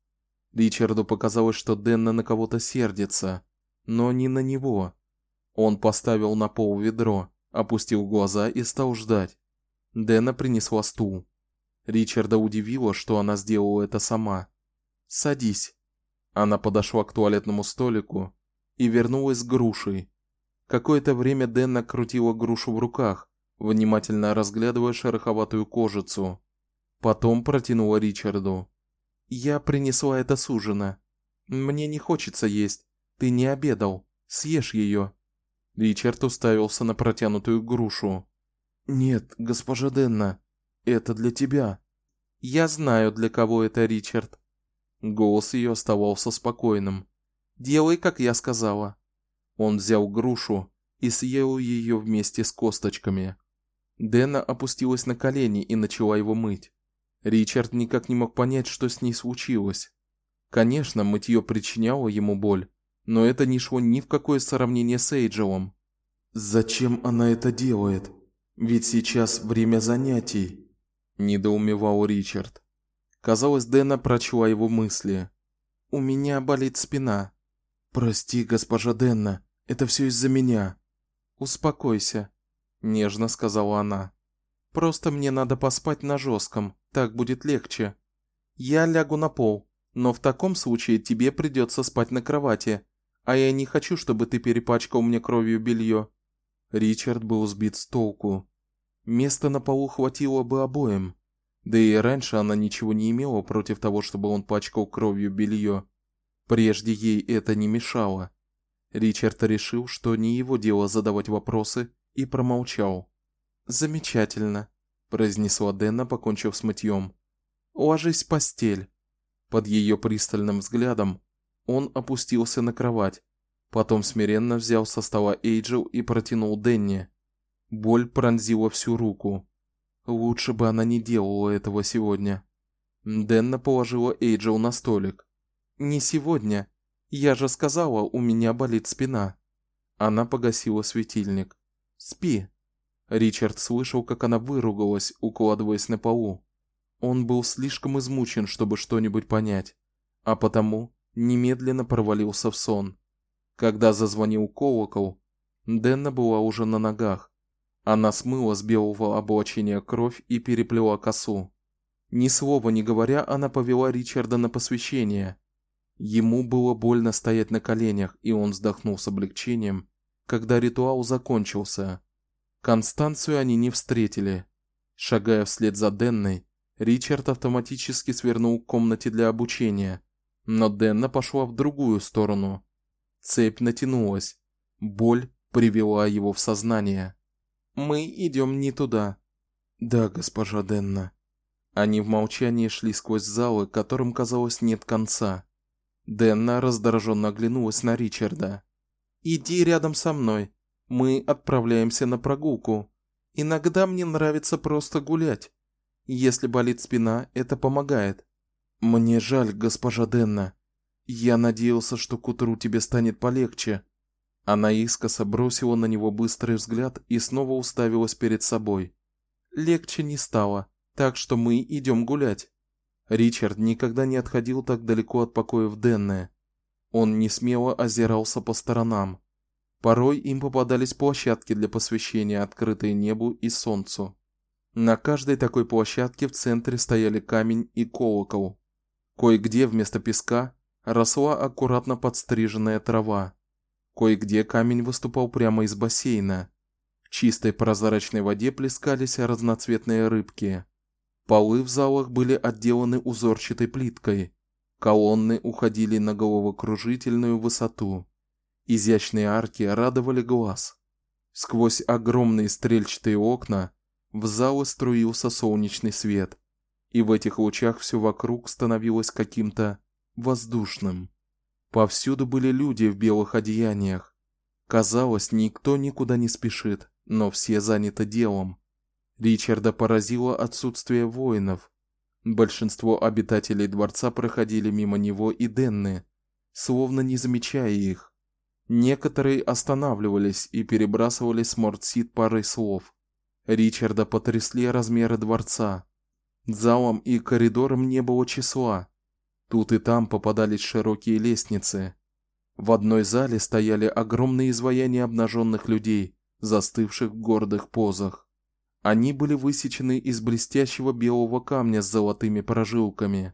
Ричарду показалось, что Денна на кого-то сердится, но не на него. Он поставил на пол ведро, опустил глаза и стал ждать. Денна принесла стул. Ричарда удивило, что она сделала это сама. "Садись". Она подошла к туалетному столику и вернулась с грушей. Какое-то время Денна крутила грушу в руках, внимательно разглядывая шероховатую кожицу. Потом протянула Ричарду. "Я принесла это с ужина. Мне не хочется есть. Ты не обедал. Съешь ее. Ричард уставился на протянутую грушу. "Нет, госпожа Денна, это для тебя". "Я знаю, для кого это, Ричард". Голос ее оставался спокойным. "Делай, как я сказала". Он взял грушу и съел ее вместе с косточками. Дэна опустилась на колени и начала его мыть. Ричард никак не мог понять, что с ней случилось. Конечно, мытье причиняло ему боль, но это не шло ни в какое сравнение с Эйджелом. Зачем она это делает? Ведь сейчас время занятий, недоумевал Ричард. Казалось, Дэна прочла его мысли. У меня болит спина. Прости, госпожа Денна, это все из-за меня. Успокойся, нежно сказала она. Просто мне надо поспать на жестком, так будет легче. Я лягу на пол, но в таком случае тебе придется спать на кровати, а я не хочу, чтобы ты перепачкал мне кровью белье. Ричард был сбит с толку. Места на полу хватило бы обоим. Да и раньше она ничего не имела против того, чтобы он пачкал кровью белье. Прежде ей это не мешало. Ричард решил, что не его дело задавать вопросы, и промолчал. Замечательно, произнесла Дэна, покончив с мытьем. Ложись в постель. Под ее пристальным взглядом он опустился на кровать, потом смиренно взял со стола Эйджел и протянул Денни. Боль пронзила всю руку. Лучше бы она не делала этого сегодня. Денна положила Эйджел на столик. Не сегодня. Я же сказала, у меня болит спина. Она погасила светильник. Спи. Ричард слышал, как она выругалась, укладываясь на полу. Он был слишком измучен, чтобы что-нибудь понять, а потому немедленно провалился в сон. Когда зазвонил колокол, Денна была уже на ногах. Она смыла с белого облачения кровь и переплела косу. Ни слова не говоря, она повела Ричарда на посвящение. Ему было больно стоять на коленях, и он вздохнул с облегчением, когда ритуал закончился. Констанцию они не встретили. Шагая вслед за Денной, Ричард автоматически свернул к комнате для обучения, но Денна пошла в другую сторону. Цепь натянулась. Боль привела его в сознание. Мы идем не туда. Да, госпожа Денна. Они в молчании шли сквозь залы, которым казалось нет конца. Денна раздраженно оглянулась на Ричарда. Иди рядом со мной. Мы отправляемся на прогулку. Иногда мне нравится просто гулять. Если болит спина, это помогает. Мне жаль, госпожа Денна. Я надеялся, что к утру тебе станет полегче. Она искоса бросила на него быстрый взгляд и снова уставилась перед собой. Легче не стало, так что мы идем гулять. Ричард никогда не отходил так далеко от покоев Денны. Он не смело озирался по сторонам. Порой им попадались площадки для посвящения, открытые небу и солнцу. На каждой такой площадке в центре стояли камень и колокол. Кое-где вместо песка росла аккуратно подстриженная трава. Кое-где камень выступал прямо из бассейна. В чистой прозрачной воде плескались разноцветные рыбки. Полы в залах были отделаны узорчатой плиткой. Колонны уходили на головокружительную высоту. Изящные арки радовали глаз. Сквозь огромные стрельчатые окна в залы струился солнечный свет, и в этих лучах все вокруг становилось каким-то воздушным. Повсюду были люди в белых одеяниях. Казалось, никто никуда не спешит, но все заняты делом. Ричарда поразило отсутствие воинов. Большинство обитателей дворца проходили мимо него и Денны, словно не замечая их. Некоторые останавливались и перебрасывали с Мортсид парой слов. Ричарда потрясли размеры дворца. Залам и коридорам не было числа. Тут и там попадались широкие лестницы. В одной зале стояли огромные изваяния обнаженных людей, застывших в гордых позах. Они были высечены из блестящего белого камня с золотыми прожилками.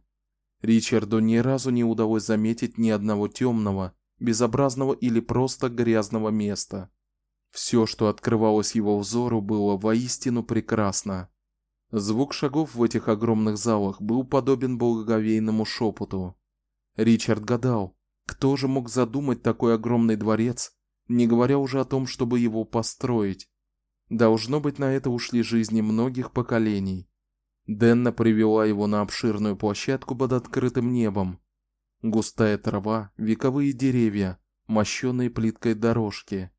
Ричарду ни разу не удалось заметить ни одного темного, безобразного или просто грязного места. Все, что открывалось его взору, было воистину прекрасно. Звук шагов в этих огромных залах был подобен благоговейному шепоту. Ричард гадал, кто же мог задумать такой огромный дворец, не говоря уже о том, чтобы его построить. Должно быть, на это ушли жизни многих поколений. Денна привела его на обширную площадку под открытым небом. Густая трава, вековые деревья, мощёные плиткой дорожки.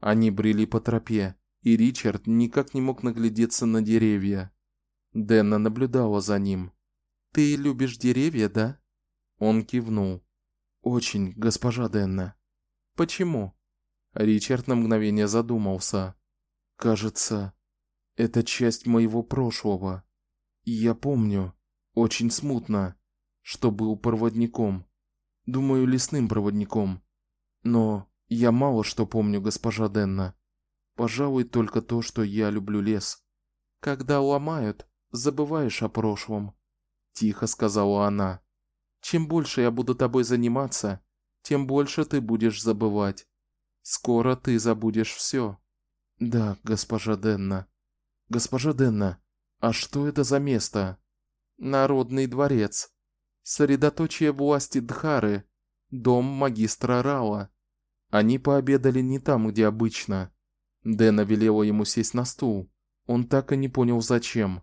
Они брели по тропе, и Ричард никак не мог наглядеться на деревья. Дэнна наблюдала за ним. Ты любишь деревья, да? Он кивнул. Очень, госпожа Дэнна. Почему? Ричард на мгновение задумался. Кажется, это часть моего прошлого. И я помню, очень смутно, что был проводником. Думаю, лесным проводником. Но я мало что помню, госпожа Денна. Пожалуй, только то, что я люблю лес. Когда ломают, забываешь о прошлом, тихо сказала она. Чем больше я буду тобой заниматься, тем больше ты будешь забывать. Скоро ты забудешь все. Да, госпожа Денна. Госпожа Денна, а что это за место? Народный дворец. Средоточие власти Дхары, дом магистра Рала. Они пообедали не там, где обычно. Дэна велела ему сесть на стул. Он так и не понял зачем.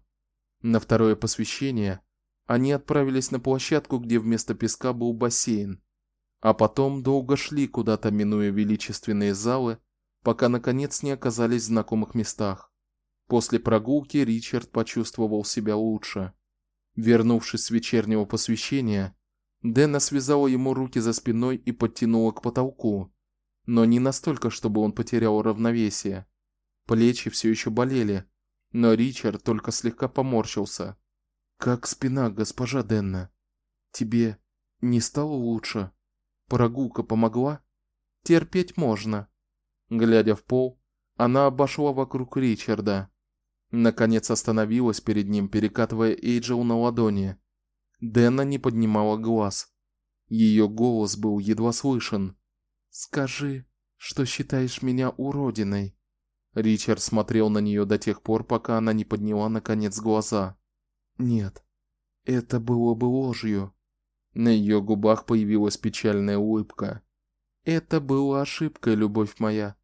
На второе посвящение они отправились на площадку, где вместо песка был бассейн, а потом долго шли куда-то, минуя величественные залы, пока наконец не оказались в знакомых местах. После прогулки Ричард почувствовал себя лучше. Вернувшись с вечернего посвящения, Дэна связала ему руки за спиной и подтянула к потолку, но не настолько, чтобы он потерял равновесие. Плечи все еще болели, но Ричард только слегка поморщился. Как спина, госпожа Денна? Тебе не стало лучше? Прогулка помогла? Терпеть можно. Глядя в пол, она обошла вокруг Ричарда. Наконец остановилась перед ним, перекатывая Эйджел на ладони. Денна не поднимала глаз. Ее голос был едва слышен. Скажи, что считаешь меня уродиной. Ричард смотрел на нее до тех пор, пока она не подняла наконец глаза. Нет. Это было бы ложью. На ее губах появилась печальная улыбка. Это была ошибкой, любовь моя.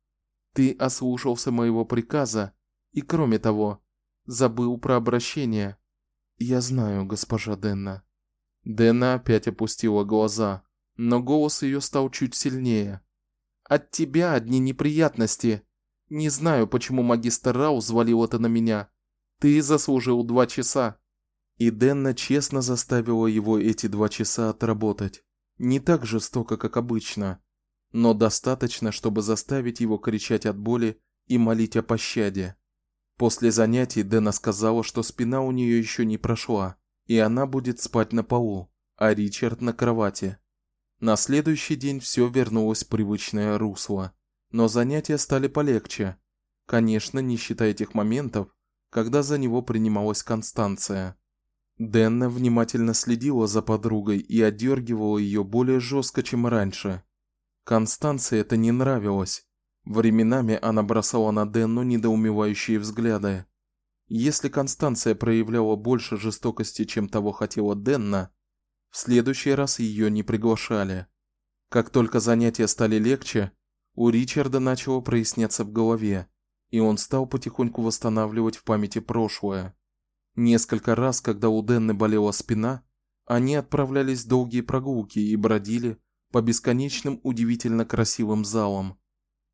Ты ослушался моего приказа и, кроме того, забыл про обращение. Я знаю, госпожа Денна. Денна опять опустила глаза, но голос ее стал чуть сильнее. От тебя одни неприятности. Не знаю, почему магистр Рау взвалил это на меня. Ты заслужил два часа. И Денна честно заставила его эти два часа отработать. Не так жестоко, как обычно, но достаточно, чтобы заставить его кричать от боли и молить о пощаде. После занятий Дэна сказала, что спина у нее еще не прошла, и она будет спать на полу, а Ричард на кровати. На следующий день все вернулось в привычное русло но занятия стали полегче. Конечно, не считая тех моментов, когда за него принималась Констанция. Денна внимательно следила за подругой и отдергивала ее более жестко, чем раньше. Констанции это не нравилось. Временами она бросала на Денну недоумевающие взгляды. Если Констанция проявляла больше жестокости, чем того хотела Денна, в следующий раз ее не приглашали. Как только занятия стали легче, у Ричарда начало проясняться в голове, и он стал потихоньку восстанавливать в памяти прошлое. Несколько раз, когда у Денны болела спина, они отправлялись в долгие прогулки и бродили по бесконечным удивительно красивым залам.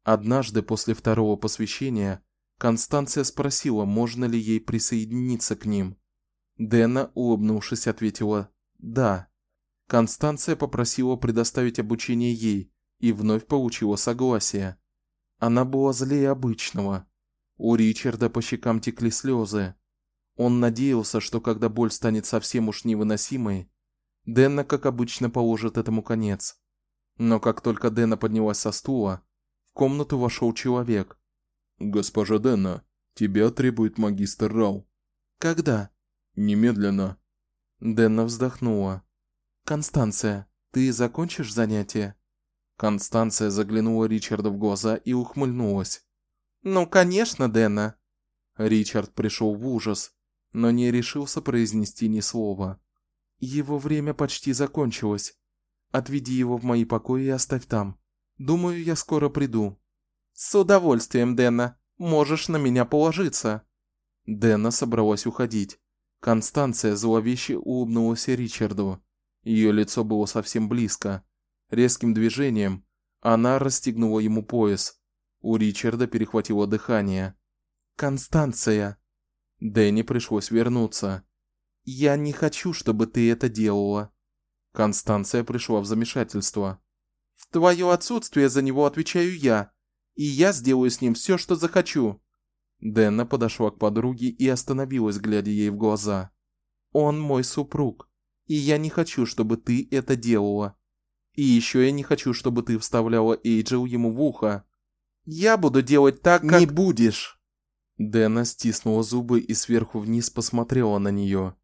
Однажды после второго посвящения Констанция спросила, можно ли ей присоединиться к ним. Дэна, улыбнувшись, ответила: "Да". Констанция попросила предоставить обучение ей и вновь получила согласие. Она была злее обычного. У Ричарда по щекам текли слезы. Он надеялся, что когда боль станет совсем уж невыносимой, Дэна, как обычно, положит этому конец. Но как только Дэна поднялась со стула, в комнату вошел человек. "Госпожа Дэна, тебя требует магистр Рау". "Когда?" "Немедленно". Дэна вздохнула. "Констанция, ты закончишь занятие?" Констанция заглянула Ричарду в глаза и ухмыльнулась. "Ну, конечно, Дэна". Ричард пришел в ужас, но не решился произнести ни слова. Его время почти закончилось. Отведи его в мои покои и оставь там. Думаю, я скоро приду. С удовольствием, Дэна. Можешь на меня положиться. Дэна собралась уходить. Констанция зловеще улыбнулась Ричарду. Ее лицо было совсем близко. Резким движением она расстегнула ему пояс. У Ричарда перехватило дыхание. Констанция. Дэнни пришлось вернуться. Я не хочу, чтобы ты это делала. Констанция пришла в замешательство. В твое отсутствие за него отвечаю я, и я сделаю с ним все, что захочу. Дэнна подошла к подруге и остановилась, глядя ей в глаза. Он мой супруг, и я не хочу, чтобы ты это делала. И еще я не хочу, чтобы ты вставляла Эйджел ему в ухо. Я буду делать так, как Не будешь. Дэна стиснула зубы и сверху вниз посмотрела на нее.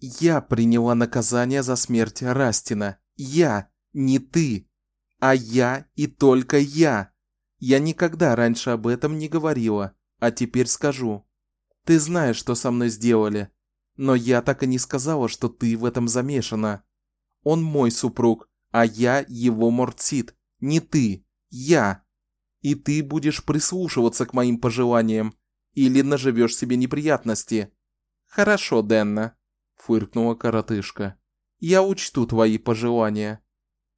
Я приняла наказание за смерть Растина. Я, не ты, а я и только я. Я никогда раньше об этом не говорила, а теперь скажу. Ты знаешь, что со мной сделали, но я так и не сказала, что ты в этом замешана. Он мой супруг, а я его морцит. Не ты, я. И ты будешь прислушиваться к моим пожеланиям или наживешь себе неприятности. Хорошо, Денна фыркнула коротышка. Я учту твои пожелания.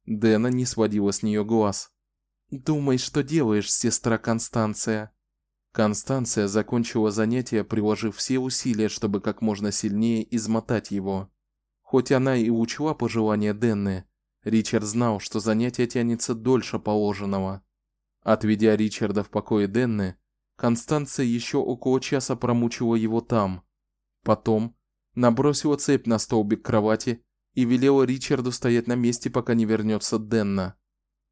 Дэна не сводила с нее глаз. Думай, что делаешь, сестра Констанция. Констанция закончила занятие, приложив все усилия, чтобы как можно сильнее измотать его. Хоть она и учла пожелания Денны, Ричард знал, что занятие тянется дольше положенного. Отведя Ричарда в покое Денны, Констанция еще около часа промучила его там. Потом набросила цепь на столбик кровати и велела Ричарду стоять на месте, пока не вернется Денна.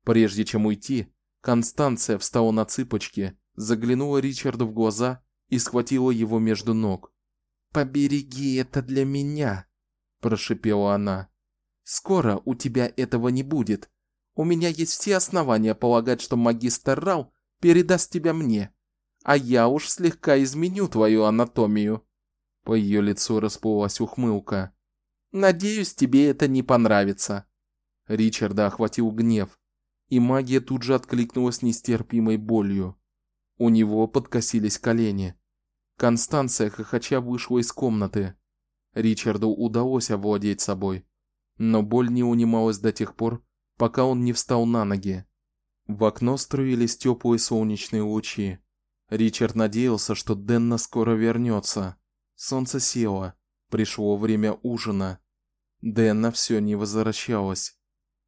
Прежде чем уйти, Констанция встала на цыпочки, заглянула Ричарду в глаза и схватила его между ног. "Побереги это для меня", прошептала она. "Скоро у тебя этого не будет. У меня есть все основания полагать, что магистр Рау передаст тебя мне, а я уж слегка изменю твою анатомию". По ее лицу расплылась ухмылка. Надеюсь, тебе это не понравится. Ричарда охватил гнев, и магия тут же откликнулась нестерпимой болью. У него подкосились колени. Констанция хохоча вышла из комнаты. Ричарду удалось овладеть собой, но боль не унималась до тех пор, пока он не встал на ноги. В окно струились теплые солнечные лучи. Ричард надеялся, что Денна скоро вернется. Солнце село, пришло время ужина. Дэнна все не возвращалась.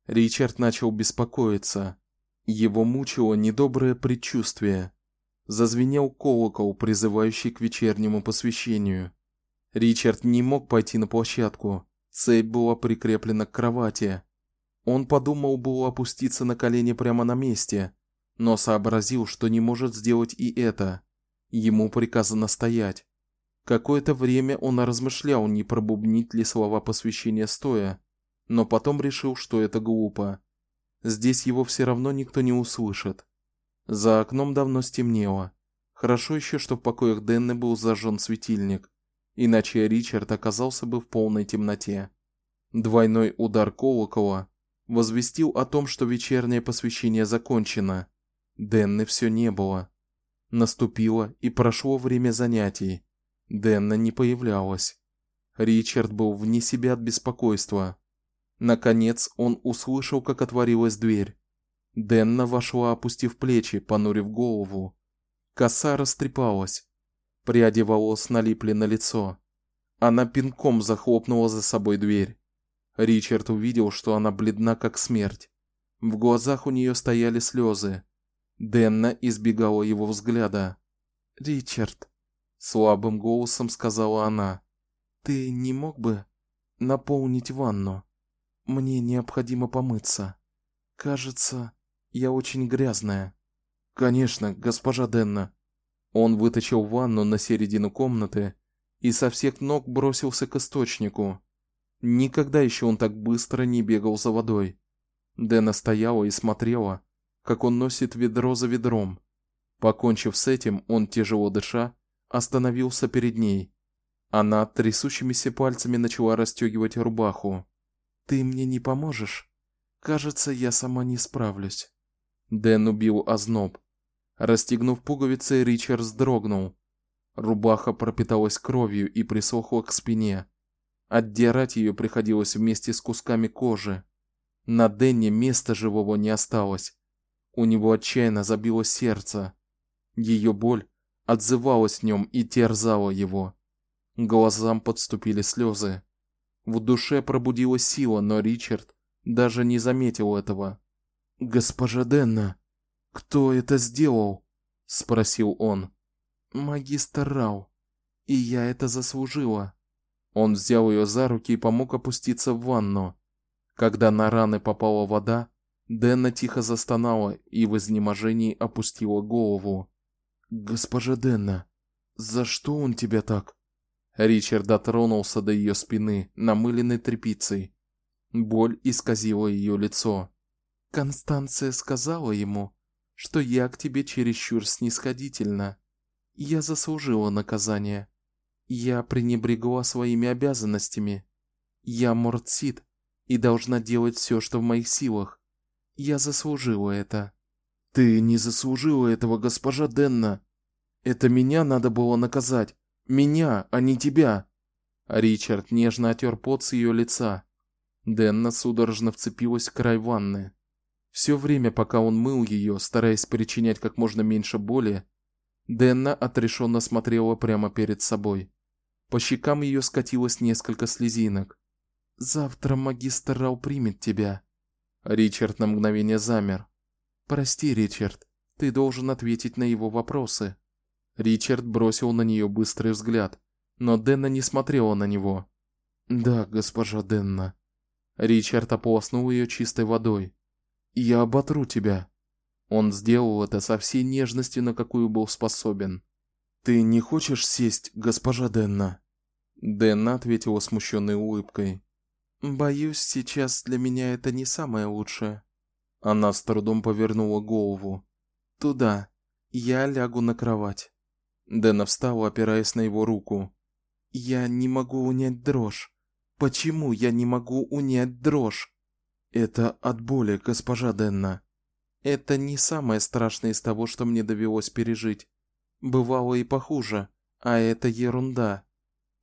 Ричард начал беспокоиться. Его мучило недоброе предчувствие. Зазвенел колокол, призывающий к вечернему посвящению. Ричард не мог пойти на площадку. Цепь была прикреплена к кровати. Он подумал было опуститься на колени прямо на месте, но сообразил, что не может сделать и это. Ему приказано стоять. Какое-то время он размышлял, не пробубнить ли слова посвящения стоя, но потом решил, что это глупо. Здесь его все равно никто не услышит. За окном давно стемнело. Хорошо еще, что в покоях Денны был зажжен светильник, иначе Ричард оказался бы в полной темноте. Двойной удар колокола возвестил о том, что вечернее посвящение закончено. Денны все не было. Наступило и прошло время занятий. Денна не появлялась. Ричард был вне себя от беспокойства. Наконец он услышал, как отворилась дверь. Денна вошла, опустив плечи, понурив голову. Коса растрепалась. Пряди волос налипли на лицо. Она пинком захлопнула за собой дверь. Ричард увидел, что она бледна как смерть. В глазах у нее стояли слезы. Денна избегала его взгляда. "Ричард", слабым голосом сказала она. "Ты не мог бы наполнить ванну? Мне необходимо помыться. Кажется, я очень грязная". "Конечно, госпожа Денна". Он вытащил ванну на середину комнаты и со всех ног бросился к источнику. Никогда еще он так быстро не бегал за водой. Дэна стояла и смотрела, как он носит ведро за ведром. Покончив с этим, он тяжело дыша остановился перед ней. Она трясущимися пальцами начала расстегивать рубаху. Ты мне не поможешь? Кажется, я сама не справлюсь. Дэн убил озноб. Расстегнув пуговицы, Ричард вздрогнул. Рубаха пропиталась кровью и присохла к спине. Отдирать ее приходилось вместе с кусками кожи. На Денне места живого не осталось. У него отчаянно забилось сердце. Ее боль отзывалась в нем и терзала его. Глазам подступили слезы. В душе пробудилась сила, но Ричард даже не заметил этого. "Госпожа Денна, кто это сделал?" спросил он. "Магистр Рау. И я это заслужила". Он взял ее за руки и помог опуститься в ванну. Когда на раны попала вода, Дэнна тихо застонала и в изнеможении опустила голову. Госпожа Дэнна, за что он тебя так? Ричард дотронулся до ее спины, намыленной тряпицей. Боль исказила ее лицо. Констанция сказала ему, что я к тебе чересчур снисходительна. Я заслужила наказание. Я пренебрегла своими обязанностями. Я Мортсид, и должна делать все, что в моих силах. Я заслужила это. Ты не заслужила этого, госпожа Денна. Это меня надо было наказать, меня, а не тебя. Ричард нежно отер пот с ее лица. Денна судорожно вцепилась в край ванны. Все время, пока он мыл ее, стараясь причинять как можно меньше боли, Денна отрешенно смотрела прямо перед собой. По щекам ее скатилось несколько слезинок. Завтра магистр Рау примет тебя. Ричард на мгновение замер. Прости, Ричард, ты должен ответить на его вопросы. Ричард бросил на нее быстрый взгляд, но Денна не смотрела на него. Да, госпожа Денна. Ричард ополоснул ее чистой водой. Я оботру тебя. Он сделал это со всей нежностью, на какую был способен. Ты не хочешь сесть, госпожа Денна? Денна ответила смущенной улыбкой. Боюсь, сейчас для меня это не самое лучшее. Она с трудом повернула голову. Туда. Я лягу на кровать. Дэна встала, опираясь на его руку. Я не могу унять дрожь. Почему я не могу унять дрожь? Это от боли, госпожа Денна. Это не самое страшное из того, что мне довелось пережить. Бывало и похуже, а это ерунда.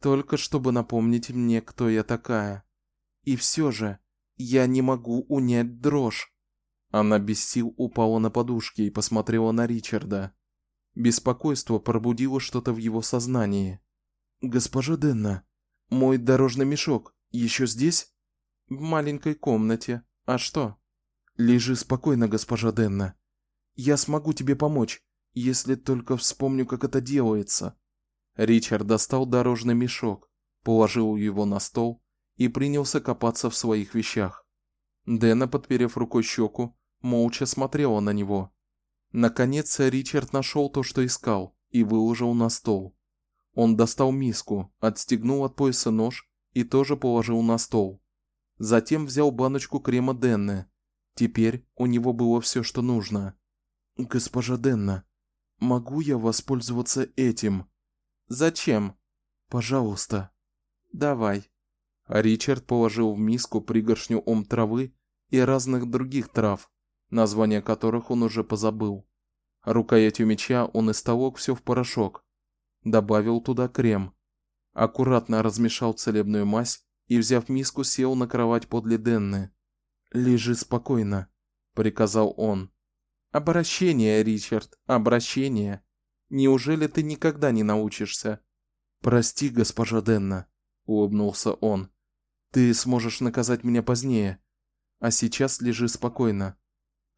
Только чтобы напомнить мне, кто я такая. И все же я не могу унять дрожь. Она без сил упала на подушки и посмотрела на Ричарда. Беспокойство пробудило что-то в его сознании. Госпожа Денна, мой дорожный мешок еще здесь? В маленькой комнате. А что? Лежи спокойно, госпожа Денна. Я смогу тебе помочь, если только вспомню, как это делается. Ричард достал дорожный мешок, положил его на стол и принялся копаться в своих вещах. Дэна, подперев рукой щеку, молча смотрела на него. Наконец Ричард нашел то, что искал, и выложил на стол. Он достал миску, отстегнул от пояса нож и тоже положил на стол. Затем взял баночку крема Денны. Теперь у него было все, что нужно. Госпожа Денна, могу я воспользоваться этим? Зачем? Пожалуйста. Давай. Ричард положил в миску пригоршню ом травы и разных других трав, названия которых он уже позабыл. Рукоятью меча он истолок все в порошок, добавил туда крем, аккуратно размешал целебную мазь и, взяв миску, сел на кровать подле Денны. "Лежи спокойно", приказал он. "Обращение, Ричард, обращение. Неужели ты никогда не научишься?" "Прости, госпожа Денна", улыбнулся он. Ты сможешь наказать меня позднее, а сейчас лежи спокойно.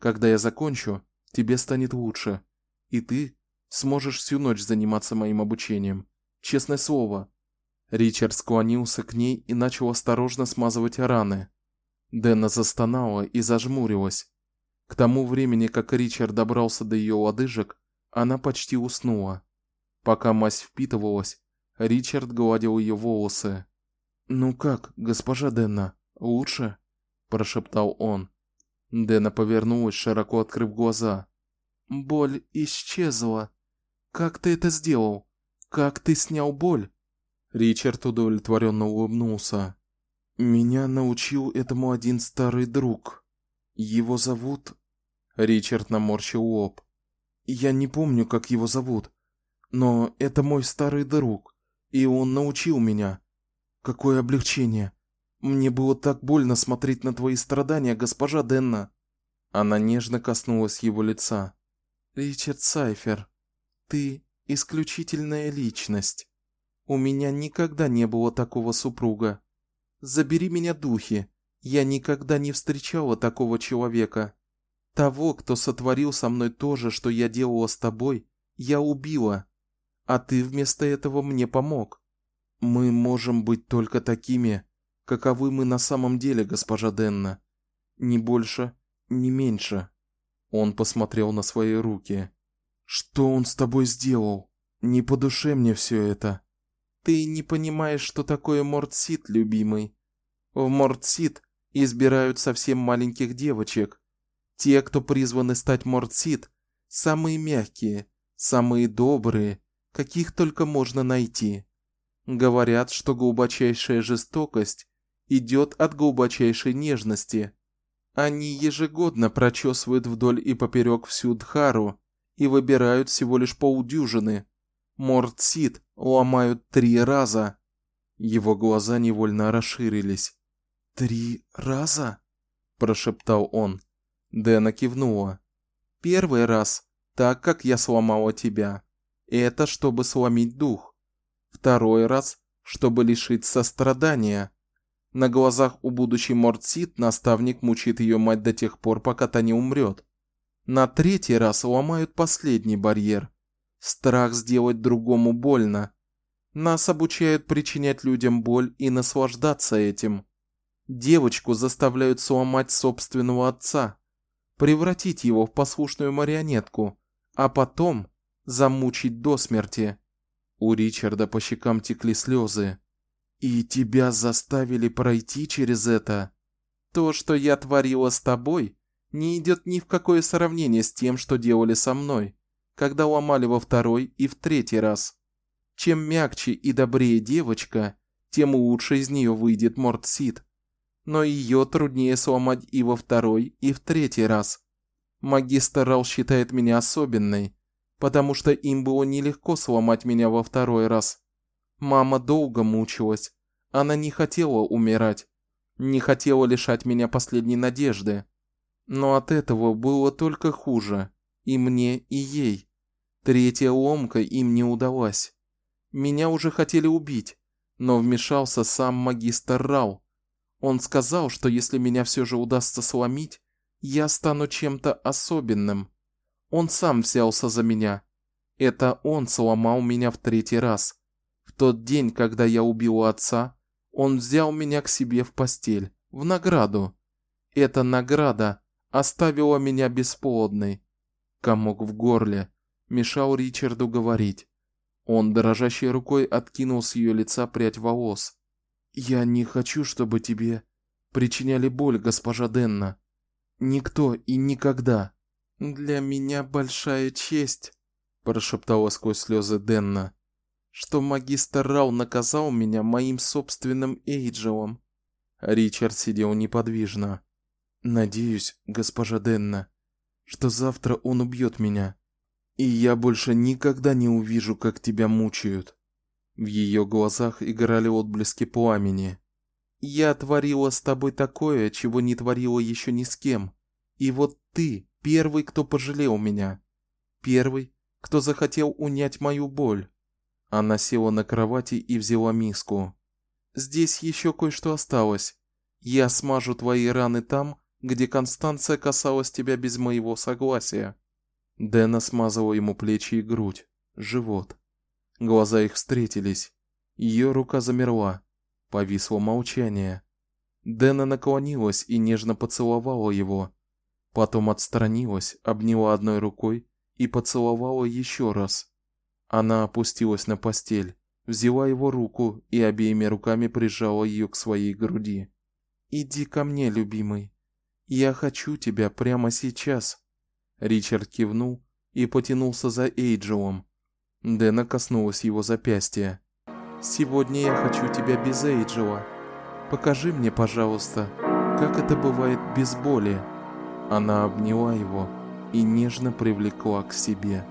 Когда я закончу, тебе станет лучше, и ты сможешь всю ночь заниматься моим обучением. Честное слово. Ричард склонился к ней и начал осторожно смазывать раны. Дэна застонала и зажмурилась. К тому времени, как Ричард добрался до ее лодыжек, она почти уснула. Пока мазь впитывалась, Ричард гладил ее волосы. "Ну как, госпожа Дэна, лучше?" прошептал он. Дэна повернулась, широко открыв глаза. "Боль исчезла. Как ты это сделал? Как ты снял боль?" Ричард удовлетворенно улыбнулся. Меня научил этому один старый друг. Его зовут Ричард наморщил лоб. Я не помню, как его зовут, но это мой старый друг, и он научил меня. Какое облегчение. Мне было так больно смотреть на твои страдания, госпожа Денна. Она нежно коснулась его лица. Ричард Сайфер, ты исключительная личность. У меня никогда не было такого супруга. Забери меня духи. Я никогда не встречала такого человека. Того, кто сотворил со мной то же, что я делала с тобой, я убила, а ты вместо этого мне помог. Мы можем быть только такими, каковы мы на самом деле, госпожа Денна. Ни больше, ни меньше. Он посмотрел на свои руки. Что он с тобой сделал? Не по душе мне все это. Ты не понимаешь, что такое Мортсит, любимый. В Мортсит избирают совсем маленьких девочек, те, кто призваны стать Мортсит, самые мягкие, самые добрые, каких только можно найти. Говорят, что глубочайшая жестокость идет от глубочайшей нежности. Они ежегодно прочесывают вдоль и поперек всю Дхару и выбирают всего лишь полдюжины. Мортсит ломают три раза. Его глаза невольно расширились. Три раза, прошептал он. Дэна кивнула. Первый раз, так как я сломала тебя. Это чтобы сломить дух. Второй раз, чтобы лишить сострадания. На глазах у будущей Мортсит наставник мучит ее мать до тех пор, пока та не умрет. На третий раз ломают последний барьер. Страх сделать другому больно. Нас обучают причинять людям боль и наслаждаться этим. Девочку заставляют сломать собственного отца превратить его в послушную марионетку, а потом замучить до смерти. У Ричарда по щекам текли слезы. И тебя заставили пройти через это. То, что я творила с тобой, не идет ни в какое сравнение с тем, что делали со мной, когда ломали во второй и в третий раз. Чем мягче и добрее девочка, тем лучше из нее выйдет Мортсид но ее труднее сломать и во второй, и в третий раз. Магистр Рал считает меня особенной, потому что им было нелегко сломать меня во второй раз. Мама долго мучилась. Она не хотела умирать, не хотела лишать меня последней надежды. Но от этого было только хуже, и мне, и ей. Третья ломка им не удалась. Меня уже хотели убить, но вмешался сам магистр Рал он сказал, что если меня все же удастся сломить, я стану чем-то особенным. Он сам взялся за меня. Это он сломал меня в третий раз. Тот день, когда я убил отца, он взял меня к себе в постель в награду. Эта награда оставила меня бесплодной. Комок в горле мешал Ричарду говорить. Он дрожащей рукой откинул с ее лица прядь волос. Я не хочу, чтобы тебе причиняли боль, госпожа Денна. Никто и никогда. Для меня большая честь, прошептала сквозь слезы Денна, что магистр Рау наказал меня моим собственным Эйджелом. Ричард сидел неподвижно. Надеюсь, госпожа Денна, что завтра он убьет меня, и я больше никогда не увижу, как тебя мучают. В ее глазах играли отблески пламени. Я творила с тобой такое, чего не творила еще ни с кем. И вот ты первый, кто пожалел меня. Первый, кто захотел унять мою боль. Она села на кровати и взяла миску. здесь еще кое-что осталось. Я смажу твои раны там, где Констанция касалась тебя без моего согласия. Дэна смазала ему плечи и грудь, живот. Глаза их встретились. Ее рука замерла. Повисло молчание. Дэна наклонилась и нежно поцеловала его. Потом отстранилась, обняла одной рукой и поцеловала еще раз. Она опустилась на постель, взяла его руку и обеими руками прижала ее к своей груди. Иди ко мне, любимый. Я хочу тебя прямо сейчас. Ричард кивнул и потянулся за Эйджелом. Дэна коснулась его запястья. Сегодня я хочу тебя без Эйджела. Покажи мне, пожалуйста, как это бывает без боли. Она обняла его и нежно привлекла к себе.